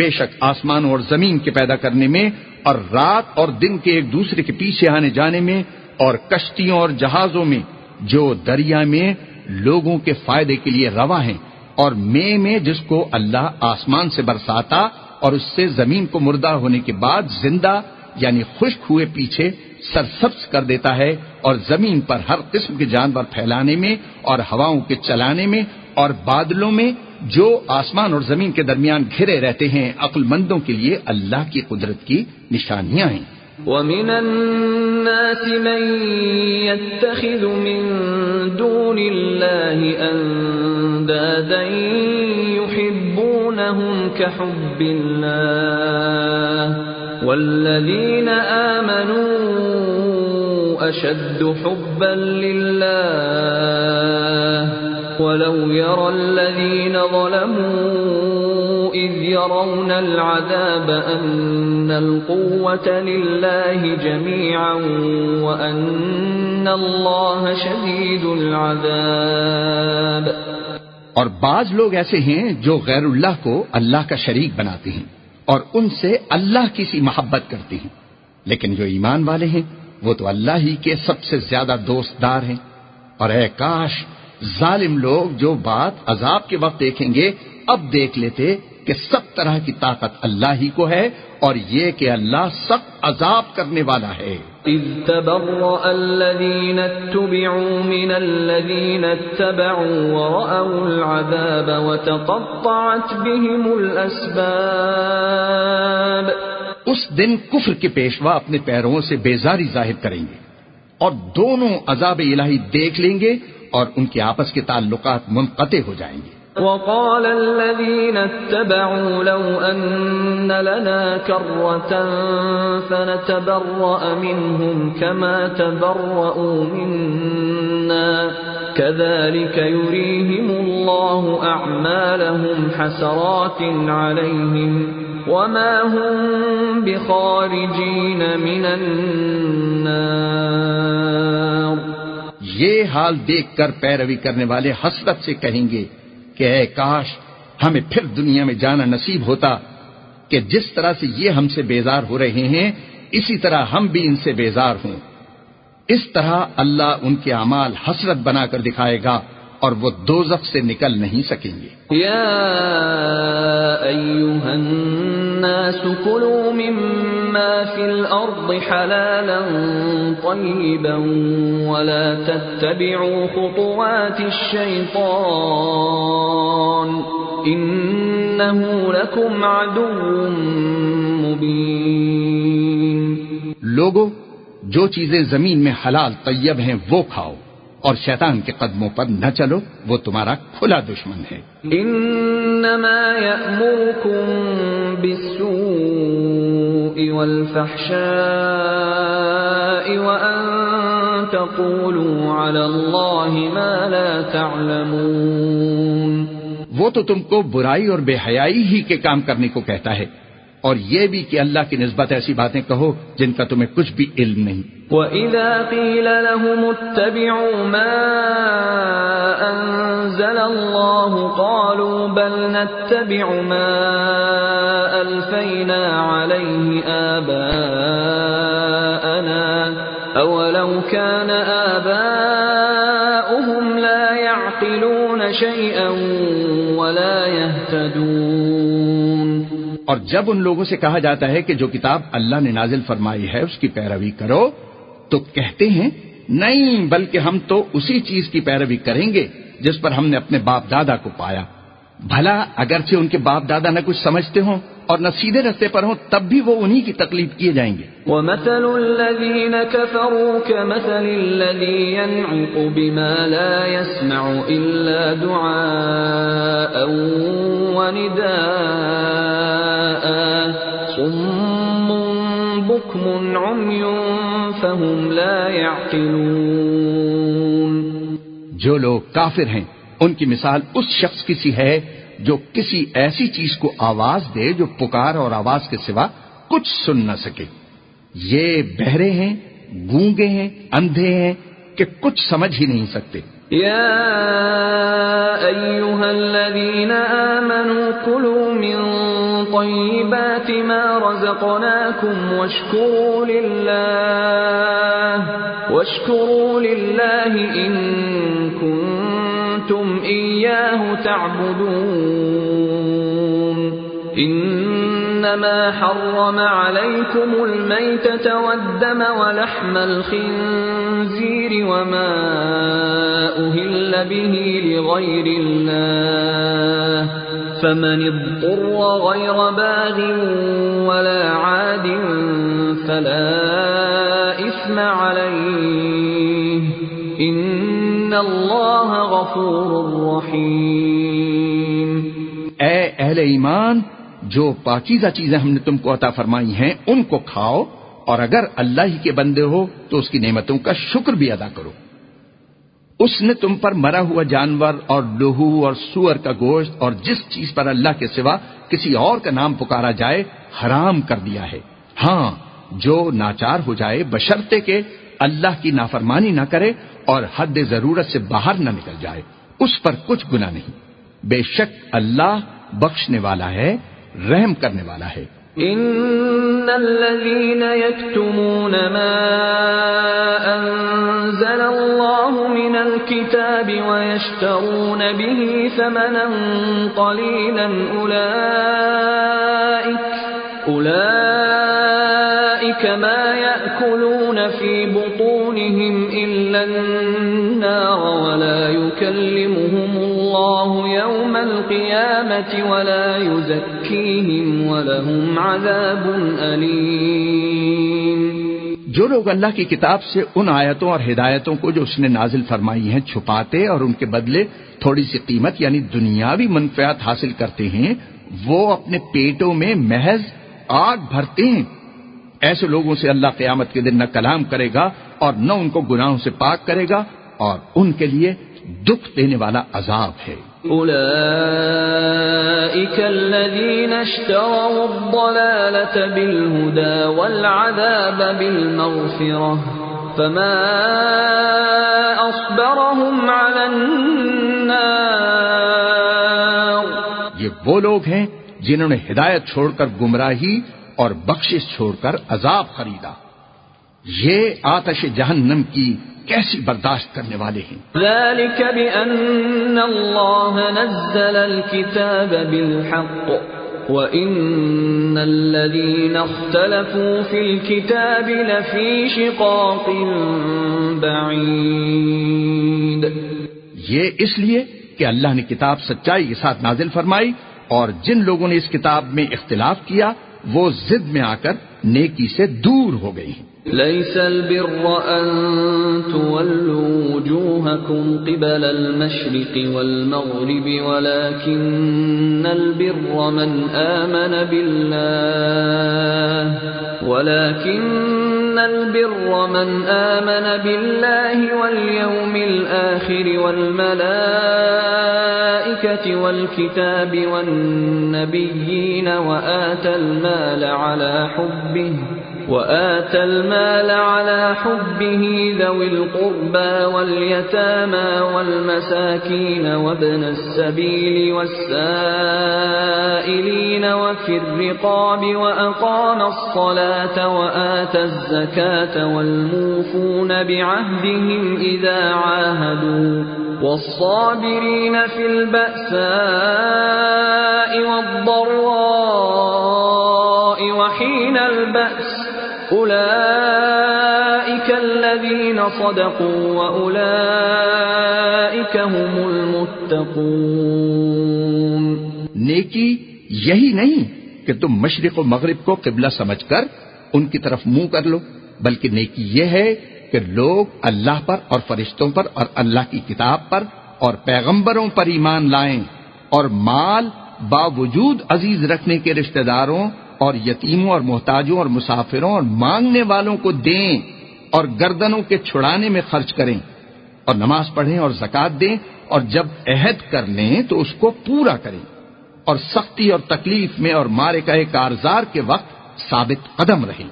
بے شک آسمان اور زمین کے پیدا کرنے میں اور رات اور دن کے ایک دوسرے کے پیچھے آنے جانے میں اور کشتیوں اور جہازوں میں جو دریا میں لوگوں کے فائدے کے لیے روا ہیں اور مے میں جس کو اللہ آسمان سے برساتا اور اس سے زمین کو مردہ ہونے کے بعد زندہ یعنی خشک ہوئے پیچھے سرسبز کر دیتا ہے اور زمین پر ہر قسم کے جانور پھیلانے میں اور ہواؤں کے چلانے میں اور بادلوں میں جو آسمان اور زمین کے درمیان گھرے رہتے ہیں، عقل مندوں کے لیے اللہ کی قدرت کی نشانیاں ہیں۔ ومن الناس من يتخذ من دون الله أندادا يحبونهم كحب الله والذين آمنوا أشد حبا لله ولو يرى الذين ظلموا إذ يرون العذاب أن القوة لله جميعا وأن الله شديد العذاب اور بعض لوگ ایسے ہیں جو غیر اللہ کو اللہ کا شریک بناتے ہیں اور ان سے اللہ کی سی محبت کرتے ہیں۔ لیکن جو ایمان والے ہیں، وہ تو اللہ ہی کے سب سے زیادہ دوست دار ہیں۔ اور اے کاش ظالم لوگ جو بات عذاب کے وقت دیکھیں گے اب دیکھ لیتے کہ سب طرح کی طاقت اللہ ہی کو ہے اور یہ کہ اللہ سب عذاب کرنے والا ہے۔ اذ تبرأ الذين اتبعوا من الذين اتبعوا ورأوا العذاب وتقطعت بهم الأسباب۔ اس دن کفر کے پیشوا اپنے پیروں سے بیزاری ظاہر کریں گے اور دونوں عذاب الہی دیکھ لیں گے اور ان کے آپس کے تعلقات منقطع ہو جائیں گے۔ وقال الذين اتبعوا لو أن لنا كرة فنتبرأ منهم كما تبرأوا منا. كذلك يريهم الله أعمالهم حسرات عليهم وما هم بخارجين من النار. یہ حال دیکھ کر پیروی کرنے والے حسرت سے کہیں گے کہ اے کاش، ہمیں پھر دنیا میں جانا نصیب ہوتا کہ جس طرح سے یہ ہم سے بیزار ہو رہے ہیں، اسی طرح ہم بھی ان سے بیزار ہوں۔ اس طرح اللہ ان کے اعمال حسرت بنا کر دکھائے گا۔ اور وہ دوزخ سے نکل نہیں سکیں گے۔ یا ایوہا الناس کلوا مما فی الارض حلالا طیبا ولا تتبعوا خطوات الشیطان انہو لکم عدو مبین۔ لوگو جو چیزیں زمین میں حلال طیب ہیں وہ کھاؤ۔ اور شیطان کے قدموں پر نہ چلو وہ تمہارا کھلا دشمن ہے۔ انما یأمرکم بالسوء والفحشاء وان تقولوا على الله ما لا تعلمون۔ وہ تو تم کو برائی اور بے حیائی ہی کے کام کرنے کو کہتا ہے۔ اور یہ بھی کہ اللہ کی نسبت ایسی باتیں کہو جن کا تمہیں کچھ بھی علم نہیں۔ وَإِذَا قِيلَ لَهُمُ اتَّبِعُوا مَا أَنزَلَ اللَّهُ قَالُوا بَلْ نَتَّبِعُ مَا أَلْفَيْنَا عَلَيْهِ آبَاءَنَا أَوَلَوْ كَانَ آبَاؤُهُمْ لَا يَعْقِلُونَ شَيْئًا اور جب ان لوگوں سے کہا جاتا ہے کہ جو کتاب اللہ نے نازل فرمائی ہے، اس کی پیروی کرو، تو کہتے ہیں، نہیں، بلکہ ہم تو اسی چیز کی پیروی کریں گے جس پر ہم نے اپنے باپ دادا کو پایا۔ بھلا اگرچہ ان کے باپ دادا نہ کچھ سمجھتے ہوں اور نہ سیدھے رستے پر ہوں تب بھی وہ انہی کی تکلیف کیے جائیں گے۔ وَمَثَلُ الَّذِينَ كَفَرُوا كَمَثَلِ الَّذِي يَنْعِقُ بِمَا لَا يَسْمَعُ إِلَّا دُعَاءً وَنِدَاءً صُمٌّ بُكْمٌ عُمْيٌ فَهُمْ لَا يَعْقِلُونَ۔ جو لوگ کافر ہیں ان کی مثال اس شخص کی سی ہے جو کسی ایسی چیز کو آواز دے جو پکار اور آواز کے سوا کچھ سن نہ سکے۔ یہ بہرے ہیں، گونگے ہیں، اندھے ہیں کہ کچھ سمجھ ہی نہیں سکتے۔ يا أيها الذين آمنوا كلوا من طيبات ما رزقناكم واشكروا لله واشكروا لله إن كنتم إياه تعبدون. إن حرم عليكم الميتة والدم ولحم الخنزير وما أهل به لغير الله. فمن اضطر غير باغ ولا عاد فلا إثم عليه. إن الله غفور رحيم اے اہل ایمان، جو پاکیزہ چیزیں ہم نے تم کو عطا فرمائی ہیں، ان کو کھاؤ، اور اگر اللہ ہی کے بندے ہو، تو اس کی نعمتوں کا شکر بھی ادا کرو۔ اس نے تم پر مرا ہوا جانور اور لوہو اور سور کا گوشت اور جس چیز پر اللہ کے سوا کسی اور کا نام پکارا جائے، حرام کر دیا ہے۔ ہاں جو ناچار ہو جائے بشرتے کے اللہ کی نافرمانی نہ کرے اور حد ضرورت سے باہر نہ نکل جائے، اس پر کچھ گنا نہیں۔ بے شک اللہ بخشنے والا ہے، رحم کرنے والا ہے۔ ان الذين يكتمون ما انزل الله من الكتاب ويشترون به ثمنا قليلا اولئك اولئك ما ياكلون في بطونهم الا النار ولا يكلمهم الله يوم القيامة ولا يزكيهم ولهم عذاب أليم جو لوگ اللہ کی کتاب سے ان آیتوں اور ہدایتوں کو جو اس نے نازل فرمائی ہیں چھپاتے اور ان کے بدلے تھوڑی سی قیمت یعنی دنیاوی منفیات حاصل کرتے ہیں، وہ اپنے پیٹوں میں محض آگ بھرتے ہیں۔ ایسے لوگوں سے اللہ قیامت کے دن نہ کلام کرے گا اور نہ ان کو گناہوں سے پاک کرے گا اور ان کے لیے دکھ دینے والا عذاب ہے۔ أولئك الذين اشتروا الضلالة بالهدى والعذاب بالمغفرة فما أصبرهم على النار۔ یہ وہ لوگ ہیں جنہوں نے ہدایت چھوڑ کر گمراہی اور بخشش چھوڑ کر عذاب خریدا۔ یہ آتش جہنم کی کیسی برداشت کرنے والے ہیں؟ ذلك بأن الله نزل الكتاب بالحق وإن الذين اختلفوا في الكتاب لفي شقاق بعيد۔ یہ اس لیے کہ اللہ نے کتاب سچائی کے ساتھ نازل فرمائی اور جن لوگوں نے اس کتاب میں اختلاف کیا وہ ضد میں آ کر نیکی سے دور ہو گئی ہیں۔ ليس البر أن تولوا وجوهكم قبل المشرق والمغرب، ولكن البر من آمن بالله، ولكن البر من آمن بالله واليوم الآخر والملائكة والكتاب والنبيين وآت المال على حبه وآتى المال على حبه ذوي القربى واليتامى والمساكين وابن السبيل والسائلين وفي الرقاب وأقام الصلاة وآتى الزكاة والموفون بعهدهم إذا عاهدوا والصابرين في البأساء والضراء وحين البأس أولئك الذين صدقوا وأولئك هم المتقون. نیکی یہی نہیں کہ تم مشرق و مغرب کو قبلہ سمجھ کر ان کی طرف منہ کر لو، بلکہ نیکی یہ ہے کہ لوگ اللہ پر اور فرشتوں پر اور اللہ کی کتاب پر اور پیغمبروں پر ایمان لائیں اور مال باوجود عزیز رکھنے کے رشتہ داروں اور یتیموں اور محتاجوں اور مسافروں اور مانگنے والوں کو دیں اور گردنوں کے چھڑانے میں خرچ کریں اور نماز پڑھیں اور زکات دیں اور جب عہد کر لیں تو اس کو پورا کریں اور سختی اور تکلیف میں اور مارے گئے کارزار کے وقت ثابت قدم رہیں۔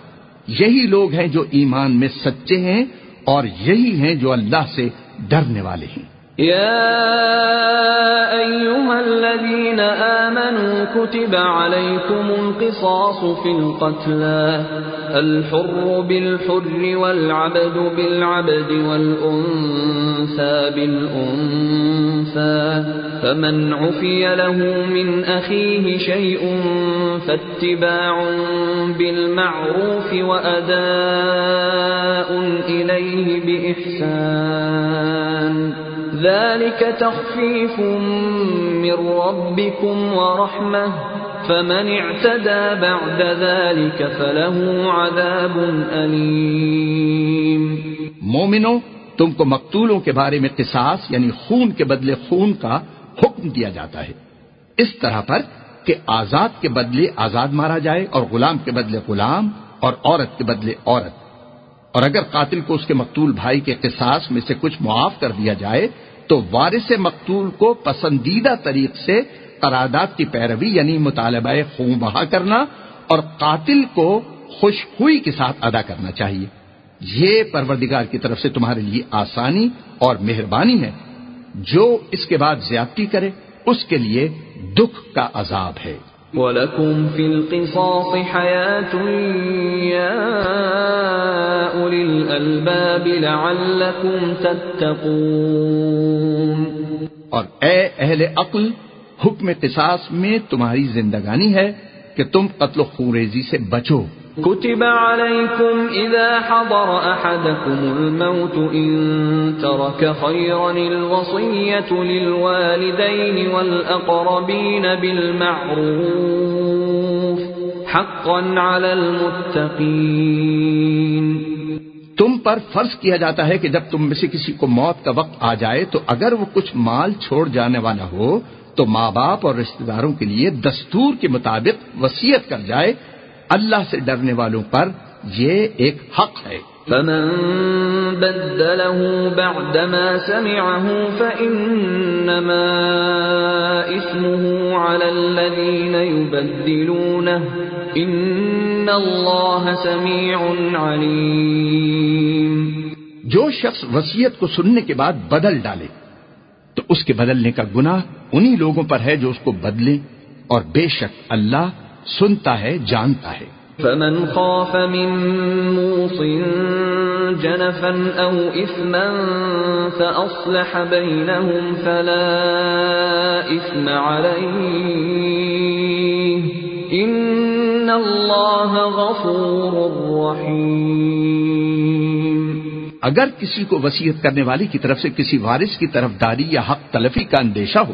یہی لوگ ہیں جو ایمان میں سچے ہیں اور یہی ہیں جو اللہ سے ڈرنے والے ہیں۔ يا أيها الذين آمنوا كتب عليكم القصاص في القتلى، الحر بالحر والعبد بالعبد والأنثى بالأنثى، فمن عفي له من أخيه شيء فاتباع بالمعروف وأداء إليه بإحسان. ذلك تخفيف من ربكم ورحمة، فمن اعتدى بعد ذلك فله عذاب أليم. مومنو، تم کو مقتولوں کے بارے میں قصاص یعنی خون کے بدلے خون کا حکم دیا جاتا ہے۔ اس طرح پر کہ آزاد کے بدلے آزاد مارا جائے اور غلام کے بدلے غلام اور عورت کے بدلے عورت۔ اور اگر قاتل کو اس کے مقتول بھائی کے قصاص میں سے کچھ معاف کر دیا جائے تو وارث مقتول کو پسندیدہ طریق سے قرارداد کی پیروی یعنی مطالبہ خون بہا کرنا اور قاتل کو خوش ہوئی کے ساتھ ادا کرنا چاہیے۔ یہ پروردگار کی طرف سے تمہارے لیے آسانی اور مہربانی ہے۔ جو اس کے بعد زیادتی کرے، اس کے لیے دکھ کا عذاب ہے۔ وَلَكُمْ فِي الْقِصَاصِ حَيَاةٌ يَا أُولِي الْأَلْبَابِ لَعَلَّكُمْ تَتَّقُونَ اور اے اہل عقل، حکم قصاص میں تمہاری زندگانی ہے کہ تم قتل و خوریزی سے بچو۔ كتب عليكم إذا حضر أحدكم الموت إن ترك خيرا الوصية للوالدين والأقربين بالمعروف حقا على المتقين تم پر فرض کیا جاتا ہے کہ جب تم میں سے کسی کو موت کا وقت آ جائے تو اگر وہ کچھ مال چھوڑ جانے والا ہو تو ماں باپ اور رشتہ داروں کے لیے دستور کے مطابق وسیعت کر جائے اللہ سے ڈرنے والوں پر یہ ایک حق ہے۔ فمن بدله بعدما سمعه فإنما اسمه على الذين يبدلونه إن الله سميع عليم۔ جو شخص وسیعت کو سننے کے بعد بدل ڈالے تو اس کے بدلنے کا گناہ انہی لوگوں پر ہے جو اس کو بدلے اور بے شک اللہ سنتا ہے جانتا ہے۔ فمن خاف من موص جنفا او اثما فاصلح بينهم فلا اثم عليه ان الله غفور رحيم اگر کسی کو وسیعت کرنے والی کی طرف سے کسی وارث کی طرف داری یا حق تلفی کا اندیشہ ہو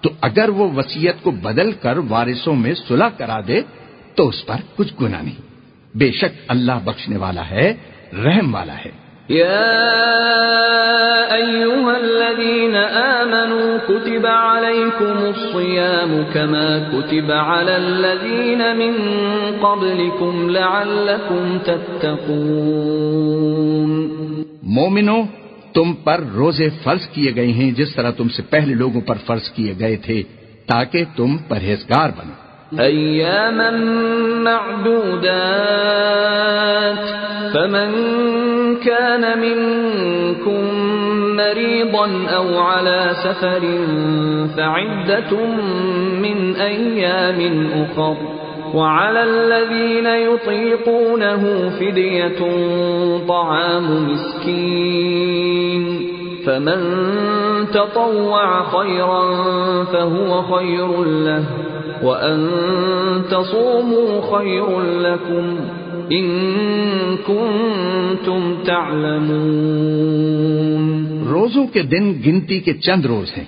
تو اگر وہ وسیعت کو بدل کر وارثوں میں صلح کرا دے تو اس پر کچھ گنا نہیں۔ بے شک اللہ بخشنے والا ہے رحم والا ہے۔ يا أيها الذين آمنوا كتب عليكم الصيام كما كتب على الذين من قبلكم لعلكم تتقون۔ مومنو تم پر روزے فرض کیے گئے ہیں جس طرح تم سے پہلے لوگوں پر فرض کیے گئے تھے، تاکہ تم پرہیزگار بنو۔ ایاما معدودات، فمن كان منكم مريضا او على سفر، فعدة من ايام اخر۔ وعلى الذين يطيقونه فدية طعام مسكين. فمن تطوع خيرا فهو خير له، وأن تصوموا خير لكم إن كنتم تعلمون. روزوں کے دن گنتی کے چند روز ہیں،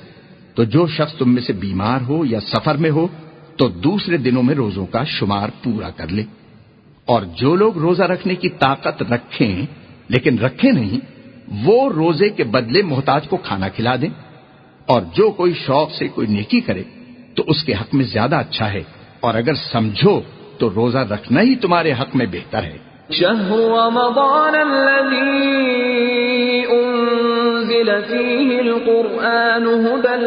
تو جو شخص تم میں سے بیمار ہو یا سفر میں ہو تو دوسرے دنوں میں روزوں کا شمار پورا کر لے۔ اور جو لوگ روزہ رکھنے کی طاقت رکھیں، لیکن رکھے نہیں، وہ روزے کے بدلے محتاج کو کھانا کھلا دیں۔ اور جو کوئی شوق سے کوئی نیکی کرے، تو اس کے حق میں زیادہ اچھا ہے۔ اور اگر سمجھو، تو روزہ رکھنا ہی تمہارے حق میں بہتر ہے۔ رمضان الذي فيه القرآن هدى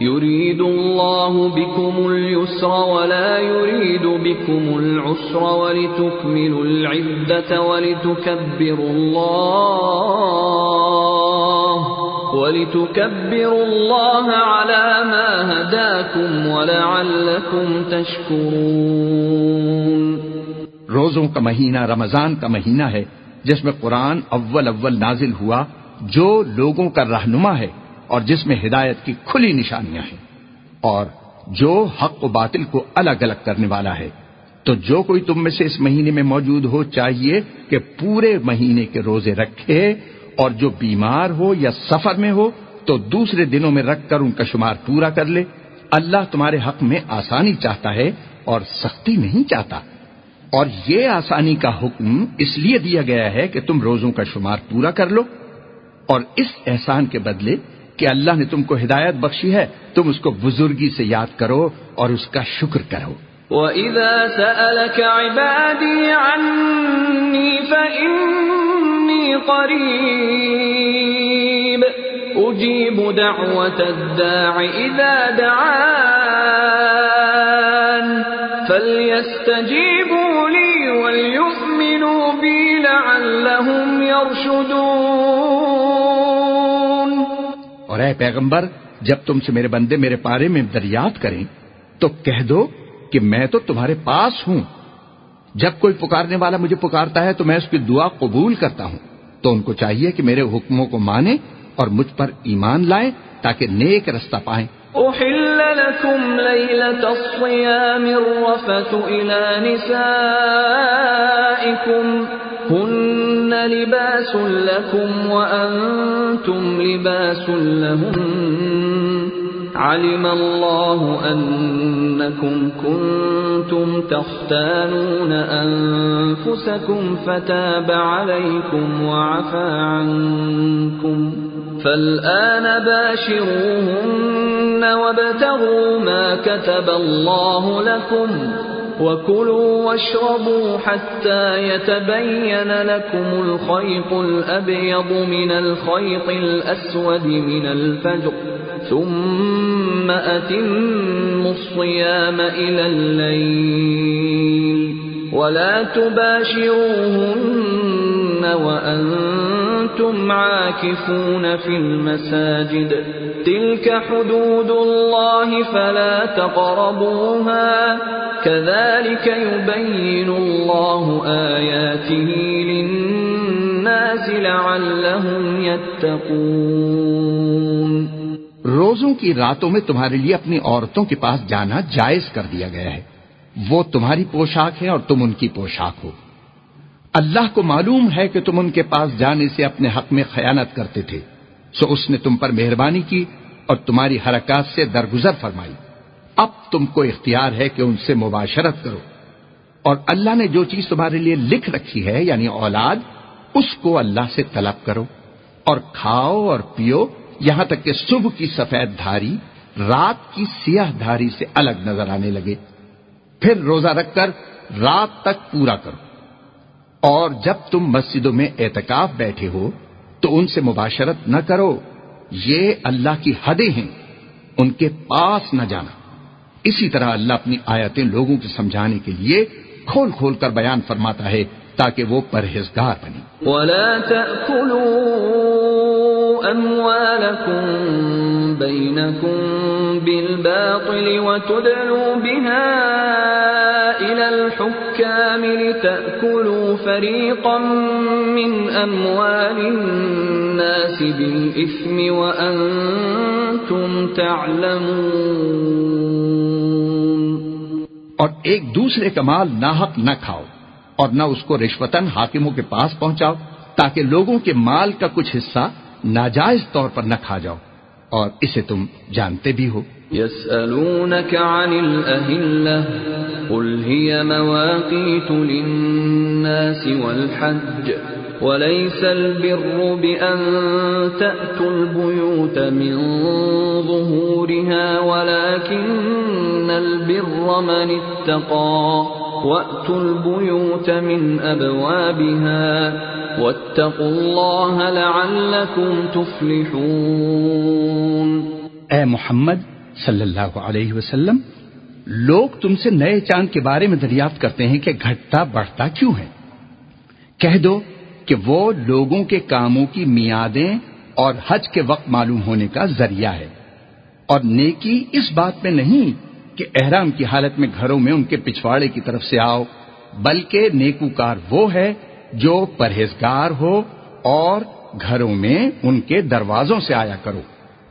يريد الله بكم اليسر ولا يريد بكم العسر ولتكملوا العدة ولتكبروا الله ولتكبروا الله على ما هداكم ولعلكم تشكرون روزوں کا مہینہ، رمضان کا مہینہ ہے، جس میں قرآن اول اول نازل ہوا، جو لوگوں کا رہنما ہے۔ اور جس میں ہدایت کی کھلی نشانیاں ہیں۔ اور جو حق و باطل کو الگ الگ کرنے والا ہے، تو جو کوئی تم میں سے اس مہینے میں موجود ہو، چاہیے کہ پورے مہینے کے روزے رکھے، اور جو بیمار ہو یا سفر میں ہو، تو دوسرے دنوں میں رکھ کر ان کا شمار پورا کر لے۔ اللہ تمہارے حق میں آسانی چاہتا ہے اور سختی نہیں چاہتا۔ اور یہ آسانی کا حکم اس لیے دیا گیا ہے کہ تم روزوں کا شمار پورا کر لو۔ اور اس احسان کے بدلے کہ اللہ نے تم کو ہدایت بخشی ہے، تم اس کو بزرگی سے یاد کرو اور اس کا شکر کرو۔ وَإِذَا سَأَلَكَ عِبَادِي عَنِّي فَإِنِّي قَرِيبٌ أُجِيبُ دَعْوَةَ الدَّاعِ إِذَا دَعَانِ فَلْيَسْتَجِيبُوا لِي وَلْيُؤْمِنُوا بِي لَعَلَّهُمْ يَرْشُدُونَ اور اے پیغمبر، جب تم سے میرے بندے میرے پارے میں دریافت کریں، تو کہہ دو کہ میں تو تمہارے پاس ہوں۔ جب کوئی پکارنے والا مجھے پکارتا ہے، تو میں اس کی دعا قبول کرتا ہوں۔ تو ان کو چاہیے کہ میرے حکموں کو مانیں اور مجھ پر ایمان لائیں تاکہ نیک رستہ پائیں۔ أحل لكم ليلة الصيام الرفث إلى نسائكم هن هن لباس لكم وأنتم لباس لهم علم الله أنكم كنتم تختانون أنفسكم فتاب عليكم وعفى عنكم فالآن باشروهن وابتغوا ما كتب الله لكم وَكُلُوا وَاشْرَبُوا حَتَّى يَتَبَيَّنَ لَكُمُ الْخَيْطُ الْأَبْيَضُ مِنَ الْخَيْطِ الْأَسْوَدِ مِنَ الْفَجْرِ ثُمَّ أَتِمُّوا الصِّيَامَ إِلَى اللَّيْلِ وَلَا تُبَاشِرُوهُنَّ وأنتم عاكفون في المساجد. تلك حدود الله فلا تقربوها. كذلك يبين الله آياته للناس لعلهم يتقون. روزوں کی راتوں میں تمہارے لیے اپنی عورتوں کے پاس جانا جائز کر دیا گیا ہے۔ وہ تمہاری پوشاک ہے اور تم ان کی پوشاک ہو۔ اللہ کو معلوم ہے کہ تم ان کے پاس جانے سے اپنے حق میں خیانت کرتے تھے۔ سو اس نے تم پر مہربانی کی اور تمہاری حرکات سے درگزر فرمائی۔ اب تم کو اختیار ہے کہ ان سے مباشرت کرو۔ اور اللہ نے جو چیز تمہارے لیے لکھ رکھی ہے یعنی اولاد، اس کو اللہ سے طلب کرو۔ اور کھاؤ اور پیو، یہاں تک کہ صبح کی سفید دھاری، رات کی سیاہ دھاری سے الگ نظر آنے لگے۔ پھر روزہ رکھ کر رات تک پورا کرو۔ اور جب تم مسجدوں میں اعتکاف بیٹھے ہو تو ان سے مباشرت نہ کرو۔ یہ اللہ کی حدیں ہیں، ان کے پاس نہ جانا۔ اسی طرح اللہ اپنی آیتیں لوگوں کے سمجھانے کے لیے کھول کھول کر بیان فرماتا ہے تاکہ وہ پرہیزگار بنے ولا بالباطل وتدلوا بها الحكام لتأكلوا فريقا من أموال الناس بالإثم وأنتم تعلمون. اور ایک دوسرے کا مال ناحق نہ کھاؤ اور نہ اس کو رشوتن حاکموں کے پاس پہنچاؤ تاکہ لوگوں کے مال کا کچھ حصہ ناجائز طور پر نہ کھا جاؤ اور اسے تم جانتے بھی ہو۔ يسألونك عن الأهلة، قل هي مواقيت للناس والحج، وليس البر بأن تأتوا البيوت من ظهورها، ولكن البر من اتقى، وأتوا البيوت من أبوابها، واتقوا الله لعلكم تفلحون. اے محمد صلی اللہ علیہ وسلم، لوگ تم سے نئے چاند کے بارے میں دریافت کرتے ہیں کہ گھٹتا بڑھتا کیوں ہے۔ کہہ دو کہ وہ لوگوں کے کاموں کی میادیں اور حج کے وقت معلوم ہونے کا ذریعہ ہے۔ اور نیکی اس بات میں نہیں کہ احرام کی حالت میں گھروں میں ان کے پچھواڑے کی طرف سے آؤ، بلکہ نیکوکار وہ ہے جو پرہیزگار ہو اور گھروں میں ان کے دروازوں سے آیا کرو۔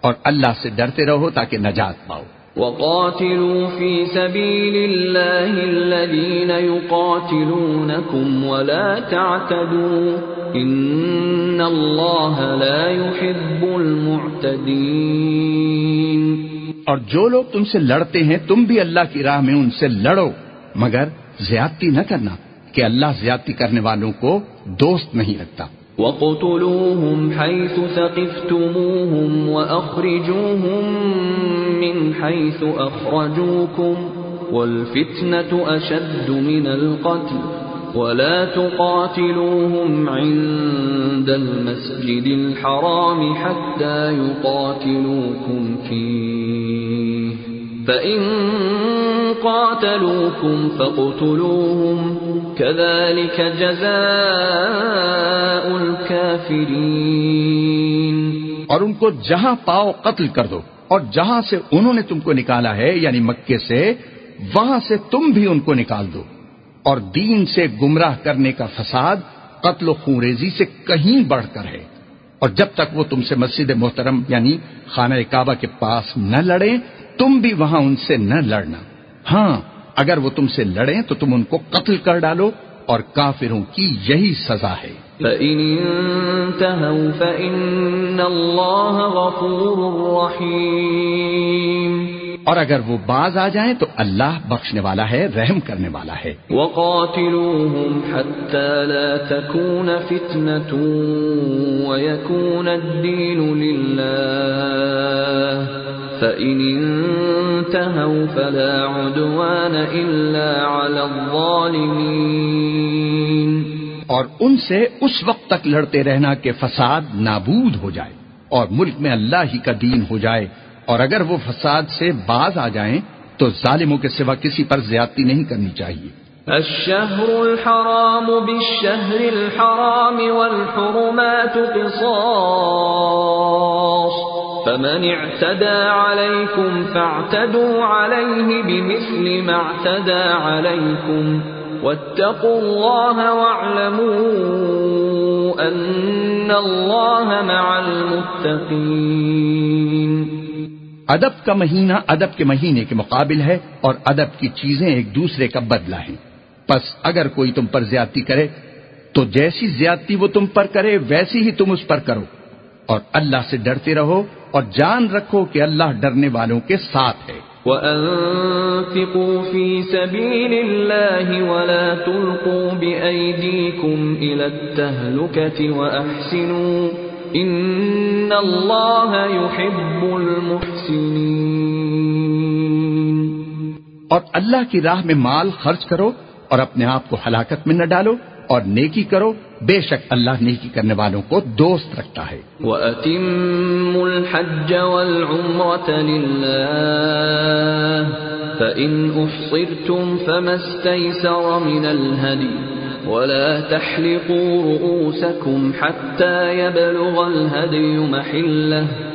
اور اللہ سے ڈرتے رہو تاکہ نجات پاؤ۔ وقاتلوا في سبيل الله الذين يقاتلونكم ولا تعتدوا إن الله لا يحب المعتدين۔ اور جو لوگ تم سے لڑتے ہیں تم بھی اللہ کی راہ میں ان سے لڑو۔ مگر زیادتی نہ کرنا کہ اللہ زیادتی کرنے والوں کو دوست نہیں رکھتا۔ وقتلوهم حيث ثقفتموهم وأخرجوهم من حيث أخرجوكم والفتنة أشد من القتل ولا تقاتلوهم عند المسجد الحرام حتى يقاتلوكم فيه فإن قاتلوكم فاقتلوهم كذلك جزاء الكافرين اور ان کو جہاں پاؤ قتل کر دو اور جہاں سے انہوں نے تم کو نکالا ہے یعنی مکے سے، وہاں سے تم بھی ان کو نکال دو۔ اور دین سے گمراہ کرنے کا فساد قتل و خونریزی سے کہیں بڑھ کر ہے۔ اور جب تک وہ تم سے مسجد محترم یعنی خانہ کعبہ کے پاس نہ لڑے تم بھی وہاں ان سے نہ لڑنا۔ ہاں اگر وہ تم سے لڑیں تو تم ان کو قتل کر ڈالو اور کافروں کی یہی سزا ہے۔ فَإِن انتهوا فَإِنَّ اللَّهَ غَفُورٌ رَحِيمٌ۔ اور اگر وہ باز آ جائیں تو اللہ بخشنے والا ہے رحم کرنے والا ہے۔ وَقَاتِلُوهُمْ حَتَّى لَا تَكُونَ فِتْنَةٌ وَيَكُونَ الدِّينُ لِلَّهِ۔ فَإِنِ انتهوا فلا عدوان إلا على الظالمين۔ اور ان سے اس وقت تک لڑتے رہنا کہ فساد نابود ہو جائے اور ملک میں اللہ ہی کا دین ہو جائے۔ اور اگر وہ فساد سے باز آ جائیں تو ظالموں کے سوا کسی پر زیادتی نہیں کرنی چاہیے۔ الشهر الحرام بالشهر الحرام والحرمات قصاص۔ فمن اعتدى عليكم فاعتدوا عليه بمثل ما اعتدى عليكم واتقوا الله واعلموا أن الله مع المتقين ادب کا مہینہ ادب کے مہینے کے مقابل ہے اور ادب کی چیزیں ایک دوسرے کا بدلہ ہیں۔ پس اگر کوئی تم پر زیادتی کرے، تو جیسی زیادتی وہ تم پر کرے، ویسی ہی تم اس پر کرو۔ اور اللہ سے ڈرتے رہو اور جان رکھو کہ اللہ ڈرنے والوں کے ساتھ ہے۔ وَأَنفِقُوا فِي سَبِيلِ اللَّهِ وَلَا تُلْقُوا بِأَيْدِيكُمْ إِلَى التَّهْلُكَةِ وَأَحْسِنُوا إِنَّ اللَّهَ يُحِبُّ الْمُحْسِنِينَ۔ اور اللہ کی راہ میں مال خرچ کرو اور اپنے آپ کو ہلاکت میں نہ ڈالو اور نیکی کرو بے شک اللہ نیکی کرنے والوں کو دوست رکھتا ہے۔ وَأَتِمُّ الْحَجَّ وَالْعُمْرَةَ لِلَّهِ، فَإِنْ أُحْصِرْتُمْ فَمَا اسْتَيْسَرَ مِنَ الْهَدِي، وَلَا تَحْلِقُوا رُؤُوسَكُمْ حَتَّى يَبْلُغَ الْهَدْيُ مَحِلَّهُ۔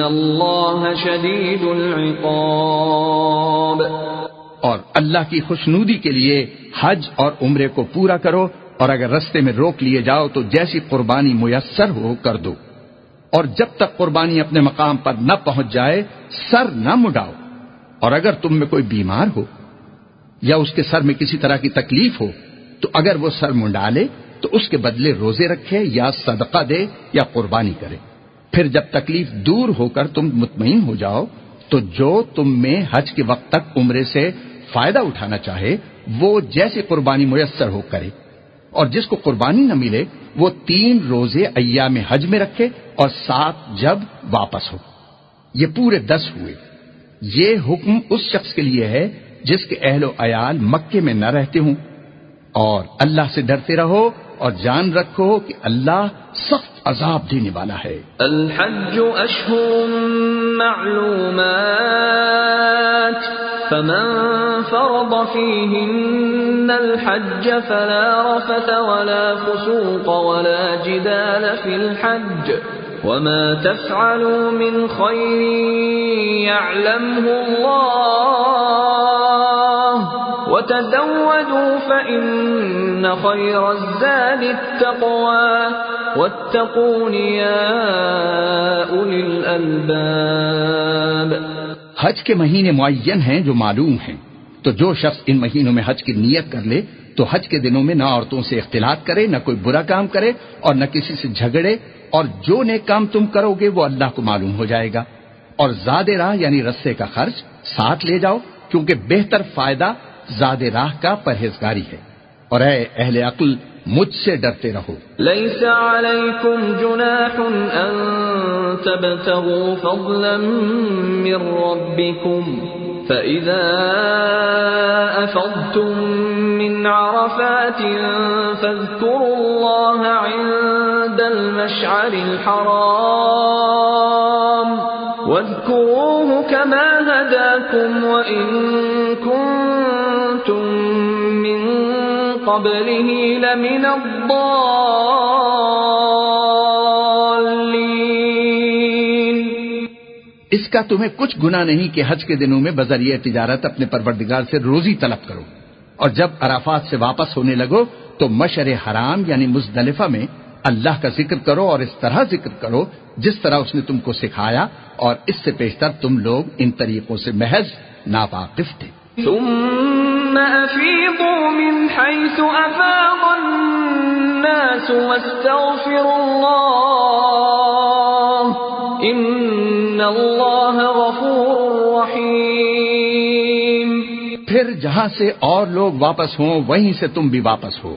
الله شديد العقاب اور اللہ کی خوشنودی کے لیے حج اور عمرے کو پورا کرو اور اگر رستے میں روک لیے جاؤ تو جیسی قربانی میسر ہو کر دو۔ اور جب تک قربانی اپنے مقام پر نہ پہنچ جائے، سر نہ مڈاؤ۔ اور اگر تم میں کوئی بیمار ہو یا اس کے سر میں کسی طرح کی تکلیف ہو، تو اگر وہ سر منڈا لے تو اس کے بدلے روزے رکھے یا صدقہ دے یا قربانی کرے۔ پھر جب تکلیف دور ہو کر تم مطمئن ہو جاؤ، تو جو تم میں حج کے وقت تک عمرے سے فائدہ اٹھانا چاہے، وہ جیسے قربانی میسر ہو کرے۔ اور جس کو قربانی نہ ملے، وہ تین روزے ایام حج میں رکھے اور سات جب واپس ہو۔ یہ پورے دس ہوئے۔ یہ حکم اس شخص کے لیے ہے جس کے اہل و عیال مکے میں نہ رہتے ہوں۔ اور اللہ سے ڈرتے رہو اور جان رکھو کہ اللہ سخت عذاب دینے والا ہے۔ الحج اشہر معلومات، فمن فرض فيهن الحج فلا رفث ولا فسوق ولا جدال في الحج، وما تفعلوا من خير يعلمه الله. وتزودوا فإن خير الزاد التقوى. واتقون يا أولي الألباب. حج کے مہینے معین ہیں جو معلوم ہیں. تو جو شخص ان مہینوں میں حج کی نیت کر لے، تو حج کے دنوں میں نہ عورتوں سے اختلاط کرے، نہ کوئی برا کام کرے اور نہ کسی سے جھگڑے، اور جو نیک کام تم کرو گے وہ اللہ کو معلوم ہو جائے گا۔ اور زاد راہ یعنی رسے کا خرچ ساتھ لے جاؤ، کیونکہ بہتر فائدہ زاد راہ کا پرہیزگاری ہے۔ اور اے اہل عقل، مجھ سے ڈرتے رہو ليس عليكم جناح أن تبتغوا فضلا من ربكم فإذا أفضتم من عرفات فاذكروا الله عند المشعر الحرام واذكروه كما هداكم وإن كنتم من قبله لمن الضالين. اس کا تمہیں کچھ گنا نہیں کہ حج کے دنوں میں بذریعہ تجارت اپنے پروردگار سے روزی طلب کرو اور جب عرفات سے واپس ہونے لگو تو مشر حرام یعنی مزدلفہ میں اللہ کا ذکر کرو اور اس طرح ذکر کرو جس طرح اس نے تم کو سکھایا اور اس سے پیشتر تم لوگ ان طریقوں سے محض ناواقف تھے۔ ثم من الناس واستغفروا غفور پھر جہاں سے اور لوگ واپس ہوں وہیں سے تم بھی واپس ہو۔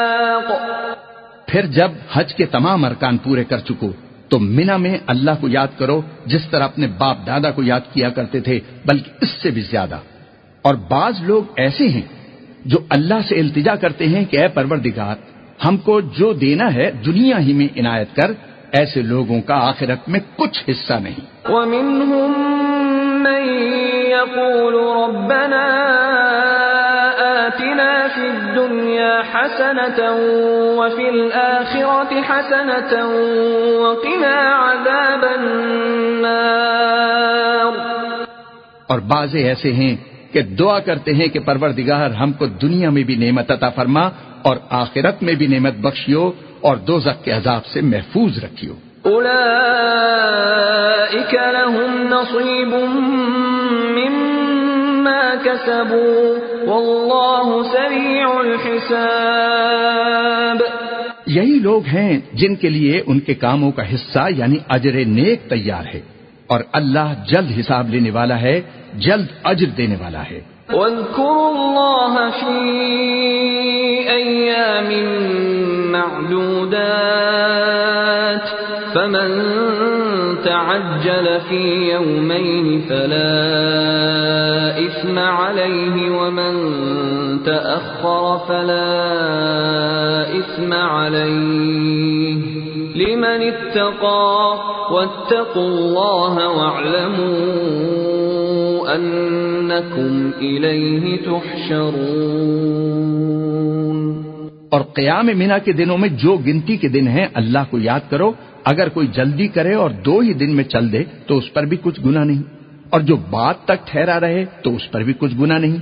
پھر جب حج کے تمام ارکان پورے کر چکو، تو مینا میں اللہ کو یاد کرو، جس طرح اپنے باپ دادا کو یاد کیا کرتے تھے، بلکہ اس سے بھی زیادہ۔ اور بعض لوگ ایسے ہیں جو اللہ سے التجا کرتے ہیں کہ اے پروردگار، ہم کو جو دینا ہے، دنیا ہی میں عنایت کر، ایسے لوگوں کا آخرت میں کچھ حصہ نہیں۔ ومنهم من يقول ربنا الدنيا حسنة وفي الآخرة حسنة وقنا عذاب النار. اور بعض ایسے ہیں کہ دعا کرتے ہیں کہ پروردگار ہم کو دنیا میں بھی نعمت عطا فرما اور آخرت میں بھی نعمت بخشیو اور دوزخ کے عذاب سے محفوظ رکھیو۔ أولئك لهم نصيب مما كسبوا والله سريع الحساب۔ یہی لوگ ہیں جن کے لیے ان کے کاموں کا حصہ یعنی اجر نیک تیار ہے اور اللہ جلد حساب لینے والا ہے جلد اجر دینے والا ہے۔ واذكروا الله في أيام معدودات فمن تعجل في يومين فلا إثم عليه ومن تأخر فلا إثم عليه لمن اتقى واتقوا الله واعلموا أنكم إليه تحشرون اور قیام مینا کے دنوں میں جو گنتی کے دن ہیں، اللہ کو یاد کرو، اگر کوئی جلدی کرے اور دو ہی دن میں چل دے، تو اس پر بھی کچھ گنا نہیں۔ اور جو بات تک ٹھہرا رہے تو اس پر بھی کچھ گنا نہیں۔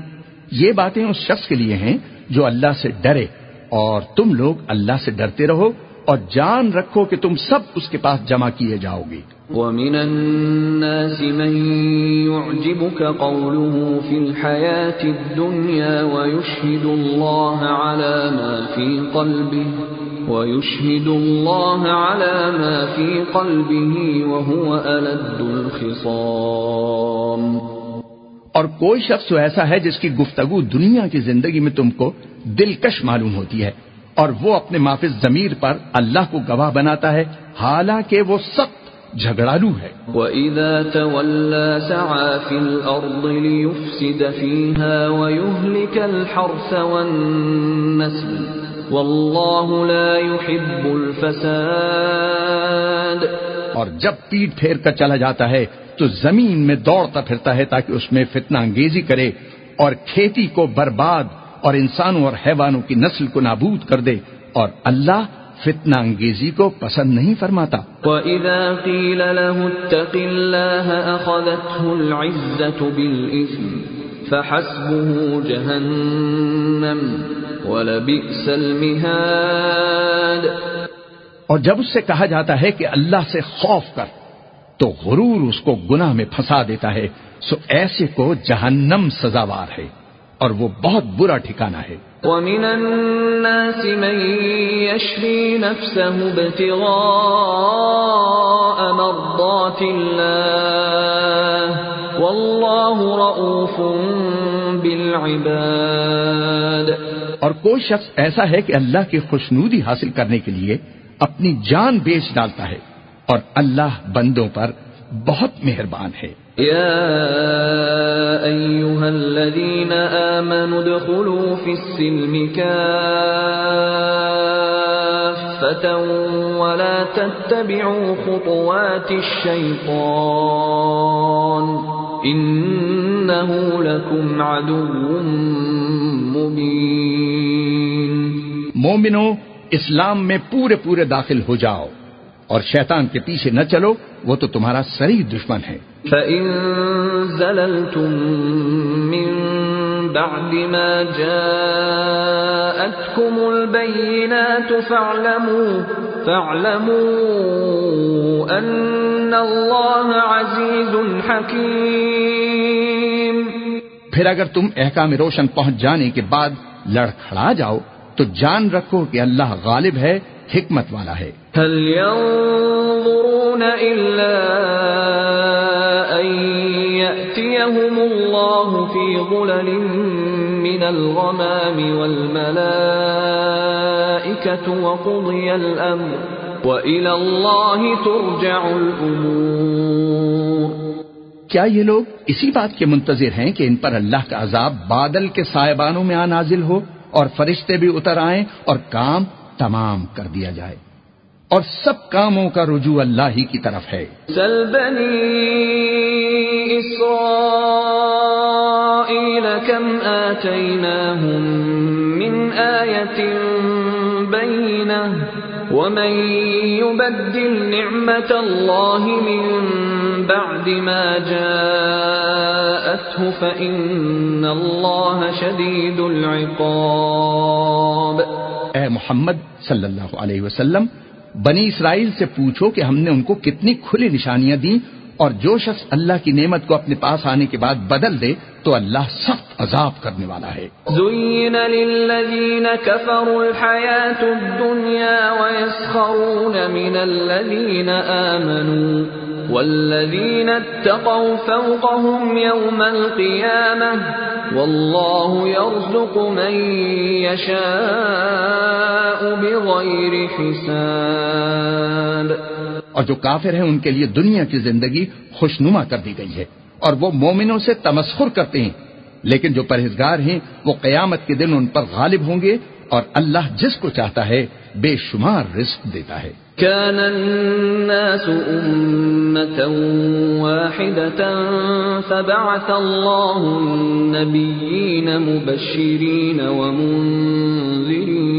یہ باتیں اس شخص کے لیے ہیں جو اللہ سے ڈرے اور تم لوگ اللہ سے ڈرتے رہو اور جان رکھو کہ تم سب اس کے پاس جمع کیے جاؤ گے۔ ومن الناس من يعجبك قوله في الحياة الدنيا ويشهد الله على ما في قلبه ويشهد الله على ما في قلبه وهو ألد الخصام. اور کوئی شخص تو ایسا ہے جس کی گفتگو دنیا کی زندگی میں تم کو دلکش معلوم ہوتی ہے اور وہ اپنے معافذ ضمیر پر اللہ کو گواہ بناتا ہے، حالانکہ وہ سخت جھگڑالو ہے۔ وَإِذَا تَوَلَّى سَعَى فِي الْأَرْضِ لِيُفْسِدَ فِيهَا وَيُهْلِكَ الْحَرْثَ وَالنَّسْلِ وَاللَّهُ لَا يُحِبُّ الْفَسَادِ اور جب پیٹ پھیر کر چلا جاتا ہے تو زمین میں دوڑتا پھرتا ہے تاکہ اس میں فتنہ انگیزی کرے اور کھیتی کو برباد اور انسانوں اور حیوانوں کی نسل کو نابود کر دے اور اللہ فتنہ انگیزی کو پسند نہیں فرماتا۔ وَإِذَا قِيلَ لَهُ اتَّقِ اللَّهَ أَخَذَتْهُ الْعِزَّةُ بِالْإِثْمِ فَحَسْبُهُ جَهَنَّمْ وَلَبِئْسَ الْمِهَادِ۔ اور جب اس سے کہا جاتا ہے کہ اللہ سے خوف کر تو غرور اس کو گناہ میں پھنسا دیتا ہے۔ سو ایسے کو جہنم سزاوار ہے اور وہ بہت برا ٹھکانہ ہے۔ ومن الناس من يشري نفسه ابتغاء مرضات الله والله رؤوف بالعباد اور کوئی شخص ایسا ہے کہ اللہ کی خوشنودی حاصل کرنے کے لیے اپنی جان بیچ ڈالتا ہے اور اللہ بندوں پر بہت مہربان ہے۔ يا أيها الذين آمنوا ادخلوا في السلم كافة ولا تتبعوا خطوات الشيطان إنه لكم عدو مبين مومنو، اسلام میں پورے پورے داخل ہو جاؤ اور شیطان کے پیچھے نہ چلو، وہ تو تمہارا سری دشمن ہے۔ فَإِن زَلَلْتُم مِّن بَعْدِ مَا جَاءَتْكُمُ الْبَيِّنَاتُ فَاعْلَمُوا فَاعْلَمُوا أَنَّ اللَّهَ عَزِيزٌ حَكِيمٌ پھر اگر تم احکام روشن پہنچ جانے کے بعد لڑکھڑا جاؤ تو جان رکھو کہ اللہ غالب ہے حکمت والا ہے۔ هل ينظرون إلا أن يأتيهم الله في ظلل من الغمام والملائكة وقضي الأمر وإلى الله ترجع الأمور۔ کیا یہ لوگ اسی بات کے منتظر ہیں کہ ان پر اللہ کا عذاب بادل کے سائبانوں میں آ نازل ہو اور فرشتے بھی اتر آئیں اور کام تمام کر دیا جائے؟ اور سب کاموں کا رجوع اللہ ہی کی طرف ہے۔ سل بني إسرائيل كم آتيناهم من آية بينة ومن يبدل نعمة الله من بعد ما جاءته فإن الله شديد العقاب۔ اے محمد صلی اللہ علیہ وسلم بنی اسرائیل سے پوچھو کہ ہم نے ان کو کتنی کھلی نشانیاں دی اور جو شخص اللہ کی نعمت کو اپنے پاس آنے کے بعد بدل دے تو اللہ سخت عذاب کرنے والا ہے۔ زين للذين كفروا الحياة الدنيا ويسخرون من الذين آمنوا والذين اتقوا فوقهم يوم القيامة والله يرزق من يشاء بغير حساب اور جو کافر ہیں ان کے لیے دنیا کی زندگی خوشنما کر دی گئی ہے اور وہ مومنوں سے تمسخر کرتے ہیں۔ لیکن جو پرہیزگار ہیں، وہ قیامت کے دن ان پر غالب ہوں گے اور اللہ جس کو چاہتا ہے، بے شمار رزق دیتا ہے۔ كان الناس أمة واحدة فبعث الله النبيين مبشرين ومنذرين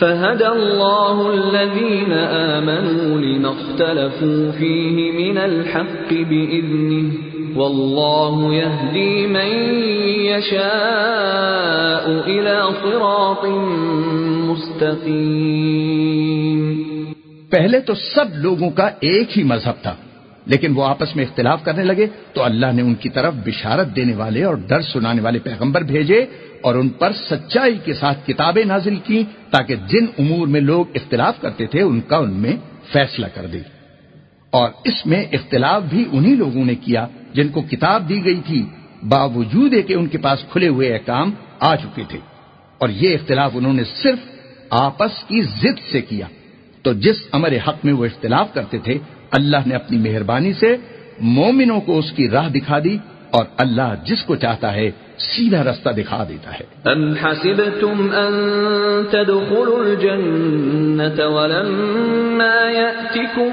فهدى الله الذين آمنوا لما اختلفوا فيه من الحق بإذنه والله يهدي من يشاء إلى صراط مستقيم پہلے تو سب لوگوں کا ایک ہی مذہب تھا۔ لیکن وہ آپس میں اختلاف کرنے لگے تو اللہ نے ان کی طرف بشارت دینے والے اور ڈر سنانے والے پیغمبر بھیجے اور ان پر سچائی کے ساتھ کتابیں نازل کی تاکہ جن امور میں لوگ اختلاف کرتے تھے ان کا ان میں فیصلہ کر دے۔ اور اس میں اختلاف بھی انہی لوگوں نے کیا جن کو کتاب دی گئی تھی، باوجود کہ ان کے پاس کھلے ہوئے احکام آ چکے تھے۔ اور یہ اختلاف انہوں نے صرف آپس کی ضد سے کیا۔ تو جس امر حق میں وہ اختلاف کرتے تھے اللہ نے اپنی مہربانی سے مومنوں کو اس کی راہ دکھا دی اور اللہ جس کو چاہتا ہے سیدھا رستہ دکھا دیتا ہے۔ ام حسبتم ان تدخلوا الجنة ولما يأتكم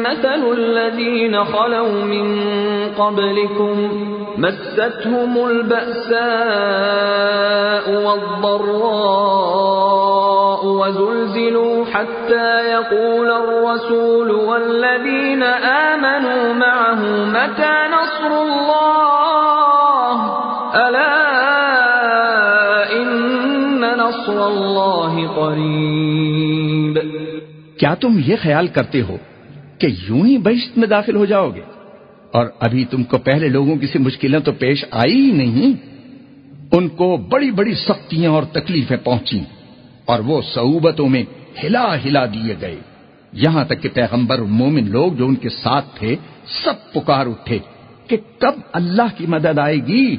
مثل الذين خلوا من قبلكم مستهم البأساء والضراء وزلزلوا حتى يقول الرسول والذين آمنوا معه متى نصر الله؟ ألا إن نصر الله قريب. کیا تم یہ خیال کرتے ہو کہ یوں ہی بہشت میں داخل ہو جاؤ گے؟ اور ابھی تم کو پہلے لوگوں کی سی مشکلیں تو پیش آئی ہی نہیں۔ ان کو بڑی بڑی سختیاں اور تکلیفیں پہنچی اور وہ صعوبتوں میں ہلا ہلا دیے گئے۔ یہاں تک کہ پیغمبر مومن لوگ جو ان کے ساتھ تھے، سب پکار اٹھے کہ کب اللہ کی مدد آئے گی۔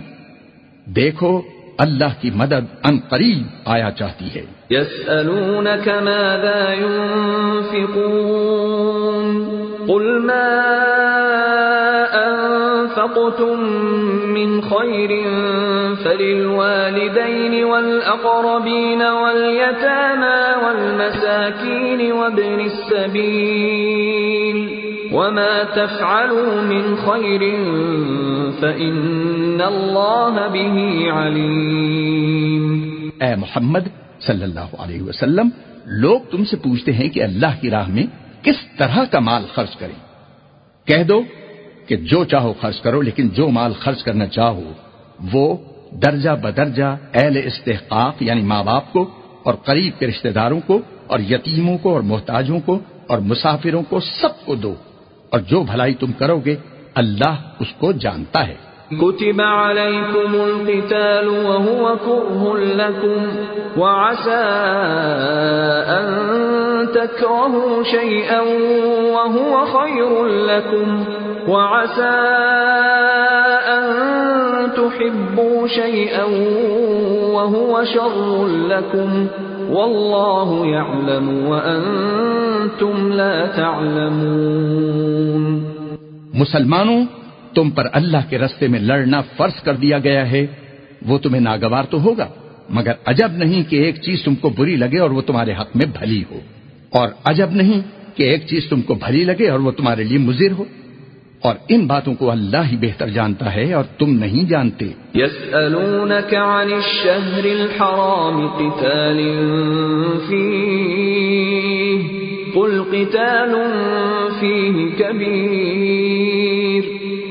دیکھو اللہ کی مدد ان قریب آیا چاہتی ہے۔ يسألونك ماذا ينفقون قل ما أنفقتم من خير فللوالدين والأقربين واليتامى والمساكين وابن السبيل وما تفعلوا من خير فإن الله به عليم اے محمد صلی اللہ علیہ وسلم، لوگ تم سے پوچھتے ہیں کہ اللہ کی راہ میں کس طرح کا مال خرچ کریں۔ کہہ دو کہ جو چاہو خرچ کرو، لیکن جو مال خرچ کرنا چاہو، وہ درجہ بدرجہ اہل استحقاق یعنی ماں باپ کو اور قریب کے رشتہ داروں کو اور یتیموں کو اور محتاجوں کو اور مسافروں کو سب کو دو۔ اور جو بھلائی تم کرو گے، اللہ اس کو جانتا ہے۔ كتب عليكم القتال وهو كره لكم وعسى أن تكرهوا شيئا وهو خير لكم وعسى أن تحبوا شيئا وهو شر لكم والله يعلم وأنتم لا تعلمون. مسلمانوں، تم پر اللہ کے رستے میں لڑنا فرض کر دیا گیا ہے، وہ تمہیں ناگوار تو ہوگا، مگر عجب نہیں کہ ایک چیز تم کو بری لگے اور وہ تمہارے حق میں بھلی ہو۔ اور عجب نہیں کہ ایک چیز تم کو بھلی لگے اور وہ تمہارے لیے مضر ہو۔ اور ان باتوں کو اللہ ہی بہتر جانتا ہے اور تم نہیں جانتے۔ يسألونك عن الشهر الحرام قتال فيه، قل قتال فيه كبير۔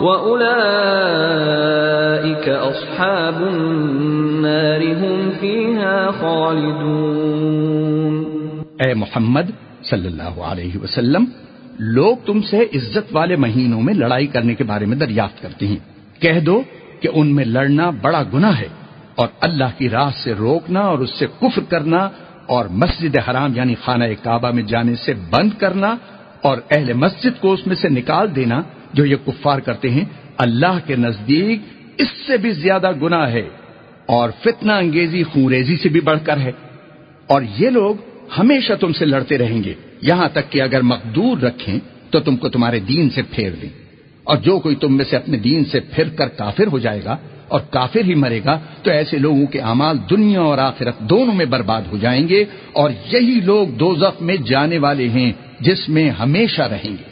وأولئك أصحاب النار هم فيها خالدون اے محمد صلی اللہ علیہ وسلم، لوگ تم سے عزت والے مہینوں میں لڑائی کرنے کے بارے میں دریافت کرتے ہیں۔ کہہ دو کہ ان میں لڑنا بڑا گناہ ہے اور اللہ کی راہ سے روکنا اور اس سے کفر کرنا اور مسجد حرام یعنی خانہ کعبہ میں جانے سے بند کرنا اور اہل مسجد کو اس میں سے نکال دینا جو یہ کفار کرتے ہیں، اللہ کے نزدیک اس سے بھی زیادہ گناہ ہے اور فتنہ انگیزی، خونریزی سے بھی بڑھ کر ہے۔ اور یہ لوگ ہمیشہ تم سے لڑتے رہیں گے۔ یہاں تک کہ اگر مقدور رکھیں تو تم کو تمہارے دین سے پھیر دیں۔ اور جو کوئی تم میں سے اپنے دین سے پھر کر کافر ہو جائے گا اور کافر ہی مرے گا، تو ایسے لوگوں کے اعمال دنیا اور آخرت دونوں میں برباد ہو جائیں گے اور یہی لوگ دو میں جانے والے ہیں جس میں ہمیشہ رہیں گے۔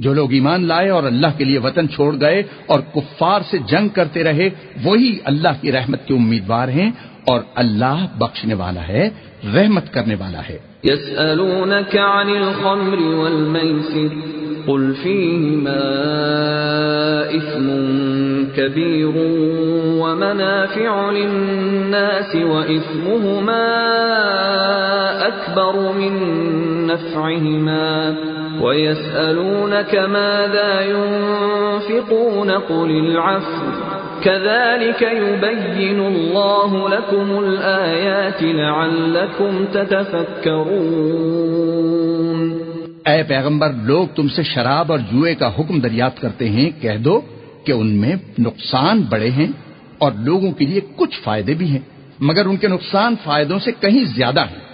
جو لوگ ایمان لائے اور اللہ کے لیے وطن چھوڑ گئے اور کفار سے جنگ کرتے رہے، وہی اللہ کی رحمت کے امیدوار ہیں اور اللہ بخشنے والا ہے، رحمت کرنے والا ہے۔ يسألونك عن الخمر والميسر، قل فيهما إثم كبير ومنافع للناس، وإثمهما أكبر من نفعهما ويسألونك ماذا ينفقون قل العفو كذلك يبين الله لكم الآيات لعلكم تتفكرون اے پیغمبر، لوگ تم سے شراب اور جوئے کا حکم دریافت کرتے ہیں، کہہ دو کہ ان میں نقصان بڑے ہیں اور لوگوں کے لیے کچھ فائدے بھی ہیں، مگر ان کے نقصان فائدوں سے کہیں زیادہ ہیں۔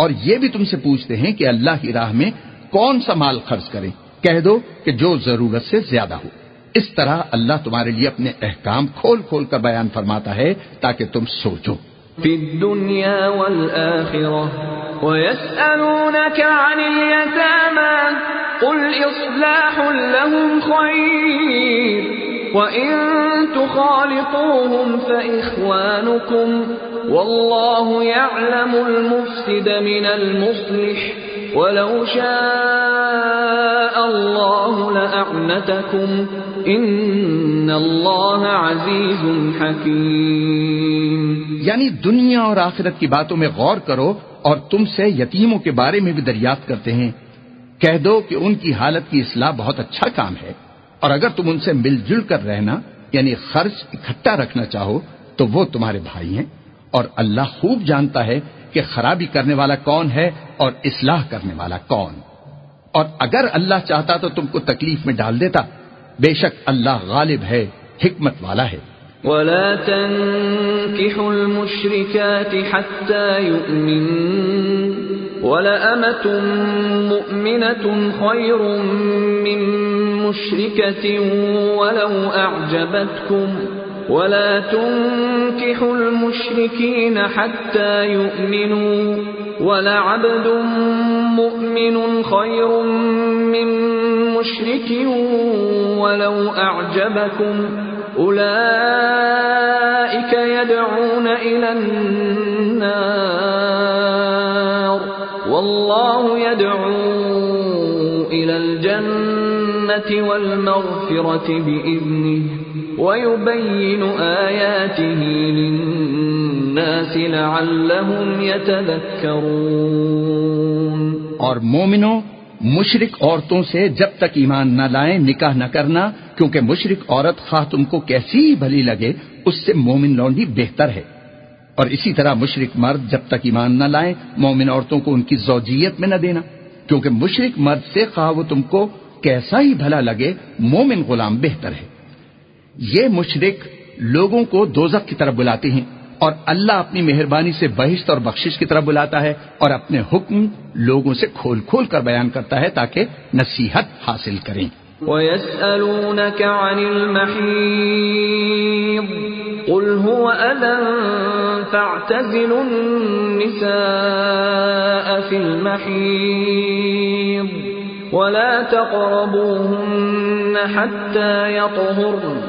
اور یہ بھی تم سے پوچھتے ہیں کہ اللہ کی راہ میں کون سا مال خرچ کریں۔ کہہ دو کہ جو ضرورت سے زیادہ ہو۔ اس طرح اللہ تمہارے لیے اپنے احکام کھول کھول کر بیان فرماتا ہے تاکہ تم سوچو۔ في الدنيا والآخرة عن قل إصلاح لهم خير وإن تخالطوهم فإخوانكم والله يعلم المفسد من المصلح ولو شاء الله لأعنتكم ان اللہ عزیز حکیم یعنی دنیا اور آخرت کی باتوں میں غور کرو اور تم سے یتیموں کے بارے میں بھی دریافت کرتے ہیں۔ کہہ دو کہ ان کی حالت کی اصلاح بہت اچھا کام ہے۔ اور اگر تم ان سے مل جل کر رہنا یعنی خرچ اکٹھا رکھنا چاہو، تو وہ تمہارے بھائی ہیں۔ اور اللہ خوب جانتا ہے کہ خرابی کرنے والا کون ہے اور اصلاح کرنے والا کون۔ اور اگر اللہ چاہتا تو تم کو تکلیف میں ڈال دیتا۔ بے شک اللہ غالب ہے، حکمت والا ہے۔ ولا تنكحوا المشركات حتى يؤمن ولا أمة مؤمنة خير من مشركة ولو أعجبتكم ولا تنكحوا المشركين حتى يؤمنوا ولعبد مؤمن خير من مشرك ولو أعجبكم أولئك يدعون إلى النار والله يدعو إلى الجنة والمغفرة بإذنه ويبين آياته للناس لعلهم يتذكرون اور مومنوں مشرق عورتوں سے جب تک ایمان نہ لائیں، نکاح نہ کرنا، کیونکہ مشرق عورت خواہ تم کو کیسی بھلی لگے، اس سے مومن لونڈی بہتر ہے۔ اور اسی طرح مشرق مرد جب تک ایمان نہ لائیں، مومن عورتوں کو ان کی زوجیت میں نہ دینا۔ کیونکہ مشرق مرد سے خواہ وہ تم کو کیسا ہی بھلا لگے، مومن غلام بہتر ہے۔ یہ مشرق لوگوں کو دوزخ کی طرف بلاتے ہیں اور اللہ اپنی مہربانی سے بہشت اور بخشش کی طرف بلاتا ہے اور اپنے حکم لوگوں سے کھول کھول کر بیان کرتا ہے تاکہ نصیحت حاصل کریں۔ وَيَسْأَلُونَكَ عَنِ الْمَحِيضِ قُلْ هُوَ أَذًى فَاعْتَزِلُوا النِّسَاءَ فِي الْمَحِيضِ وَلَا تَقْرَبُوهُنَّ حَتَّى يَطْهُرْنَ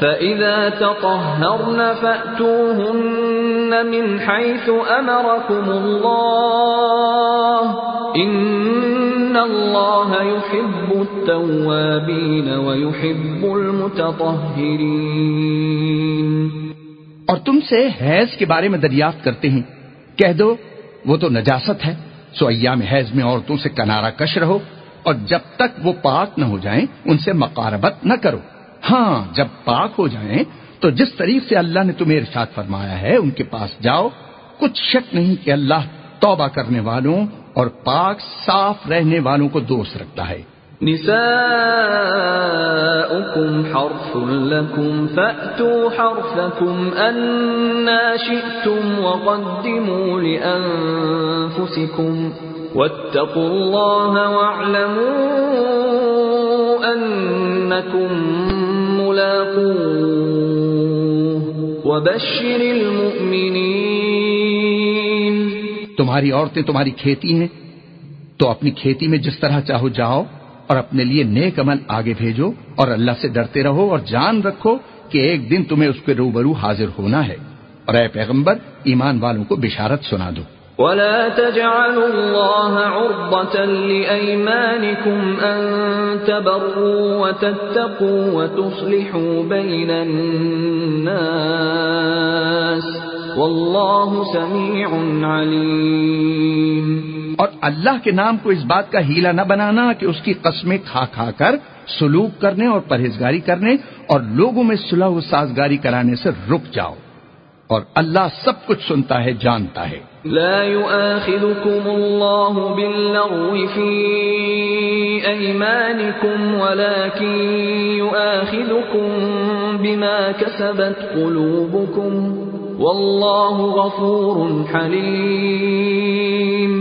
فَإِذَا تَطَهَّرْنَ فَأْتُوهُنَّ مِنْ حَيْثُ أَمَرَكُمُ اللَّهُ إِنَّ اللَّهَ يُحِبُّ التَّوَّابِينَ وَيُحِبُّ الْمُتَطَهِّرِينَ اور تم سے حیض کے بارے میں دریافت کرتے ہیں۔ کہہ دو، وہ تو نجاست ہے۔ سو ایام حیض میں عورتوں سے کنارہ کش رہو اور جب تک وہ پاک نہ ہو جائیں، ان سے مقاربت نہ کرو۔ ہاں جب پاک ہو جائیں، تو جس طریق سے اللہ نے تمہیں ارشاد فرمایا ہے، ان کے پاس جاؤ۔ کچھ شک نہیں کہ اللہ توبہ کرنے والوں اور پاک صاف رہنے والوں کو دوست رکھتا ہے۔ نساؤكم حرث لكم فأتوا حرثكم أنا شئتم وقدموا لأنفسكم واتقوا الله واعلموا أنكم تمہاری عورتیں تمہاری کھیتی ہیں، تو اپنی کھیتی میں جس طرح چاہو جاؤ اور اپنے لیے نیک عمل آگے بھیجو اور اللہ سے ڈرتے رہو اور جان رکھو کہ ایک دن تمہیں اس کے روبرو حاضر ہونا ہے۔ اور اے پیغمبر، ایمان والوں کو بشارت سنا دو۔ ولا تجعلوا الله عرضة لأيمانكم أن تبروا وتتقوا وتصلحوا بين الناس والله سميع عليم اور اللہ کے نام کو اس بات کا ہیلا نہ بنانا کہ اس کی قسمیں کھا کھا کر سلوک کرنے اور پرہیزگاری کرنے اور لوگوں میں صلح و سازگاری کرانے سے رک جاؤ۔ اور اللہ سب کچھ سنتا ہے جانتا ہے۔ لا يؤاخذكم الله باللغو في أيمانكم ولكن يؤاخذكم بما كسبت قلوبكم والله غفور حليم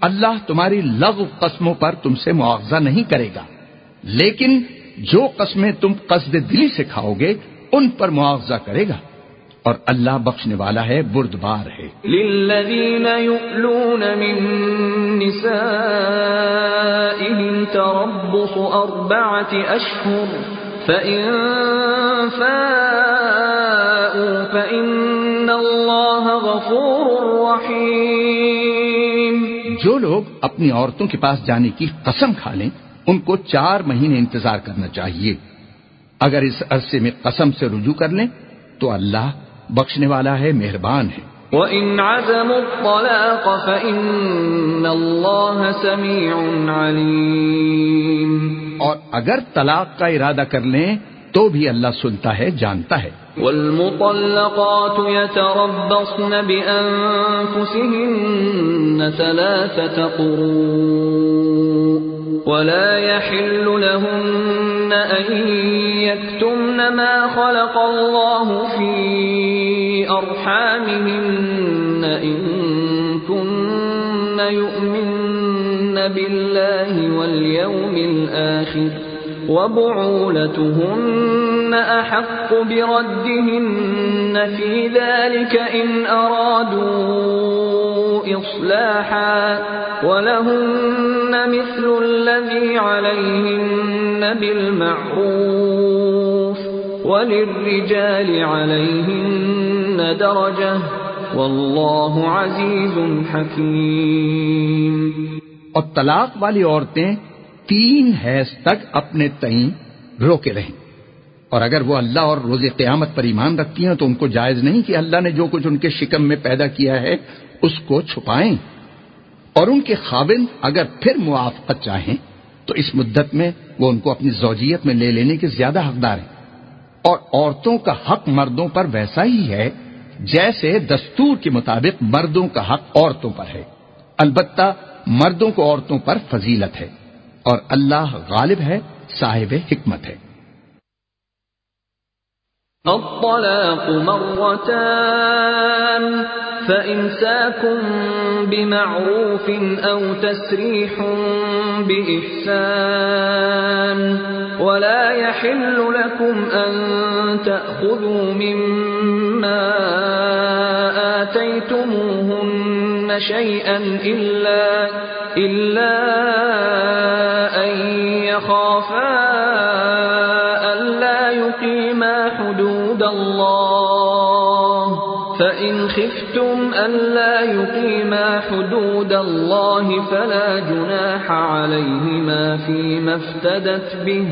اللہ تمہاری لغو قسموں پر تم سے معاوضہ نہیں کرے گا لیکن جو قسمیں تم قصد دلی سے کھاؤ گے ان پر معاوضہ کرے گا۔ اور اللہ بخشنے والا ہے بردبار ہے۔ للذین یؤلون من نسائهم تربص اربعة اشہر فإن فإن اللہ غفور رحیم جو لوگ اپنی عورتوں کے پاس جانے کی قسم کھا لیں ان کو چار مہینے انتظار کرنا چاہیے۔ اگر اس عرصے میں قسم سے رجوع کر لیں تو اللہ بخشنے والا ہے مہربان ہے۔ وَإِنْ عَزَمُوا الطَّلَاقَ فَإِنَّ اللَّهَ سَمِيعٌ عَلِيمٌ۔ اور اگر طلاق کا ارادہ کر لیں تو بھی اللہ سنتا ہے، جانتا ہے۔ والمطلقات يتربصن بأنفسهن ثلاثة قروء ولا يحل لهن أن يكتمن ما خلق الله في أرحامهن إن كن يؤمن بالله واليوم الآخر وبعولتهن أحق بردهن في ذلك إن أرادوا إصلاحا ولهن مثل الذي عليهن بالمعروف وللرجال عليهن درجة والله عزيز حكيم اور طلاق والی عورتیں تین حیض تک اپنے تئیں روکے رہیں۔ اور اگر وہ اللہ اور روز قیامت پر ایمان رکھتی ہیں تو ان کو جائز نہیں کہ اللہ نے جو کچھ ان کے شکم میں پیدا کیا ہے اس کو چھپائیں۔ اور ان کے خاوند اگر پھر موافقت چاہیں تو اس مدت میں وہ ان کو اپنی زوجیت میں لے لینے کے زیادہ حقدار ہیں۔ اور عورتوں کا حق مردوں پر ویسا ہی ہے جیسے دستور کے مطابق مردوں کا حق عورتوں پر ہے۔ البتہ مردوں کو عورتوں پر فضیلت ہے۔ اور اللہ غالب ہے، صاحب حکمت ہے۔ الطلاق مرتان فإمساكم بمعروف أو تسريح بإحسان، ولا يحل لكم أن تأخذوا مما آتيتموهن. شيئا إلا, إلا أن يخافا ألا يقيما حدود الله. فإن خفتم ألا يقيما حدود الله فلا جناح عليهما فيما افتدت به.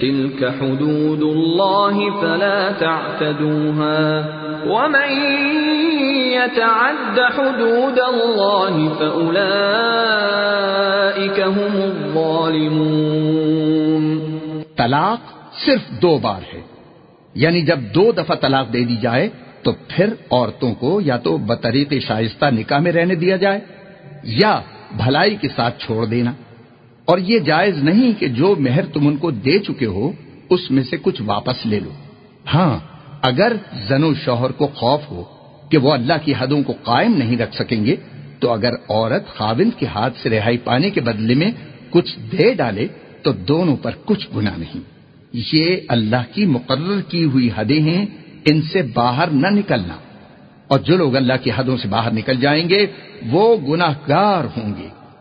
تلك حدود الله فلا تعتدوها. ومن يتعد حدود الله فأولئك هم الظالمون. طلاق صرف دو بار ہے۔ یعنی جب دو دفعہ طلاق دے دی جائے تو پھر عورتوں کو یا تو بطریق شائستہ نکاح میں رہنے دیا جائے یا بھلائی کے ساتھ چھوڑ دینا۔ اور یہ جائز نہیں کہ جو مہر تم ان کو دے چکے ہو، اس میں سے کچھ واپس لے لو۔ ہاں اگر زن و شوہر کو خوف ہو کہ وہ اللہ کی حدوں کو قائم نہیں رکھ سکیں گے، تو اگر عورت خاوند کے ہاتھ سے رہائی پانے کے بدلے میں کچھ دے ڈالے، تو دونوں پر کچھ گنا نہیں۔ یہ اللہ کی مقرر کی ہوئی حدیں ہیں، ان سے باہر نہ نکلنا۔ اور جو لوگ اللہ کی حدوں سے باہر نکل جائیں گے، وہ گناہ گار ہوں گے۔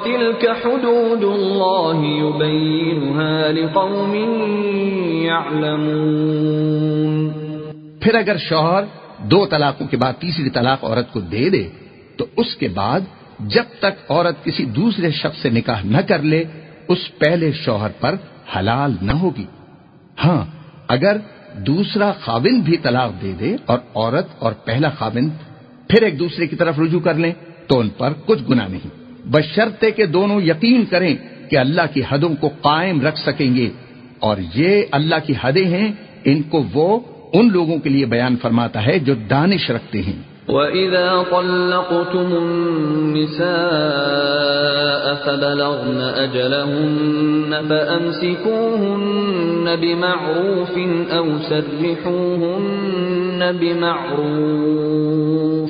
وتلك حدود الله يبينها لقوم يعلمون. پھر اگر شوہر دو طلاقوں کے بعد تیسری طلاق عورت کو دے دے، تو اس کے بعد جب تک عورت کسی دوسرے شخص سے نکاح نہ کر لے، اس پہلے شوہر پر حلال نہ ہوگی۔ ہاں اگر دوسرا خاوند بھی طلاق دے دے اور عورت اور پہلا خاوند پھر ایک دوسرے کی طرف رجوع کر لیں، تو ان پر کچھ گنا نہیں۔ بشرطے کہ دونوں یقین کریں کہ اللہ کی حدوں کو قائم رکھ سکیں گے۔ اور یہ اللہ کی حدیں ہیں، ان کو وہ ان لوگوں کے لیے بیان فرماتا ہے جو دانش رکھتے ہیں۔ وَإِذَا طَلَّقْتُمُ النِّسَاءَ فَبَلَغْنَ أَجَلَهُنَّ فَأَمْسِكُوهُنَّ بِمَعْرُوفٍ أَوْ سَرِّحُوهُنَّ بِمَعْرُوفٍ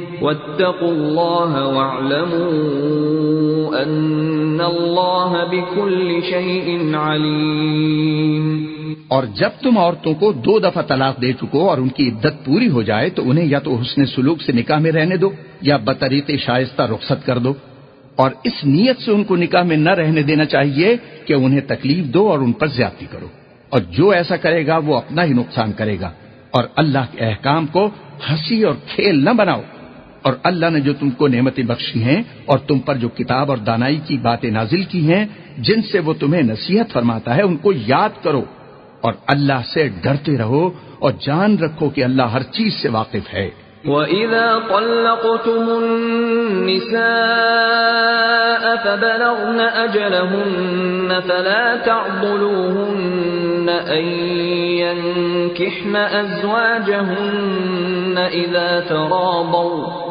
واتقوا الله واعلموا أن الله بكل شيء عليم. اور جب تم عورتوں کو دو دفعہ طلاق دے چکو اور ان کی عدت پوری ہو جائے تو انہیں یا تو حسن سلوک سے نکاح میں رہنے دو یا بطریق شائستہ رخصت کر دو۔ اور اس نیت سے ان کو نکاح میں نہ رہنے دینا چاہیے کہ انہیں تکلیف دو اور ان پر زیادتی کرو۔ اور جو ایسا کرے گا وہ اپنا ہی نقصان کرے گا۔ اور اللہ کے احکام کو ہنسی اور کھیل نہ بناؤ۔ اور اللہ نے جو تم کو نعمتیں بخشی ہیں اور تم پر جو کتاب اور دانائی کی باتیں نازل کی ہیں، جن سے وہ تمہیں نصیحت فرماتا ہے، ان کو یاد کرو اور اللہ سے ڈرتے رہو اور جان رکھو کہ اللہ ہر چیز سے واقف ہے۔ وَإِذَا طَلَّقْتُمُ النِّسَاءَ فَبَلَغْنَ أَجَلَهُنَّ فَلَا تَعْضُلُوهُنَّ أَن يَنكِحْنَ أَزْوَاجَهُنَّ إِذَا تَرَاضَوْا۔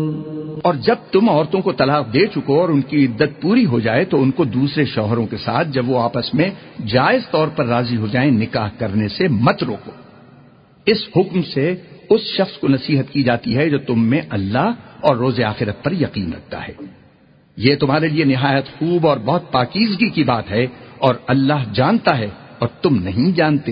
اور جب تم عورتوں کو طلاق دے چکو اور ان کی عدت پوری ہو جائے تو ان کو دوسرے شوہروں کے ساتھ جب وہ آپس میں جائز طور پر راضی ہو جائیں، نکاح کرنے سے مت روکو۔ اس حکم سے اس شخص کو نصیحت کی جاتی ہے جو تم میں اللہ اور روز آخرت پر یقین رکھتا ہے۔ یہ تمہارے لیے نہایت خوب اور بہت پاکیزگی کی بات ہے اور اللہ جانتا ہے اور تم نہیں جانتے۔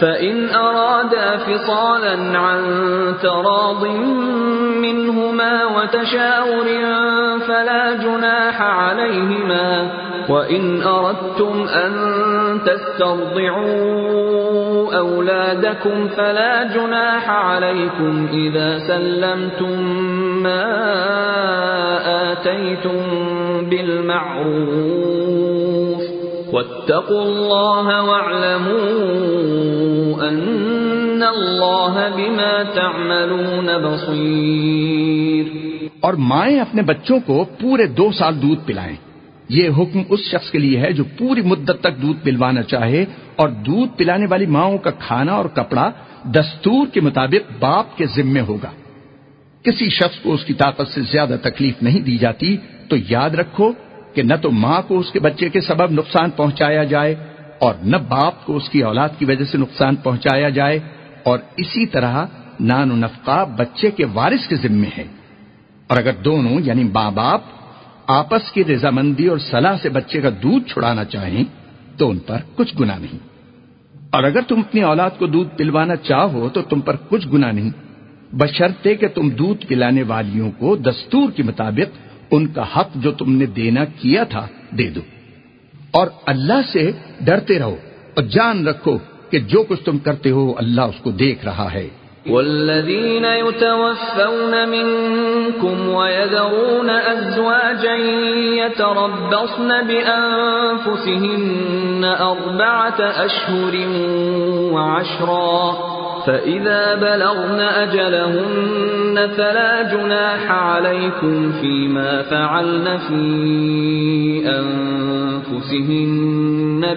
فإن أرادا فصالا عن تراض منهما وتشاور فلا جناح عليهما وإن أردتم أن تسترضعوا أولادكم فلا جناح عليكم إذا سلمتم ما آتيتم بالمعروف واتقوا الله واعلموا أن الله بما تعملون بصير۔ اور مائیں اپنے بچوں کو پورے دو سال دودھ پلائیں۔ یہ حکم اس شخص کے لیے ہے جو پوری مدت تک دودھ پلوانا چاہے اور دودھ پلانے والی ماؤں کا کھانا اور کپڑا دستور کے مطابق باپ کے ذمے ہوگا۔ کسی شخص کو اس کی طاقت سے زیادہ تکلیف نہیں دی جاتی تو یاد رکھو کہ نہ تو ماں کو اس کے بچے کے سبب نقصان پہنچایا جائے اور نہ باپ کو اس کی اولاد کی وجہ سے نقصان پہنچایا جائے اور اسی طرح نان و نفقہ بچے کے وارث کے ذمے ہے اور اگر دونوں یعنی ماں باپ آپس کی رضامندی اور صلاح سے بچے کا دودھ چھڑانا چاہیں تو ان پر کچھ گنا نہیں۔ اور اگر تم اپنی اولاد کو دودھ پلوانا چاہو تو تم پر کچھ گنا نہیں۔ بشرطے کہ تم دودھ پلانے والیوں کو دستور کے مطابق ان کا حق جو تم نے دینا کیا تھا دے دو۔ اور اللہ سے ڈرتے رہو اور جان رکھو کہ جو کچھ تم کرتے ہو اللہ اس کو دیکھ رہا ہے۔ والذين يتوفون منكم ويذرون أزواجا يتربصن بأنفسهن أربعة أشهر وعشرا۔ فإذا بلغن أجلهن فلا جناح عليكم فيما فعلن في أنفسهن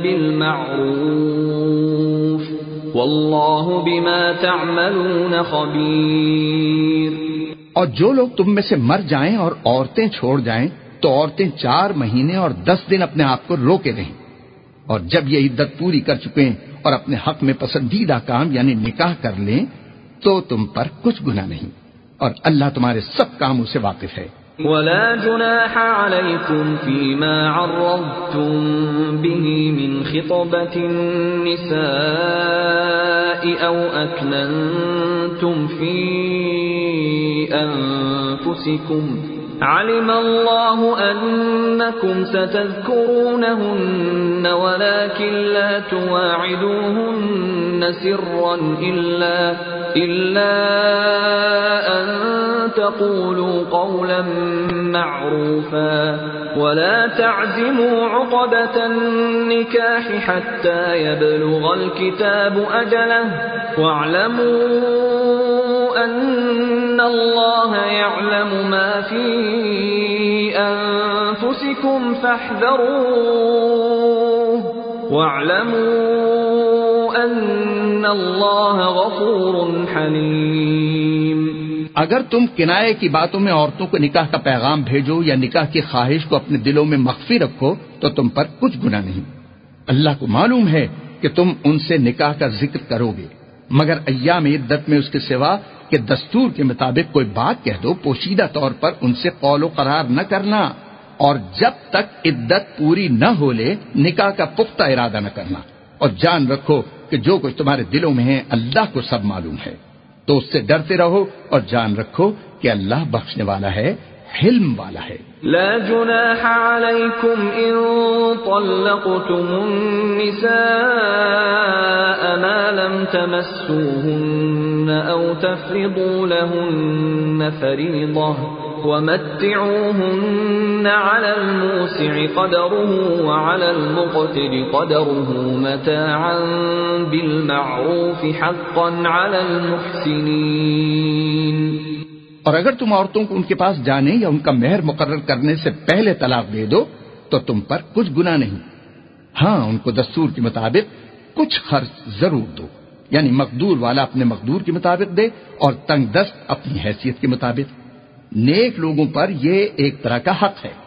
بالمعروف واللہ بما تعملون خبیر اور جو لوگ تم میں سے مر جائیں اور عورتیں چھوڑ جائیں، تو عورتیں چار مہینے اور دس دن اپنے آپ کو روکے رہیں۔ اور جب یہ عدت پوری کر چکے اور اپنے حق میں پسندیدہ کام یعنی نکاح کر لیں تو تم پر کچھ گنا نہیں اور اللہ تمہارے سب کاموں سے واقف ہے۔ ولا جناح عليكم فيما عرضتم به من خطبة النساء أو أكننتم في أنفسكم علم الله أنكم ستذكرونهن ولكن لا تواعدوهن سرا إلا, إلا أن تقولوا قولا معروفا ولا تعزموا عقبة النكاح حتى يبلغ الكتاب أجله واعلموا أن الله يعلم ما في أنفسكم فاحذروه واعلموا أن الله غفور حليم اگر تم کنائے کی باتوں میں عورتوں کو نکاح کا پیغام بھیجو یا نکاح کی خواہش کو اپنے دلوں میں مخفی رکھو، تو تم پر کچھ گنا نہیں۔ اللہ کو معلوم ہے کہ تم ان سے نکاح کا ذکر کرو گے، مگر ایام عدت میں اس کے سوا کہ دستور کے مطابق کوئی بات کہہ دو، پوشیدہ طور پر ان سے قول و قرار نہ کرنا اور جب تک عدت پوری نہ ہو لے، نکاح کا پختہ ارادہ نہ کرنا۔ اور جان رکھو کہ جو کچھ تمہارے دلوں میں ہے، اللہ کو سب معلوم ہے۔ تو اس سے ڈرتے رہو اور جان رکھو کہ اللہ بخشنے والا ہے، حلم والا ہے۔ لا جناح عليكم إن طلقتم النساء ما لم تمسوهن أو تفرضوا لهن فريضة ومتعوهن على الموسع قدره وعلى المقتر قدره متاعا بالمعروف حقا على المحسنين اور اگر تم عورتوں کو ان کے پاس جانے یا ان کا مہر مقرر کرنے سے پہلے طلاق دے دو، تو تم پر کچھ گنا نہیں۔ ہاں ان کو دستور کے مطابق کچھ خرچ ضرور دو۔ یعنی مقدور والا اپنے مقدور کے مطابق دے اور تنگ دست اپنی حیثیت کے مطابق۔ نیک لوگوں پر یہ ایک طرح کا حق ہے۔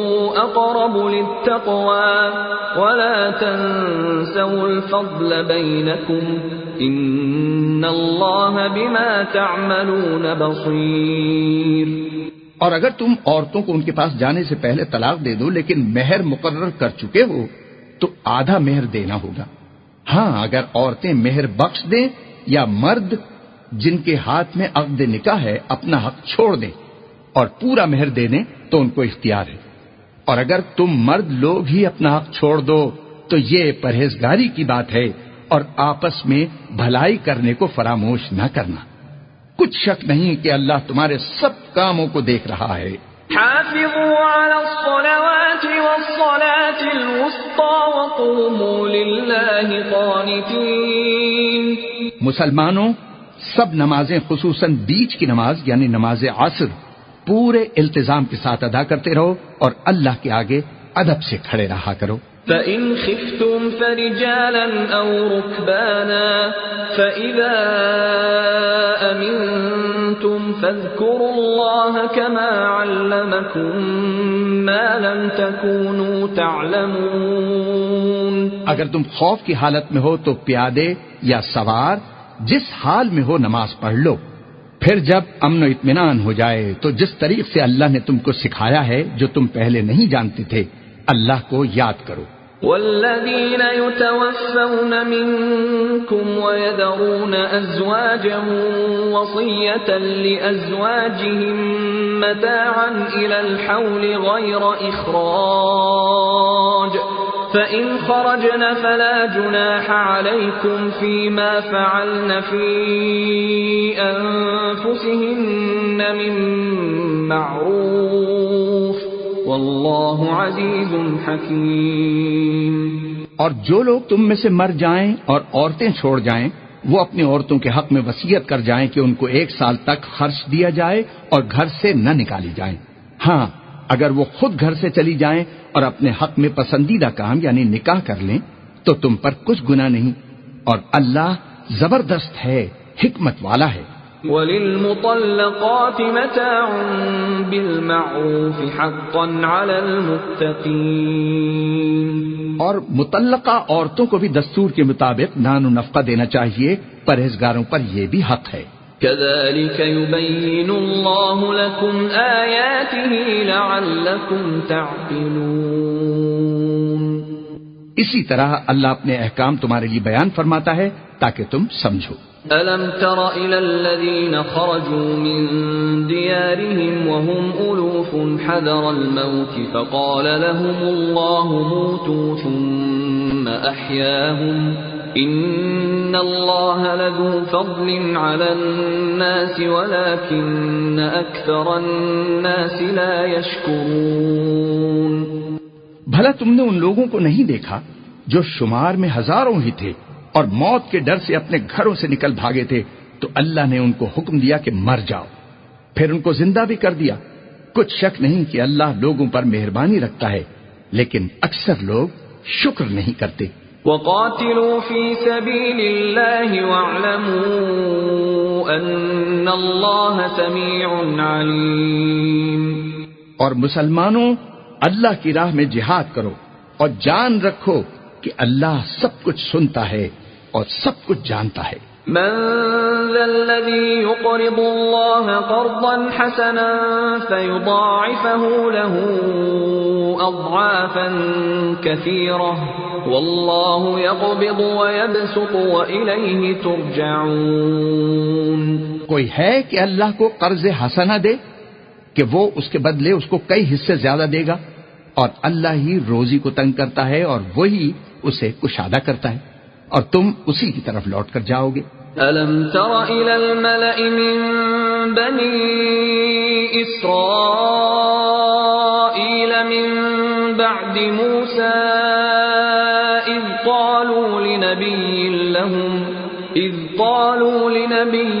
أَقْرَبُ لِلتَّقْوَى وَلَا تَنسَوْا الْفَضْلَ بَيْنَكُمْ إِنَّ اللَّهَ بِمَا تَعْمَلُونَ بَصِيرٌ. اور اگر تم عورتوں کو ان کے پاس جانے سے پہلے طلاق دے دو لیکن مہر مقرر کر چکے ہو، تو آدھا مہر دینا ہوگا۔ ہاں اگر عورتیں مہر بخش دیں یا مرد جن کے ہاتھ میں عقد نکاح ہے، اپنا حق چھوڑ دیں اور پورا مہر دے دیں، تو ان کو اختیار ہے۔ اور اگر تم مرد لوگ ہی اپنا حق چھوڑ دو تو یہ پرہیزگاری کی بات ہے اور آپس میں بھلائی کرنے کو فراموش نہ کرنا۔ کچھ شک نہیں کہ اللہ تمہارے سب کاموں کو دیکھ رہا ہے۔ حافظوا على الصلوات والصلاة الوسطى وقوموا لله قانتين۔ مسلمانوں سب نمازیں خصوصاً بیچ کی نماز یعنی نماز عصر پورے التزام کے ساتھ ادا کرتے رہو اور اللہ کے آگے ادب سے کھڑے رہا کرو۔ فَإِنْ خِفْتُمْ فَرِجَالًا أَوْ رُكْبَانًا فَإِذَا أَمِنْتُمْ فَاذْكُرُوا اللَّهَ كَمَا عَلَّمَكُمْ مَا لَمْ تَكُونُوا تَعْلَمُونَ۔ اگر تم خوف کی حالت میں ہو تو پیادے یا سوار جس حال میں ہو نماز پڑھ لو۔ پھر جب امن و اطمینان ہو جائے، تو جس طریق سے اللہ نے تم کو سکھایا ہے، جو تم پہلے نہیں جانتے تھے، اللہ کو یاد کرو۔ والذين يتوفون منكم ويذرون أزواجا وصية لأزواجهم متاعا إلى الحول غير إخراج فإن خرجن فلا جناح عليكم فيما فعلن في أنفسهن من معروف واللہ عزیز حکیم اور جو لوگ تم میں سے مر جائیں اور عورتیں چھوڑ جائیں، وہ اپنی عورتوں کے حق میں وسیعت کر جائیں کہ ان کو ایک سال تک خرچ دیا جائے اور گھر سے نہ نکالی جائیں۔ ہاں اگر وہ خود گھر سے چلی جائیں اور اپنے حق میں پسندیدہ کام یعنی نکاح کر لیں تو تم پر کچھ گنا نہیں اور اللہ زبردست ہے حکمت والا ہے۔ وللمطلقات متاع بالمعروف حقا على المتقين۔ اور متعلقہ عورتوں کو بھی دستور کے مطابق نان و نفقہ دینا چاہیے پرہیزگاروں پر یہ بھی حق ہے۔ كذلك يبين الله لكم آياته لعلكم تعقلون. اسی طرح اللہ اپنے احکام تمہارے لیے بیان فرماتا ہے تاکہ تم سمجھو۔ ألم تر إلى الذين خرجوا من ديارهم وهم ألوف حذر الموت فقال لهم الله موتوا ثم أحياهم. إن الله لذو فضل على الناس ولكن أكثر الناس لا يشكرون. بھلا تم نے ان لوگوں کو نہیں دیکھا جو شمار میں ہزاروں ہی تھے اور موت کے ڈر سے اپنے گھروں سے نکل بھاگے تھے؟ تو اللہ نے ان کو حکم دیا کہ مر جاؤ۔ پھر ان کو زندہ بھی کر دیا۔ کچھ شک نہیں کہ اللہ لوگوں پر مہربانی رکھتا ہے، لیکن اکثر لوگ شکر نہیں کرتے۔ وقاتلوا في سبيل الله واعلموا ان الله سميع عليم۔ اور مسلمانوں اللہ کی راہ میں جہاد کرو اور جان رکھو کہ اللہ سب کچھ سنتا ہے اور سب کچھ جانتا ہے۔ من ذا الذي يقرض الله قرضا حسنا فيضاعفه له اضعافا كثيره والله يقبض ويبسط واليه ترجعون. کوئی ہے کہ اللہ کو قرض حسنہ دے کہ وہ اس کے بدلے اس کو کئی حصے زیادہ دے گا اور اللہ ہی روزی کو تنگ کرتا ہے اور وہی اسے کشادہ کرتا ہے؟ اور تم اسی کی طرف لوٹ کر جاؤ گے۔ ألم تر إلى الملأ من بني إسرائيل من بعد موسى إذ قالوا لنبي لهم إذ قالوا لنبي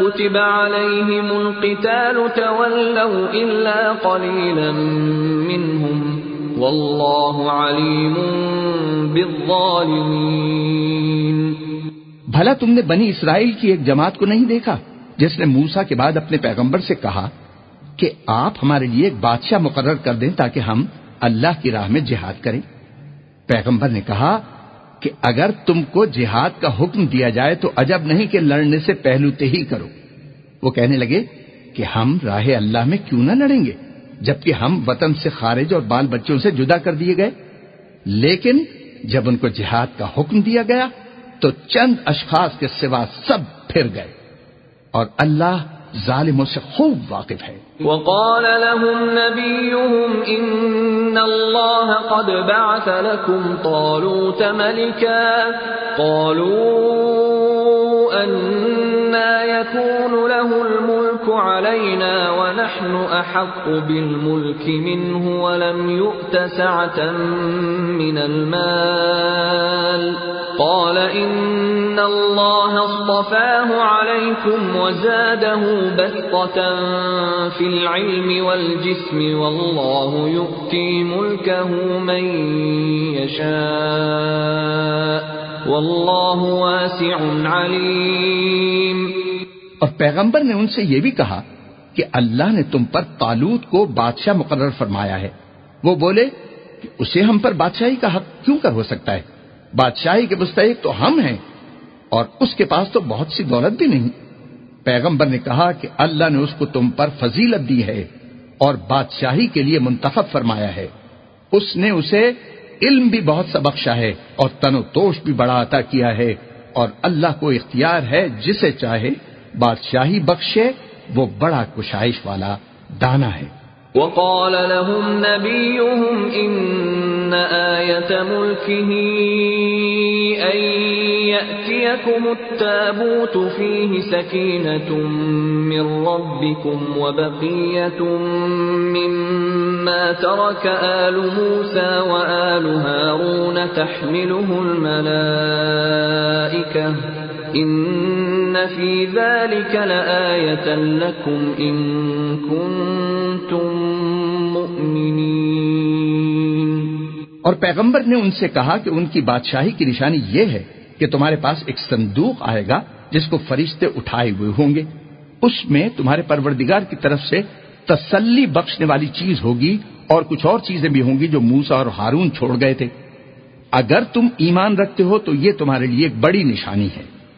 كتب عليهم القتال تولوا إلا قليلا منهم والله عليم بالظالمين بھلا تم نے بنی اسرائیل کی ایک جماعت کو نہیں دیکھا جس نے موسا کے بعد اپنے پیغمبر سے کہا کہ آپ ہمارے لیے ایک بادشاہ مقرر کر دیں تاکہ ہم اللہ کی راہ میں جہاد کریں؟ پیغمبر نے کہا کہ اگر تم کو جہاد کا حکم دیا جائے تو عجب نہیں کہ لڑنے سے پہلوتے ہی کرو۔ وہ کہنے لگے کہ ہم راہ اللہ میں کیوں نہ لڑیں گے، جبکہ ہم وطن سے خارج اور بال بچوں سے جدا کر دیے گئے۔ لیکن جب ان کو جہاد کا حکم دیا گیا تو چند اشخاص کے سوا سب پھر گئے اور اللہ ظالموں سے خوب واقف ہے۔ وقال لهم نبيهم ان الله قد بعث لكم طالوت ملكا قالوا أنا يكون له الملك علينا ونحن أحق بالملك منه ولم يؤت سعة من المال. قال إن الله اصطفاه عليكم وزاده بسطة في العلم والجسم والله يؤتي ملكه من يشاء. والله واسع عليم. اور پیغمبر نے ان سے یہ بھی کہا کہ اللہ نے تم پر تالوت کو بادشاہ مقرر فرمایا ہے۔ وہ بولے کہ اسے ہم پر بادشاہی کا حق کیوں کر ہو سکتا ہے؟ بادشاہی کے مستحق تو ہم ہیں اور اس کے پاس تو بہت سی دولت بھی نہیں۔ پیغمبر نے کہا کہ اللہ نے اس کو تم پر فضیلت دی ہے اور بادشاہی کے لیے منتخب فرمایا ہے۔ اس نے اسے علم بھی بہت سا بخشا ہے اور تن و توش بھی بڑا عطا کیا ہے اور اللہ کو اختیار ہے جسے چاہے۔ بادشاہی بخشے، وہ بڑا کشائش والا دانا ہے۔ وقال لهم نبيهم إن آية ملكه أن يأتيكم التابوت فيه سكينة من ربكم وبقية مما ترك آل موسى وآل هارون تحمله الملائكة إن في ذلك لآية لكم إن كنتم مؤمنين۔ اور پیغمبر نے ان سے کہا کہ ان کی بادشاہی کی نشانی یہ ہے کہ تمہارے پاس ایک صندوق آئے گا جس کو فرشتے اٹھائے ہوئے ہوں گے۔ اس میں تمہارے پروردگار کی طرف سے تسلی بخشنے والی چیز ہوگی اور کچھ اور چیزیں بھی ہوں گی جو موسا اور ہارون چھوڑ گئے تھے۔ اگر تم ایمان رکھتے ہو تو یہ تمہارے لیے ایک بڑی نشانی ہے۔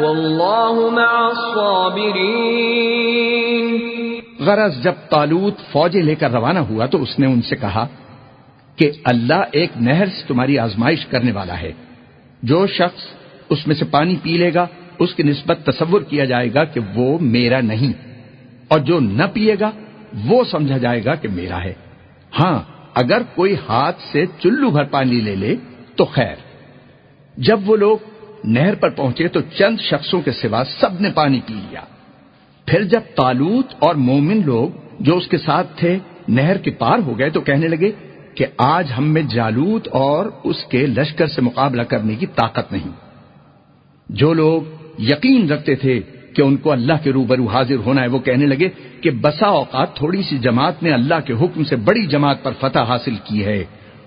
والله مع الصابرين غرض جب تالوت فوجیں لے کر روانہ ہوا تو اس نے ان سے کہا کہ اللہ ایک نہر سے تمہاری آزمائش کرنے والا ہے۔ جو شخص اس میں سے پانی پی لے گا، اس کی نسبت تصور کیا جائے گا کہ وہ میرا نہیں۔ اور جو نہ پیے گا، وہ سمجھا جائے گا کہ میرا ہے۔ ہاں اگر کوئی ہاتھ سے چلو بھر پانی لے لے تو خیر۔ جب وہ لوگ نہر پر پہنچے تو چند شخصوں کے سوا سب نے پانی پی لیا۔ پھر جب تالوت اور مومن لوگ جو اس کے ساتھ تھے نہر کے پار ہو گئے تو کہنے لگے کہ آج ہم میں جالوت اور اس کے لشکر سے مقابلہ کرنے کی طاقت نہیں۔ جو لوگ یقین رکھتے تھے کہ ان کو اللہ کے روبرو حاضر ہونا ہے وہ کہنے لگے کہ بسا اوقات تھوڑی سی جماعت نے اللہ کے حکم سے بڑی جماعت پر فتح حاصل کی ہے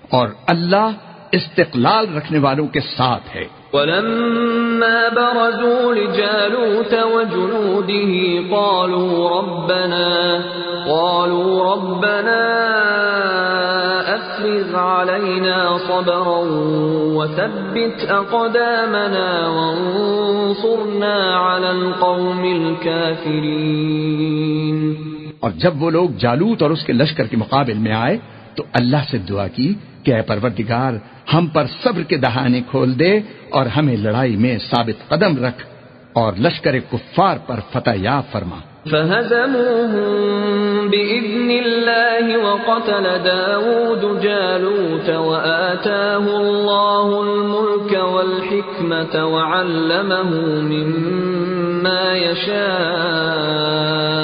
اور اللہ استقلال رکھنے والوں کے ساتھ ہے۔ ولما برزوا لجالوت وجنوده قالوا ربنا قالوا ربنا افرغ علينا صبرا وثبت اقدامنا وانصرنا على القوم الكافرين. اور جب وہ لوگ جالوت اور اس کے لشکر کے مقابل میں آئے تو اللہ سے دعا کی کہ اے پروردگار، ہم پر صبر کے دہانے کھول دے اور ہمیں لڑائی میں ثابت قدم رکھ اور لشکر کفار پر فتح یا فرما۔ فهزموهم بإذن الله وقتل داود جالوت وآتاه الله الملك والحكمة وعلمه مما يشاء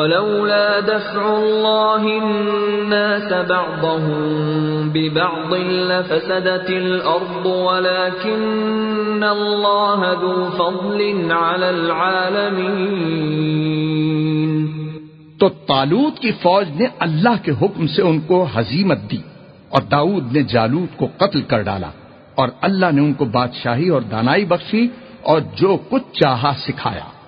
ولولا دفع الله الناس بعضهم ببعض لفسدت الأرض ولكن الله ذو فضل على العالمين. تو تالوت کی فوج نے اللہ کے حکم سے ان کو حزیمت دی اور داؤد نے جالوت کو قتل کر ڈالا اور اللہ نے ان کو بادشاہی اور دانائی بخشی اور جو کچھ چاہا سکھایا۔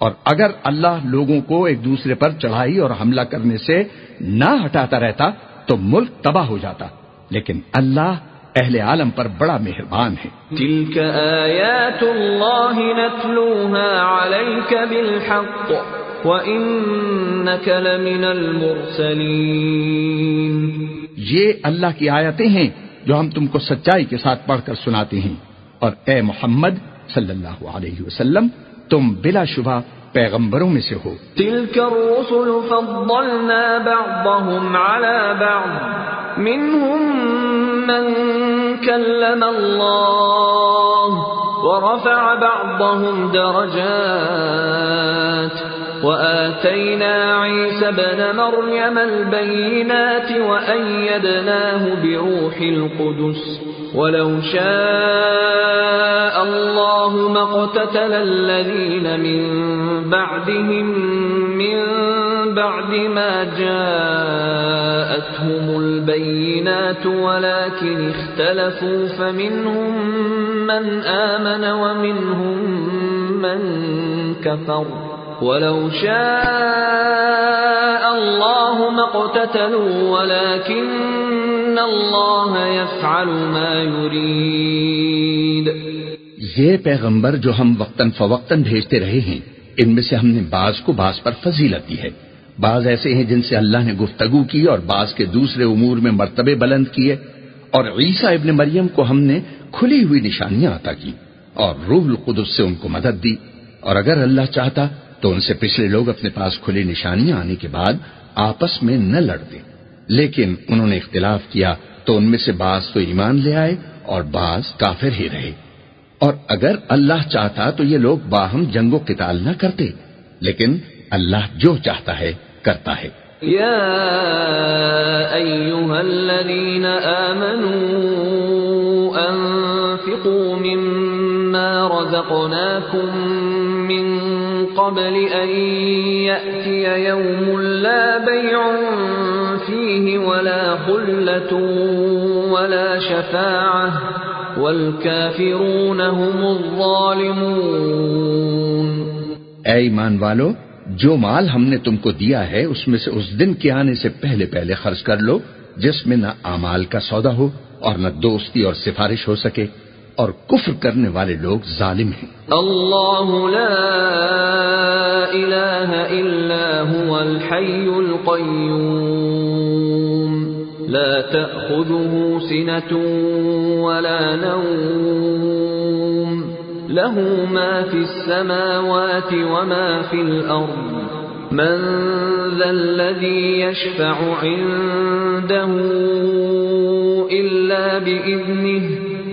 اور اگر اللہ لوگوں کو ایک دوسرے پر چڑھائی اور حملہ کرنے سے نہ ہٹاتا رہتا تو ملک تباہ ہو جاتا۔ لیکن اللہ اہل عالم پر بڑا مہربان ہے۔ تلك آیات اللہ نتلوها علیک بالحق وإنك لمن المرسلین یہ اللہ کی آیتیں ہیں جو ہم تم کو سچائی کے ساتھ پڑھ کر سناتے ہیں۔ اور اے محمد صلی اللہ علیہ وسلم تم بلا شبہ پیغمبروں میں سے ہو۔ تلك الرسل فضلنا بعضهم على بعض، منهم من كلم الله ورفع بعضهم درجات. وآتينا عيسى بن مريم البينات وأيدناه بروح القدس ولو شاء الله ما اقتتل الذين من بعدهم من بعد ما جاءتهم البينات ولكن اختلفوا فمنهم من آمن ومنهم من كفر ولو شاء الله ما اقتتلوا ولكن الله يفعل ما يريد. یہ پیغمبر جو ہم وقتاً فوقتاً بھیجتے رہے ہیں، ان میں سے ہم نے بعض کو بعض پر فضیلت دی ہے۔ بعض ایسے ہیں جن سے اللہ نے گفتگو کی اور بعض کے دوسرے امور میں مرتبے بلند کیے۔ اور عیسیٰ ابن مریم کو ہم نے کھلی ہوئی نشانیاں عطا کی اور روح القدس سے ان کو مدد دی۔ اور اگر اللہ چاہتا تو ان سے پچھلے لوگ اپنے پاس کھلی نشانیاں آنے کے بعد آپس میں نہ لڑتے۔ لیکن انہوں نے اختلاف کیا تو ان میں سے بعض تو ایمان لے آئے اور بعض کافر ہی رہے۔ اور اگر اللہ چاہتا تو یہ لوگ باہم جنگ و قتال نہ کرتے، لیکن اللہ جو چاہتا ہے، کرتا ہے۔ يا أيها الذين آمنوا أنفقوا مما رزقناكم من قبل أن يأتي يوم لا بيع فيه ولا خلة ولا شفاعة، والكافرون هم الظالمون. اے ایمان والو، جو مال ہم نے تم کو دیا ہے، اس میں سے اس دن کے آنے سے پہلے پہلے خرچ کر لو، جس میں نہ امال کا سودا ہو اور نہ دوستی اور سفارش ہو سکے۔ اور کفر کرنے والے لوگ ظالم ہیں۔ اللہ لا الہ الا هو الحی القیوم۔ لا تأخذه سنة ولا نوم۔ له ما في السماوات وما في الأرض من ذا الذي يشفع عنده إلا بإذنه۔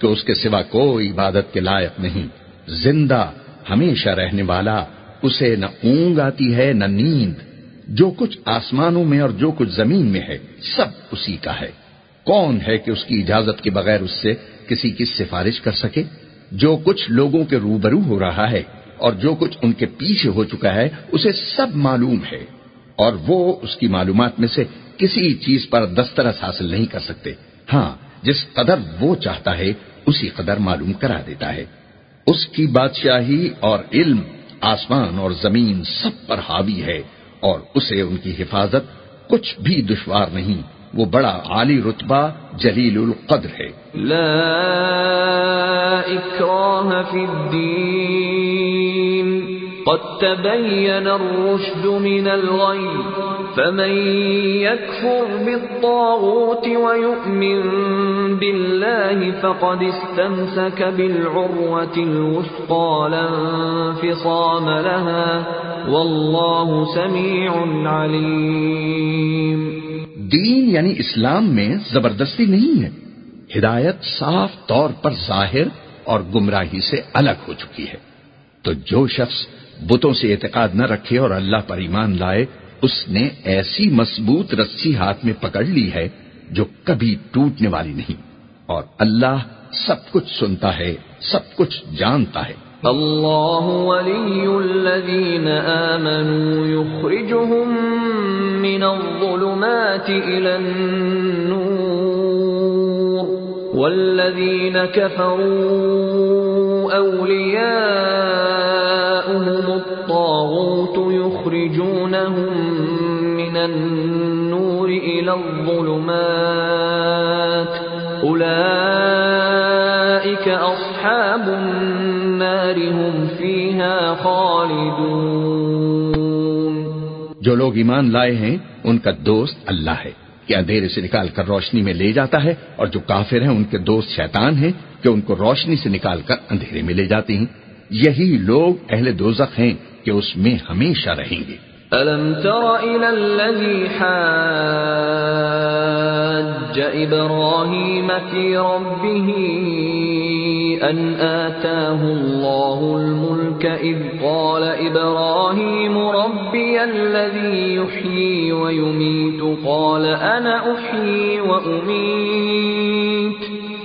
کہ اس کے سوا کوئی عبادت کے لائق نہیں۔ زندہ ہمیشہ رہنے والا اسے نہ اونگ آتی ہے، نہ نیند۔ جو کچھ آسمانوں میں اور جو کچھ زمین میں ہے، سب اسی کا ہے۔ کون ہے کہ اس کی اجازت کے بغیر اس سے کسی کی سفارش کر سکے؟ جو کچھ لوگوں کے روبرو ہو رہا ہے اور جو کچھ ان کے پیچھے ہو چکا ہے، اسے سب معلوم ہے۔ اور وہ اس کی معلومات میں سے کسی چیز پر دسترس حاصل نہیں کر سکتے۔ ہاں جس قدر وہ چاہتا ہے اسی قدر معلوم کرا دیتا ہے۔ اس کی بادشاہی اور علم آسمان اور زمین سب پر حاوی ہے اور اسے ان کی حفاظت کچھ بھی دشوار نہیں۔ وہ بڑا عالی رتبہ جلیل القدر ہے۔ لا اکراہ فی الدین۔ قد تبین الرشد من الغی فمن يكفر بالطاغوت ويؤمن بالله فقد استمسك بالعروة الوثقى لا انفصام لها، والله سميع عليم۔ دین یعنی اسلام میں زبردستی نہیں ہے۔ ہدایت صاف طور پر ظاہر اور گمراہی سے الگ ہو چکی ہے۔ تو جو شخص بتوں سے اعتقاد نہ رکھے اور اللہ پر ایمان لائے، اس نے ایسی مضبوط رسی ہاتھ میں پکڑ لی ہے جو کبھی ٹوٹنے والی نہیں۔ اور اللہ سب کچھ سنتا ہے، سب کچھ جانتا ہے۔ اللہ ولی الذین آمنوا يخرجهم من الظلمات الى النور والذین كفروا اولیاؤهم الطاغوت يخرجونهم من النور الى الظلمات. اولئك اصحاب النار هم فيها خالدون. جو لوگ ایمان لائے ہیں، ان کا دوست اللہ ہے۔ کہ اندھیرے سے نکال کر روشنی میں لے جاتا ہے، اور جو کافر ہیں، ان کے دوست شیطان ہیں کہ ان کو روشنی سے نکال کر اندھیرے میں لے جاتے ہیں۔ یہی لوگ اہل دوزخ ہیں کہ اس میں ہمیشہ رہیں گے۔ ألم تر إلى الذي حاج إبراهيم في ربه أن آتاه الله الملك إذ قال إبراهيم ربي الذي يحيي ويميت قال أنا أحيي وأميت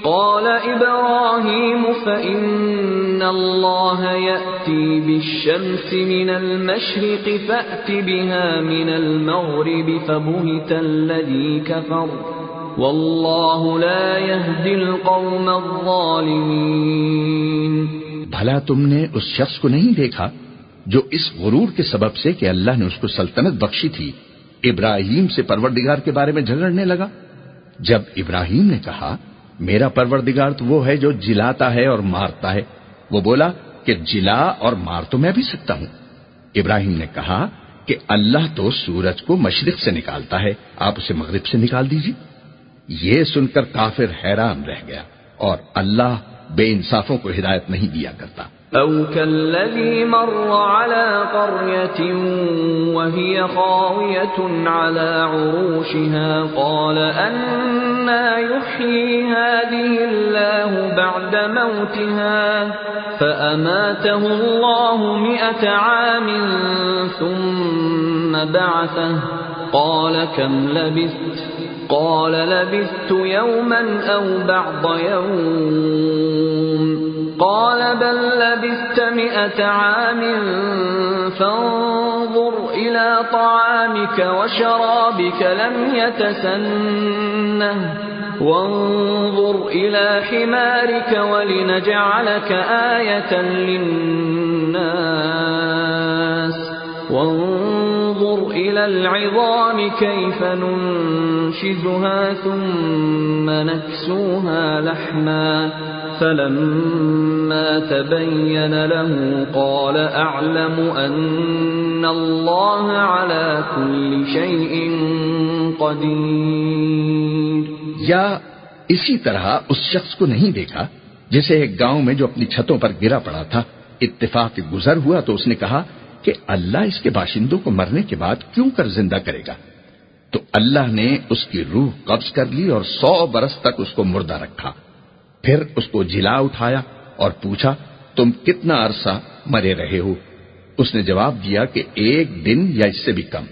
قال إبراهيم فإن الله يأتي بالشمس من المشرق فأت بها من المغرب فبهت الذي كفر والله لا يهدي القوم الظالمين بھلا تم نے اس شخص کو نہیں دیکھا جو اس غرور کے سبب سے کہ اللہ نے اس کو سلطنت بخشی تھی؟ ابراہیم سے پروردگار کے بارے میں جھگڑنے لگا۔ جب ابراہیم نے کہا میرا پروردگار تو وہ ہے جو جلاتا ہے اور مارتا ہے۔ وہ بولا کہ جلا اور مار تو میں بھی سکتا ہوں۔ ابراہیم نے کہا کہ اللہ تو سورج کو مشرق سے نکالتا ہے۔ آپ اسے مغرب سے نکال دیجیے۔ یہ سن کر کافر حیران رہ گیا اور اللہ بے انصافوں کو ہدایت نہیں دیا کرتا۔ أو كالذي مر على قرية وهي خاوية على عروشها قال أنا يحيي هذه الله بعد موتها فأماته الله مئة عام ثم بعثه قال كم لبثت؟ قال لبثت يوما أو بعض يوم قال بل لبثت مئة عام فانظر إلى طعامك وشرابك لم يتسنه وانظر إلى حمارك ولنجعلك آية للناس وانظر إلى العظام كيف ننشزها ثم نكسوها لحما فلما تبين له قال أعلم أن الله على كل شيء قدير. یا اسی طرح اس شخص کو نہیں دیکھا جسے ایک گاؤں میں جو اپنی چھتوں پر گرا پڑا تھا، اتفاق گزر ہوا تو اس نے کہا کہ اللہ اس کے باشندوں کو مرنے کے بعد کیوں کر زندہ کرے گا؟ تو اللہ نے اس کی روح قبض کر لی اور سو برس تک اس کو مردہ رکھا۔ پھر اس کو جلا اٹھایا اور پوچھا، تم کتنا عرصہ مرے رہے ہو؟ اس نے جواب دیا کہ ایک دن یا اس سے بھی کم۔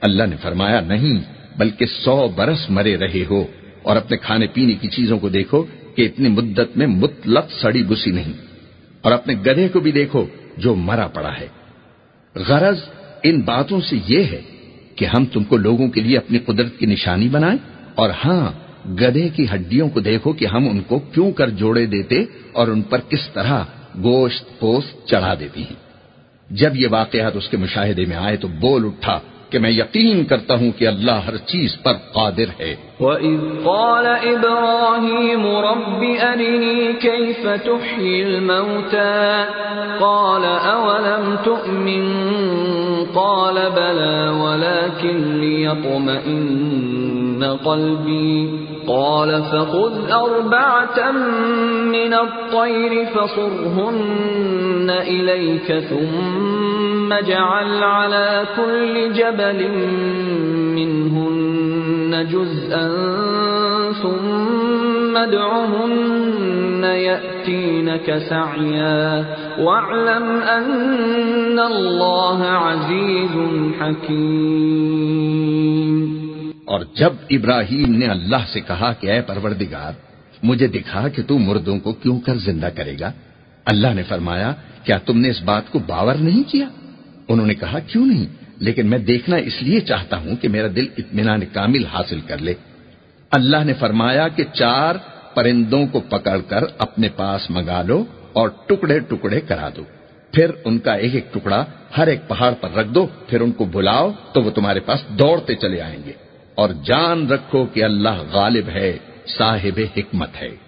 اللہ نے فرمایا، نہیں، بلکہ سو برس مرے رہے ہو۔ اور اپنے کھانے پینے کی چیزوں کو دیکھو کہ اتنی مدت میں مطلق سڑی بسی نہیں۔ اور اپنے گدھے کو بھی دیکھو جو مرا پڑا ہے۔ غرض ان باتوں سے یہ ہے کہ ہم تم کو لوگوں کے لیے اپنی قدرت کی نشانی بنائیں اور ہاں گدے کی ہڈیوں کو دیکھو کہ ہم ان کو کیوں کر جوڑے دیتے اور ان پر کس طرح گوشت پوست چڑھا دیتی ہیں۔ جب یہ واقعات اس کے مشاہدے میں آئے تو بول اٹھا۔ کہ میں یقین کرتا ہوں کہ اللہ ہر چیز پر قادر ہے۔ وَإِذْ قَالَ إِبْرَاهِيمُ رَبِّ أَرِنِي كَيْفَ تُحْيِي الْمَوْتَى؟ قَالَ أَوَلَمْ تُؤْمِن؟ قَالَ بَلَى وَلَكِنْ لِيَطْمَئِنَّ قَلْبِي۔ قال فخذ أربعة من الطير فصرهن إليك ثم ثم جعل على كل جبل منهن جزءا ثم ادعهن يأتينك سعيا واعلم أن الله عزيز حكيم اور جب ابراہیم نے اللہ سے کہا کہ اے پروردگار، مجھے دکھا کہ تو مردوں کو کیوں کر زندہ کرے گا؟ اللہ نے فرمایا، کیا تم نے اس بات کو باور نہیں کیا؟ انہوں نے کہا، کیوں نہیں؟ لیکن میں دیکھنا اس لیے چاہتا ہوں کہ میرا دل اطمینان کامل حاصل کر لے۔ اللہ نے فرمایا کہ چار پرندوں کو پکڑ کر اپنے پاس منگا لو اور ٹکڑے ٹکڑے کرا دو۔ پھر ان کا ایک ایک ٹکڑا ہر ایک پہاڑ پر رکھ دو، پھر ان کو بلاؤ تو وہ تمہارے پاس دوڑتے چلے آئیں گے۔ اور جان رکھو کہ اللہ غالب ہے، صاحب حکمت ہے۔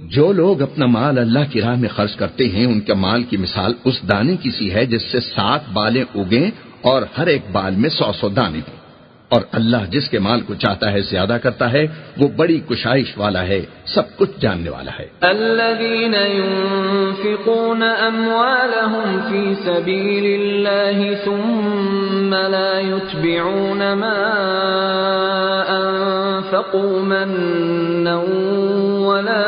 جو لوگ اپنا مال اللہ کی راہ میں خرچ کرتے ہیں، ان کے مال کی مثال اس دانے کی سی ہے جس سے سات بالیں اگیں اور ہر ایک بال میں سو سو دانے ہوں۔ اور اللہ جس کے مال کو چاہتا ہے، زیادہ کرتا ہے، وہ بڑی کشائش والا ہے، سب کچھ جاننے والا ہے۔ الذين ينفقون أموالهم في سبيل الله ثم لا يتبعون ما أنفقوا منا ولا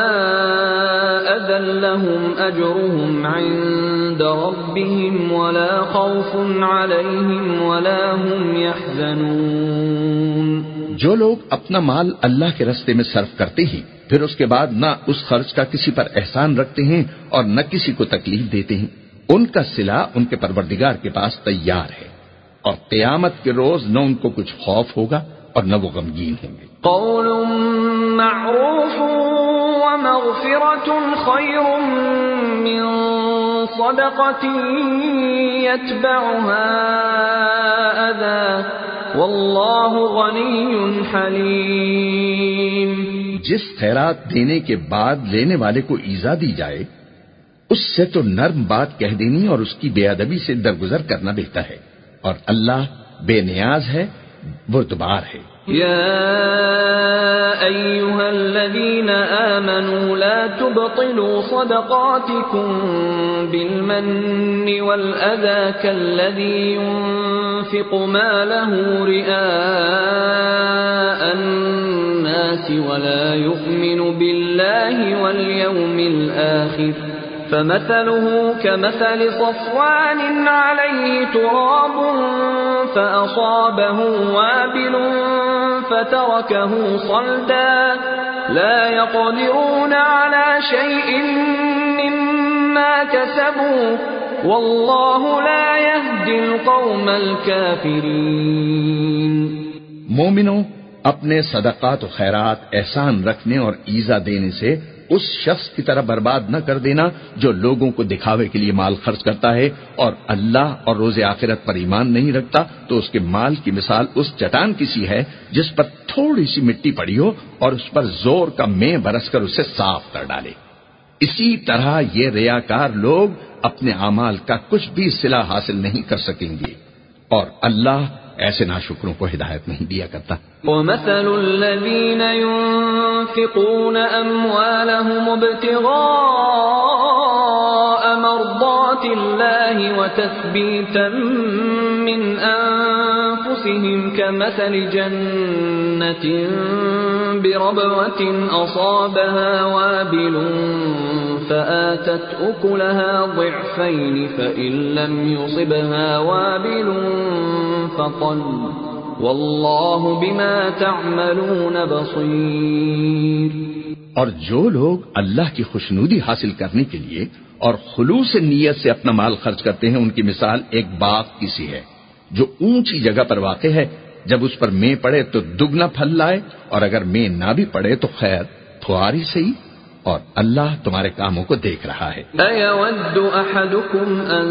أذى لهم أجرهم عند ربهم ولا خوف عليهم ولا هم يحزنون جو لوگ اپنا مال اللہ کے رستے میں صرف کرتے ہیں، پھر اس کے بعد نہ اس خرچ کا کسی پر احسان رکھتے ہیں اور نہ کسی کو تکلیف دیتے ہیں۔ ان کا سلا ان کے پروردگار کے پاس تیار ہے اور قیامت کے روز نہ ان کو کچھ خوف ہوگا اور نہ وہ غمگین ہوں گے۔ قول معروف ومغفرة خير من صدقة يتبعها أذى. والله غني حليم. جس خیرات دینے کے بعد لینے والے کو ایزا دی جائے، اس سے تو نرم بات کہہ دینی اور اس کی بے ادبی سے درگزر کرنا بہتر ہے۔ اور اللہ بے نیاز ہے بردبار ہے۔ يا أيها الذين آمنوا لا تبطلوا صدقاتكم بالمن والأذى كالذي ينفق ماله رئاء الناس ولا يؤمن بالله واليوم الآخر فمثله كمثل صفوان عليه تراب فأصابه وابل فتركه صلدا لا يقدرون على شيء مما كسبوا والله لا يهدي القوم الكافرين مومنوں اپنے صدقات و خیرات احسان رکھنے اور ایزا دینے سے اس شخص کی طرح برباد نہ کر دینا جو لوگوں کو دکھاوے کے لیے مال خرچ کرتا ہے اور اللہ اور روز آخرت پر ایمان نہیں رکھتا، تو اس کے مال کی مثال اس چٹان کی سی ہے جس پر تھوڑی سی مٹی پڑی ہو اور اس پر زور کا میں برس کر اسے صاف کر ڈالے۔ اسی طرح یہ ریاکار لوگ اپنے اعمال کا کچھ بھی صلاح حاصل نہیں کر سکیں گے۔ اور اللہ ایسے ناشکروں کو ہدایت نہیں دیا کرتا۔ ومثل الذين ينفقون أموالهم ابتغاء مرضات الله وتثبيتا من أنفسهم كمثل جنة بربوة أصابها وابل فآتت أكلها ضعفين فإن لم يصبها وابل فطل واللہ بما تعملون بصیر اور جو لوگ اللہ کی خوشنودی حاصل کرنے کے لیے اور خلوص نیت سے اپنا مال خرچ کرتے ہیں، ان کی مثال ایک باغ کی سی ہے، جو اونچی جگہ پر واقع ہے۔ جب اس پر میں پڑے تو دگنا پھل لائے اور اگر میں نہ بھی پڑے تو خیر، تھواری صحیح۔ اور اللہ تمہارے کاموں کو دیکھ رہا ہے۔ اَيَوَدُّ أَحَدُكُمْ أَن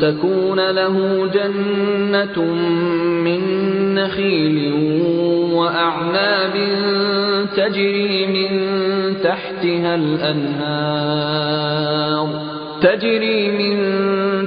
تَكُونَ لَهُ جَنَّةٌ مِّن نَخِيلٍ وَأَعْنَابٍ تَجْرِي مِن تَحْتِهَا الْأَنْهَارُ تَجْرِي مِن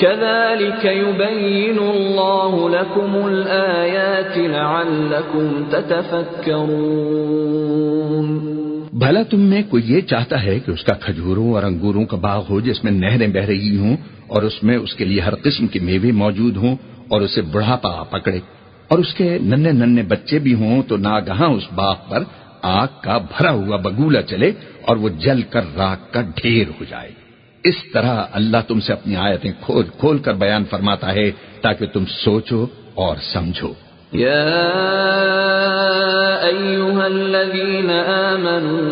كذلك يبين الله لكم الآيات لعلكم تتفكرون. بھلا تم میں کوئی یہ چاہتا ہے کہ اس کا کھجوروں اور انگوروں کا باغ ہو جس میں نہریں بہ رہی ہوں اور اس میں اس کے لیے ہر قسم کے میوے موجود ہوں اور اسے بڑھاپا پکڑے اور اس کے ننے ننے بچے بھی ہوں تو ناگہاں اس باغ پر آگ کا بھرا ہوا بگولا چلے اور وہ جل کر راک کا ڈھیر ہو جائے۔ اس طرح اللہ تم سے اپنی آیتیں کھول کھول کر بیان فرماتا ہے تاکہ تم سوچو اور سمجھو۔ یا ایوہا الذین آمنوا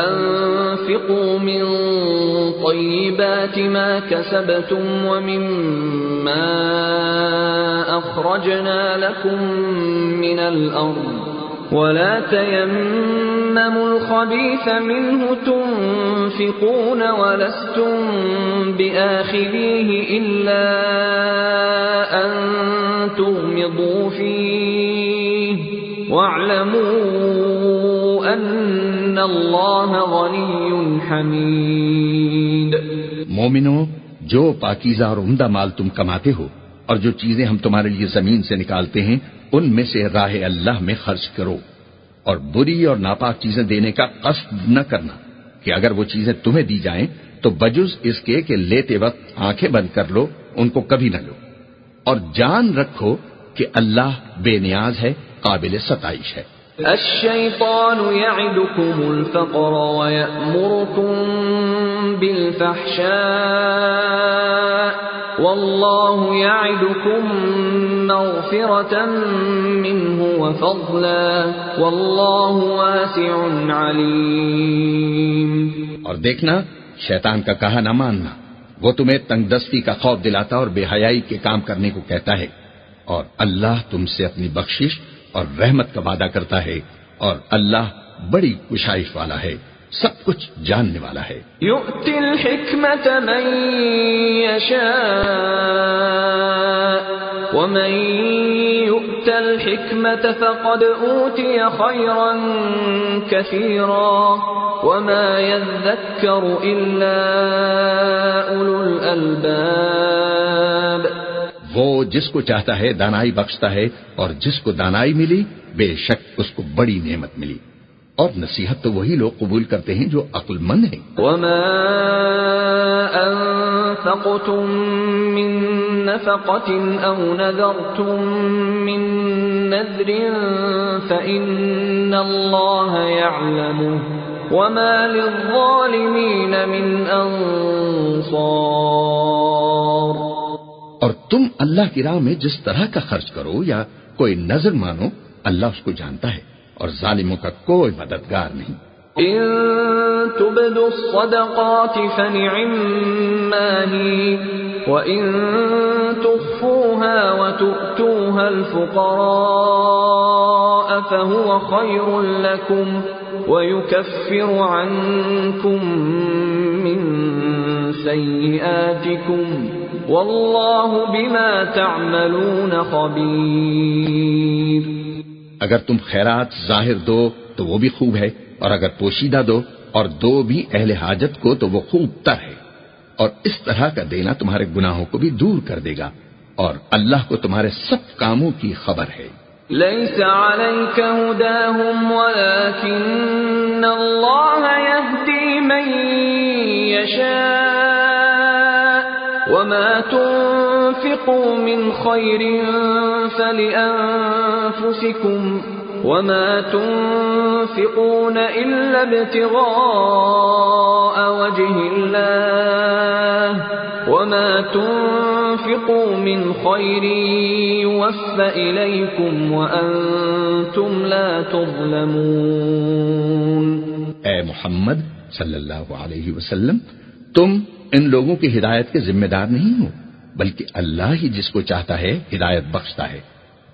انفقوا من طیبات ما کسبتم ومما اخرجنا لکم من الارض۔ ولا تيمموا الخبيث منه تنفقون ولستم بآخذيه إلا أن تغمضوا فيه. واعلموا أن الله غني حميد. مومنو، جو پاکیزہ اور عمدہ مال تم کماتے ہو اور جو چیزیں ہم تمہارے لیے زمین سے نکالتے ہیں، ان میں سے راہ اللہ میں خرچ کرو۔ اور بری اور ناپاک چیزیں دینے کا قصد نہ کرنا کہ اگر وہ چیزیں تمہیں دی جائیں، تو بجز اس کے کہ لیتے وقت آنکھیں بند کر لو، ان کو کبھی نہ لو۔ اور جان رکھو کہ اللہ بے نیاز ہے، قابل ستائش ہے۔ الشيطان يعدكم الفقر ويأمركم بالفحشاء والله يعدكم مغفرة منه وفضلا والله واسع عليم اور دیکھنا، شیطان کا کہا نہ ماننا۔ وہ تمہیں تنگ دستی کا خوف دلاتا اور بے حیائی کے کام کرنے کو کہتا ہے۔ اور اللہ تم سے اپنی بخشش اور رحمت کا وعدہ کرتا ہے اور اللہ بڑی کشائش والا ہے، سب کچھ جاننے والا ہے۔ يؤتي الحكمة من يشاء ومن يؤت الحكمة فقد أوتي خيرا كثيرا وما يذكر إلا أولو الألباب وہ جس کو چاہتا ہے دانائی بخشتا ہے اور جس کو دانائی ملی، بے شک اس کو بڑی نعمت ملی۔ اور نصیحت تو وہی لوگ قبول کرتے ہیں جو عقل مند ہیں۔ وما أنفقتم من نفقة أو نذرتم من نذر فإن الله يعلمه وما للظالمين من أنصار اور تم اللہ کی راہ میں جس طرح کا خرچ کرو یا کوئی نظر مانو، اللہ اس کو جانتا ہے اور ظالموں کا کوئی مددگار نہیں۔ إن تبدوا الصدقات فنعما هي وإن تخفوها وتؤتوها الفقراء فهو خير لكم ويكفر عنكم من سيئاتكم۔ والله بما تعملون خبير اگر تم خیرات ظاہر دو تو وہ بھی خوب ہے اور اگر پوشیدہ دو اور دو بھی اہل حاجت کو تو وہ خوب تر ہے۔ اور اس طرح کا دینا تمہارے گناہوں کو بھی دور کر دے گا اور اللہ کو تمہارے سب کاموں کی خبر ہے۔ ليس عليك هداهم ولكن الله يهدي من يشاء وما تنفقوا من خير فلأنفسكم وما تنفقون إلا ابتغاء وجه الله وما تنفقوا من خير يوفى إليكم وأنتم لا تظلمون اے محمد صلی اللہ علیہ وسلم، تم ان لوگوں کی ہدایت کے ذمہ دار نہیں ہو بلکہ اللہ ہی جس کو چاہتا ہے ہدایت بخشتا ہے۔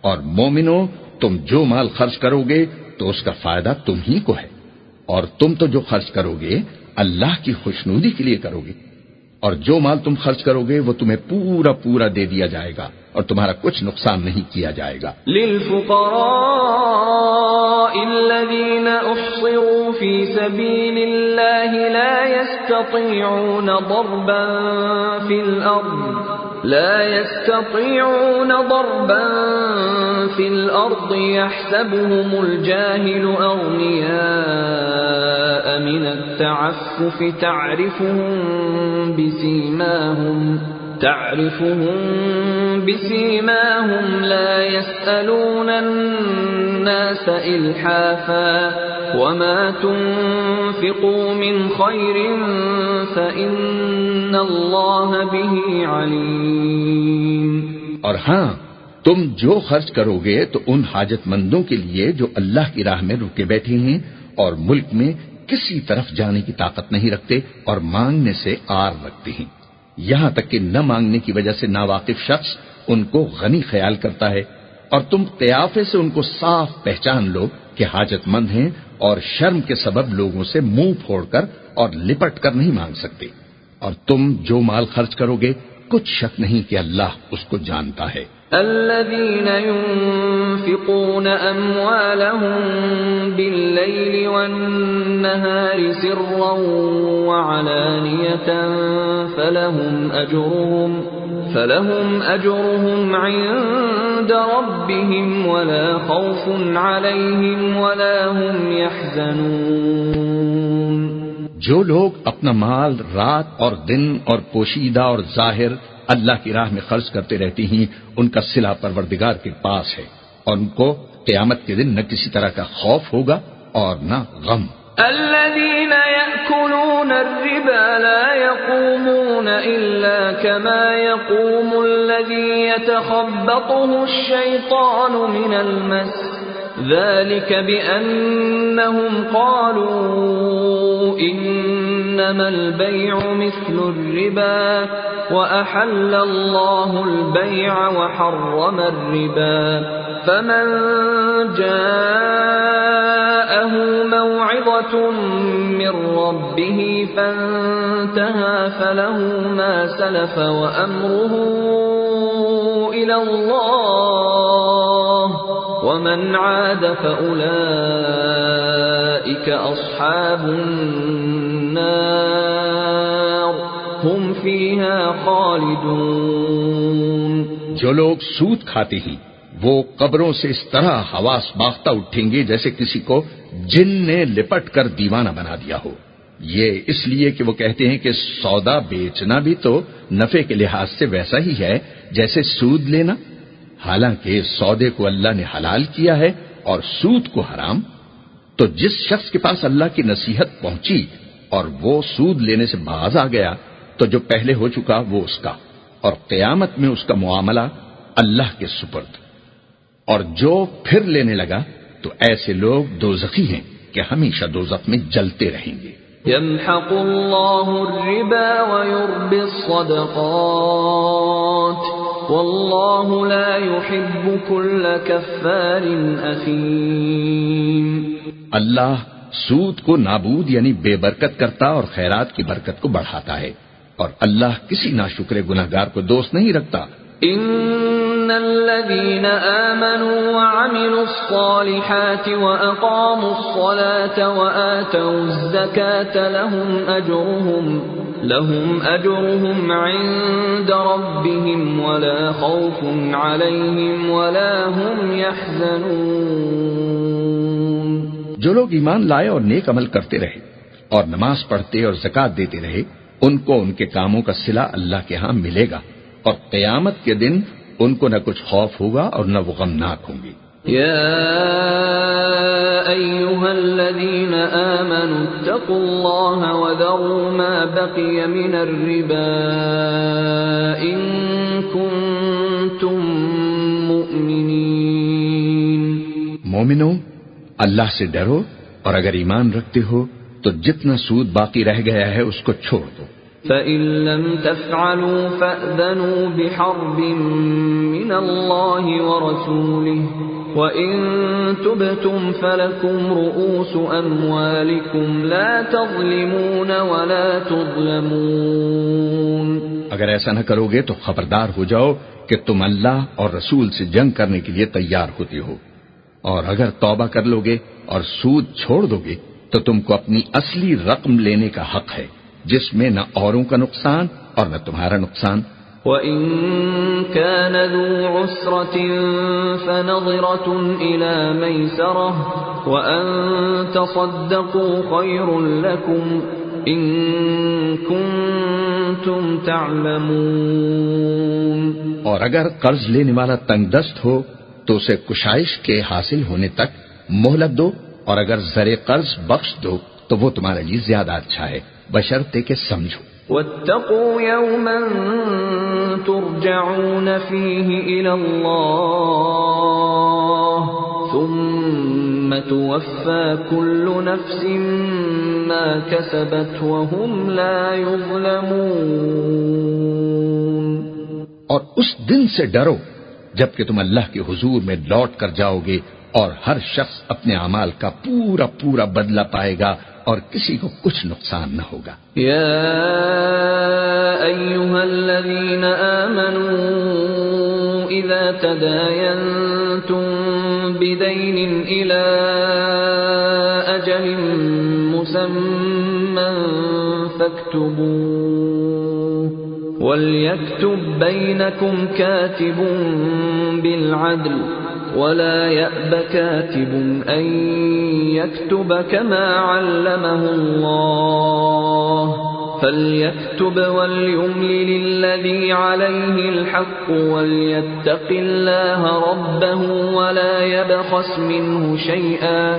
اور مومنو، تم جو مال خرچ کرو گے تو اس کا فائدہ تم ہی کو ہے۔ اور تم تو جو خرچ کرو گے، اللہ کی خوشنودی کے لیے کرو گے۔ اور جو مال تم خرچ کرو گے، وہ تمہیں پورا پورا دے دیا جائے گا۔ اور تمہارا کچھ نقصان نہیں کیا جائے گا۔ للفقراء الذين أحصروا في سبيل الله لا يستطيعون ضربا في الأرض، لا يستطيعون ضربا في الأرض، يحسبهم الجاهل أغنياء من التعفف، تعرفهم بسيماهم. تعرفهم بسيماهم لا يسألون الناس إلحافا وما تنفقوا من خير فإن الله به عليم اور ہاں تم جو خرچ کرو گے تو ان حاجت مندوں کے لیے جو اللہ کی راہ میں رکے بیٹھے ہیں اور ملک میں کسی طرف جانے کی طاقت نہیں رکھتے اور مانگنے سے آر رکھتے ہیں۔ یہاں تک کہ نہ مانگنے کی وجہ سے ناواقف شخص ان کو غنی خیال کرتا ہے اور تم قیافے سے ان کو صاف پہچان لو کہ حاجت مند ہیں اور شرم کے سبب لوگوں سے منہ پھوڑ کر اور لپٹ کر نہیں مانگ سکتے۔ اور تم جو مال خرچ کرو گے، کچھ شک نہیں کہ اللہ اس کو جانتا ہے۔ الذين ينفقون أموالهم بالليل والنهار سرا وعلانية فلهم أجرهم فلهم أجرهم عند ربهم ولا خوف عليهم ولا هم يحزنون جو لوگ اپنا مال رات اور دن اور پوشیدہ اور ظاہر اللہ کی راہ میں خرچ کرتے رہتی ہیں، ان کا سلا پروردگار کے پاس ہے۔ اور ان کو قیامت کے دن نہ کسی طرح کا خوف ہوگا اور نہ غم۔ الذين يأكلون الربا لا يقومون إلا كما يقوم الذي يتخبطه الشيطان من المس۔ ذلك بأنهم قالوا إنما البيع مثل الربا وأحل الله البيع وحرم الربا فمن جاءه موعظة من ربه فانتهى فله ما سلف وأمره إلى الله ومن عاد فأولئك أصحاب النار هم فيها خالدون۔ جو لوگ سود کھاتے ہیں، وہ قبروں سے اس طرح حواس باختہ اٹھیں گے جیسے کسی کو جن نے لپٹ کر دیوانہ بنا دیا ہو۔ یہ اس لیے کہ وہ کہتے ہیں کہ سودا بیچنا بھی تو نفے کے لحاظ سے ویسا ہی ہے جیسے سود لینا۔ حالانکہ سودے کو اللہ نے حلال کیا ہے اور سود کو حرام، تو جس شخص کے پاس اللہ کی نصیحت پہنچی اور وہ سود لینے سے باز آ گیا تو جو پہلے ہو چکا وہ اس کا اور قیامت میں اس کا معاملہ اللہ کے سپرد۔ اور جو پھر لینے لگا تو ایسے لوگ دو زخی ہیں کہ ہمیشہ دو میں جلتے رہیں گے۔ يمحق الله الربا ويربي الصدقات والله لا يحب كل كفار أثيم۔ اللہ سود کو نابود یعنی بے برکت کرتا اور خیرات کی برکت کو بڑھاتا ہے اور اللہ کسی ناشکر گناہگار کو دوست نہیں رکھتا۔ ان الذين امنوا وعملوا الصالحات واقاموا الصلاه واتوا الزكاه لهم اجرهم لهم اجرهم عند ربهم ولا خوف عليهم ولا هم يحزنون جو لوگ ایمان لائے اور نیک عمل کرتے رہے اور نماز پڑھتے اور زکات دیتے رہے ان کو ان کے کاموں کا صلہ اللہ کے ہاں ملے گا اور قیامت کے دن ان کو نہ کچھ خوف ہوگا اور نہ وہ غمناک ہوں گی يا أيها الذين آمنوا اتقوا الله وذروا ما بقي من الربا إن كنتم مؤمنين مومنو اللہ سے ڈرو اور اگر ایمان رکھتے ہو تو جتنا سود باقی رہ گیا ہے اس کو چھوڑ دو۔ فَإِن لَّمْ تَفْعَلُوا فَأْذَنُوا بِحَرْبٍ مِّنَ اللَّهِ وَرَسُولِهِ وَإِن تُبْتُمْ فَلَكُمْ رُءُوسُ أَمْوَالِكُمْ لَا تَظْلِمُونَ وَلَا تُظْلَمُونَ۔ اگر ایسا نہ کرو گے تو خبردار ہو جاؤ کہ تم اللہ اور رسول سے جنگ کرنے کے لیے تیار ہوتے ہو۔ اور اگر توبہ کر لو گے اور سود چھوڑ دو گے تو تم کو اپنی اصلی رقم لینے کا حق ہے جس میں نہ اوروں کا نقصان اور نہ تمہارا نقصان۔ وَإِن كَانَ ذُو عُسْرَةٍ فَنَظِرَةٌ إِلَى مَيْسَرَةٍ وَأَن تَصَدَّقُوا خَيْرٌ لَكُمْ إِن كُنتُمْ تَعْلَمُونَ۔ اور اگر قرض لینے والا تنگ دست ہو تو اسے کشائش کے حاصل ہونے تک مہلت دو اور اگر زر قرض بخش دو تو وہ تمہارے لیے زیادہ اچھا ہے۔ بشرطے کہ سمجھو۔ واتقوا يوما ترجعون فيه إلى الله ثم توفى كل نفس ما كسبت وهم لا يظلمون۔ اور اس دن سے ڈرو۔ جبکہ تم اللہ کے حضور میں لوٹ کر جاؤ گے اور ہر شخص اپنے اعمال کا پورا پورا بدلہ پائے گا اور کسی کو کچھ نقصان نہ ہوگا۔ يا أيها الذين آمنوا إذا تداينتم بدين إلى أجل مسمى فاكتبوه وليكتب بينكم كاتب بالعدل ولا يأب كاتب أن يكتب كما علمه الله فليكتب وليملل الذي عليه الحق وليتق الله ربه ولا يبخس منه شيئا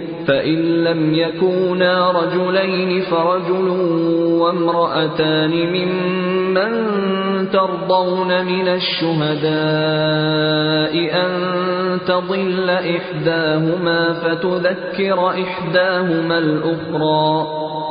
فَإِن لَّمْ يَكُونَا رَجُلَيْنِ فَرَجُلٌ وَامْرَأَتَانِ مِمَّن تَرْضَوْنَ مِنَ الشُّهَدَاءِ أَن تَضِلَّ إِحْدَاهُمَا فَتُذَكِّرَ إِحْدَاهُمَا الْأُخْرَى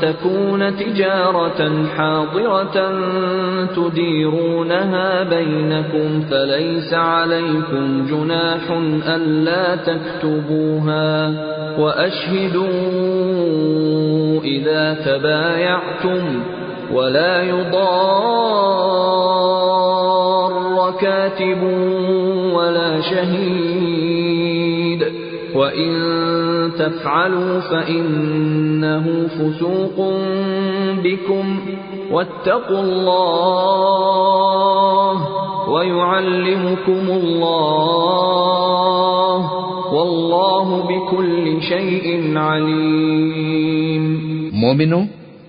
تكون تجارة حاضرة تديرونها بينكم فليس عليكم جناح ألا تكتبوها وأشهدوا إذا تبايعتم ولا يضار كاتب ولا شهيد وإن تفعلوا فإنه فسوق بكم واتقوا الله ويعلمكم الله والله بكل شيء عليم. مومنو،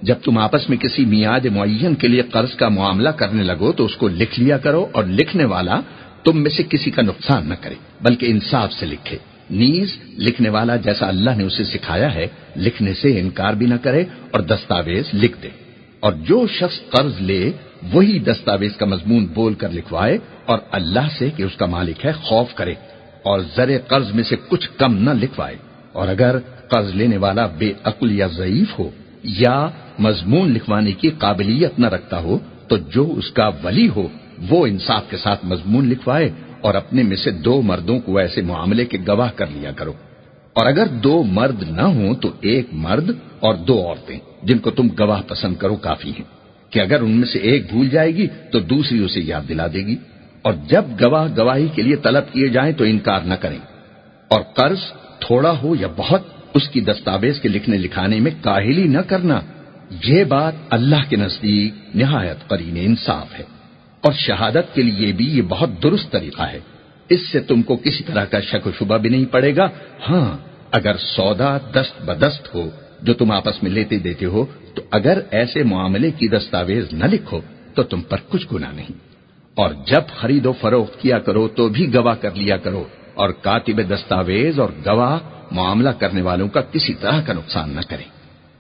جب تم آپس میں کسی میاد معین کے لیے قرض کا معاملہ کرنے لگو تو اس کو لکھ لیا کرو اور لکھنے والا تم میں سے کسی کا نقصان نہ کرے، بلکہ انصاف سے لکھے۔ نیز لکھنے والا جیسا اللہ نے اسے سکھایا ہے، لکھنے سے انکار بھی نہ کرے اور دستاویز لکھ دے۔ اور جو شخص قرض لے، وہی دستاویز کا مضمون بول کر لکھوائے اور اللہ سے کہ اس کا مالک ہے، خوف کرے اور زر قرض میں سے کچھ کم نہ لکھوائے۔ اور اگر قرض لینے والا بے عقل یا ضعیف ہو یا مضمون لکھوانے کی قابلیت نہ رکھتا ہو، تو جو اس کا ولی ہو، وہ انصاف کے ساتھ مضمون لکھوائے اور اپنے میں سے دو مردوں کو ایسے معاملے کے گواہ کر لیا کرو۔ اور اگر دو مرد نہ ہوں تو ایک مرد اور دو عورتیں، جن کو تم گواہ پسند کرو کافی ہیں۔ کہ اگر ان میں سے ایک بھول جائے گی تو دوسری اسے یاد دلا دے گی۔ اور جب گواہ گواہی کے لیے طلب کیے جائیں تو انکار نہ کریں۔ اور قرض تھوڑا ہو یا بہت، اس کی دستاویز کے لکھنے لکھانے میں کاہلی نہ کرنا۔ یہ بات اللہ کے نزدیک نہایت قرین انصاف ہے۔ اور شہادت کے لیے بھی یہ بہت درست طریقہ ہے۔ اس سے تم کو کسی طرح کا شک و شبہ بھی نہیں پڑے گا۔ ہاں اگر سودا دست بدست ہو جو تم آپس میں لیتے دیتے ہو، تو اگر ایسے معاملے کی دستاویز نہ لکھو، تو تم پر کچھ گنا نہیں۔ اور جب خرید و فروخت کیا کرو، تو بھی گواہ کر لیا کرو۔ اور کاتب دستاویز اور گواہ معاملہ کرنے والوں کا کسی طرح کا نقصان نہ کریں۔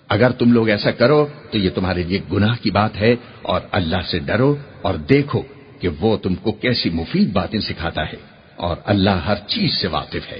اگر تم لوگ ایسا کرو تو یہ تمہارے لیے گناہ کی بات ہے اور اللہ سے ڈرو اور دیکھو کہ وہ تم کو کیسی مفید باتیں سکھاتا ہے اور اللہ ہر چیز سے واقف ہے۔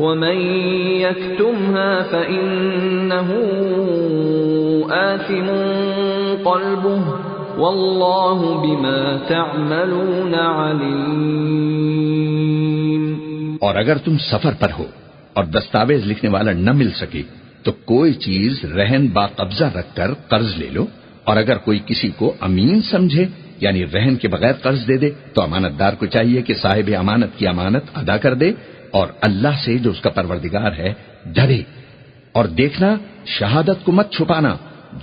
ومن يكتمها فإنه آثم قلبه والله بما تعملون عليم اور اگر تم سفر پر ہو اور دستاویز لکھنے والا نہ مل سکے، تو کوئی چیز رہن با قبضہ رکھ کر قرض لے لو۔ اور اگر کوئی کسی کو امین سمجھے یعنی رہن کے بغیر قرض دے دے، تو امانت دار کو چاہیے کہ صاحب امانت کی امانت ادا کر دے۔ اور اللہ سے جو اس کا پروردگار ہے، ڈرے اور دیکھنا، شہادت کو مت چھپانا۔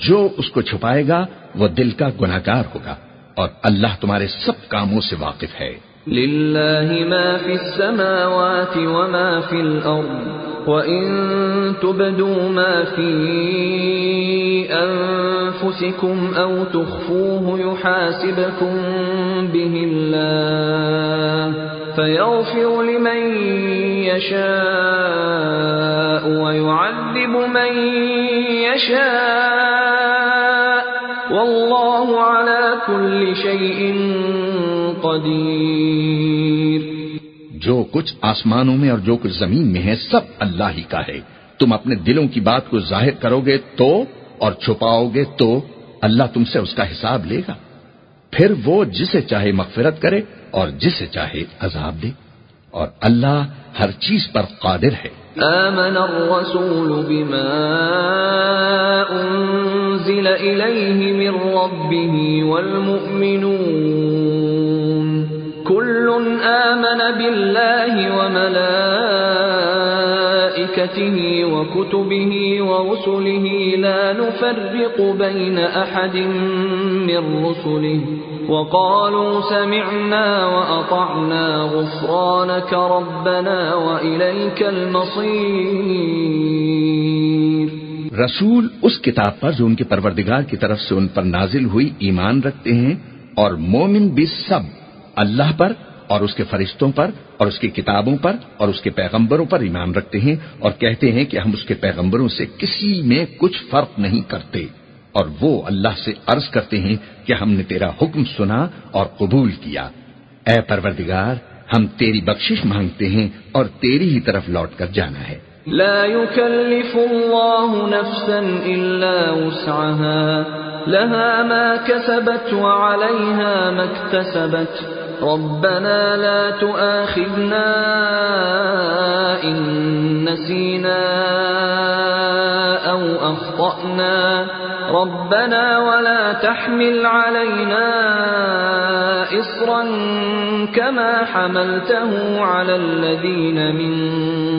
جو اس کو چھپائے گا، وہ دل کا گناہگار ہوگا اور اللہ تمہارے سب کاموں سے واقف ہے۔ لله ما في السماوات وما في الأرض وإن تبدوا ما في أنفسكم أو تخفوه يحاسبكم به الله فيغفر لمن يشاء ويعذب من يشاء. والله على كل شيء قدير. جو کچھ آسمانوں میں اور جو کچھ زمین میں ہے، سب اللہ ہی کا ہے۔ تم اپنے دلوں کی بات کو ظاہر کرو گے تو اور چھپاؤ گے تو اللہ تم سے اس کا حساب لے گا۔ پھر وہ جسے چاہے مغفرت کرے اور جسے چاہے عذاب دے۔ اور اللہ ہر چیز پر قادر ہے۔ آمن الرسول بما انزل الیہ من ربه والمؤمنون. كل آمن بالله وملائكته وكتبه ورسله. لا نفرق بين أحد من رسله. وقالوا سمعنا وأطعنا غفرانك ربنا وإليك المصير. رسول اس کتاب پر جو ان کے پروردگار کی طرف سے ان پر نازل ہوئی ایمان رکھتے ہیں اور مومن بھی سب اللہ پر اور اس کے فرشتوں پر اور اس کی کتابوں پر اور اس کے پیغمبروں پر ایمان رکھتے ہیں اور کہتے ہیں کہ ہم اس کے پیغمبروں سے کسی میں کچھ فرق نہیں کرتے۔ اور وہ اللہ سے عرض کرتے ہیں کہ ہم نے تیرا حکم سنا اور قبول کیا۔ اے پروردگار، ہم تیری بخشش مانگتے ہیں اور تیری ہی طرف لوٹ کر جانا ہے۔ لا يكلف الله نفسا إلا وسعها، لها ما كسبت وعليها ما اكتسبت۔ ربنا لا تؤاخذنا إن نسينا أو أخطأنا۔ ربنا ولا تحمل علينا إصرا كما حملته على الذين من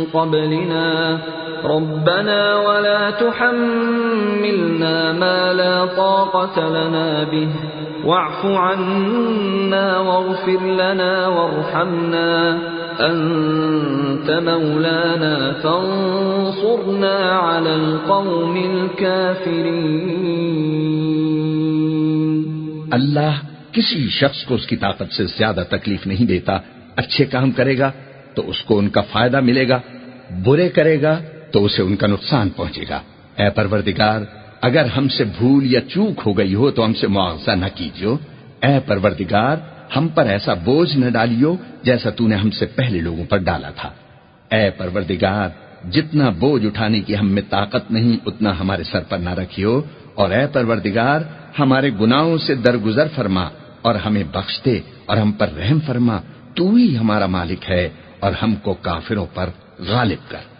قبلنا. ربنا ولا تحملنا ما لا طاقة لنا به. واعف عنا واغفر لنا وارحمنا. أنت مولانا، فانصرنا على القوم الكافرين. اللہ کسی شخص کو اس کی طاقت سے زیادہ تکلیف نہیں دیتا، اچھے کام کرے گا تو اس کو ان کا فائدہ ملے گا، برے کرے گا تو اسے ان کا نقصان پہنچے گا۔ اے پروردگار، اگر ہم سے بھول یا چوک ہو گئی ہو تو ہم سے معاوضہ نہ کیجیو۔ اے پروردگار، ہم پر ایسا بوجھ نہ ڈالیو جیسا تو نے ہم سے پہلے لوگوں پر ڈالا تھا۔ اے پروردگار، جتنا بوجھ اٹھانے کی ہم میں طاقت نہیں، اتنا ہمارے سر پر نہ رکھیو۔ اور اے پروردگار، ہمارے گناہوں سے درگزر فرما اور ہمیں بخش دے اور ہم پر رحم فرما۔ تو ہی ہمارا مالک ہے اور ہم کو کافروں پر غالب کر۔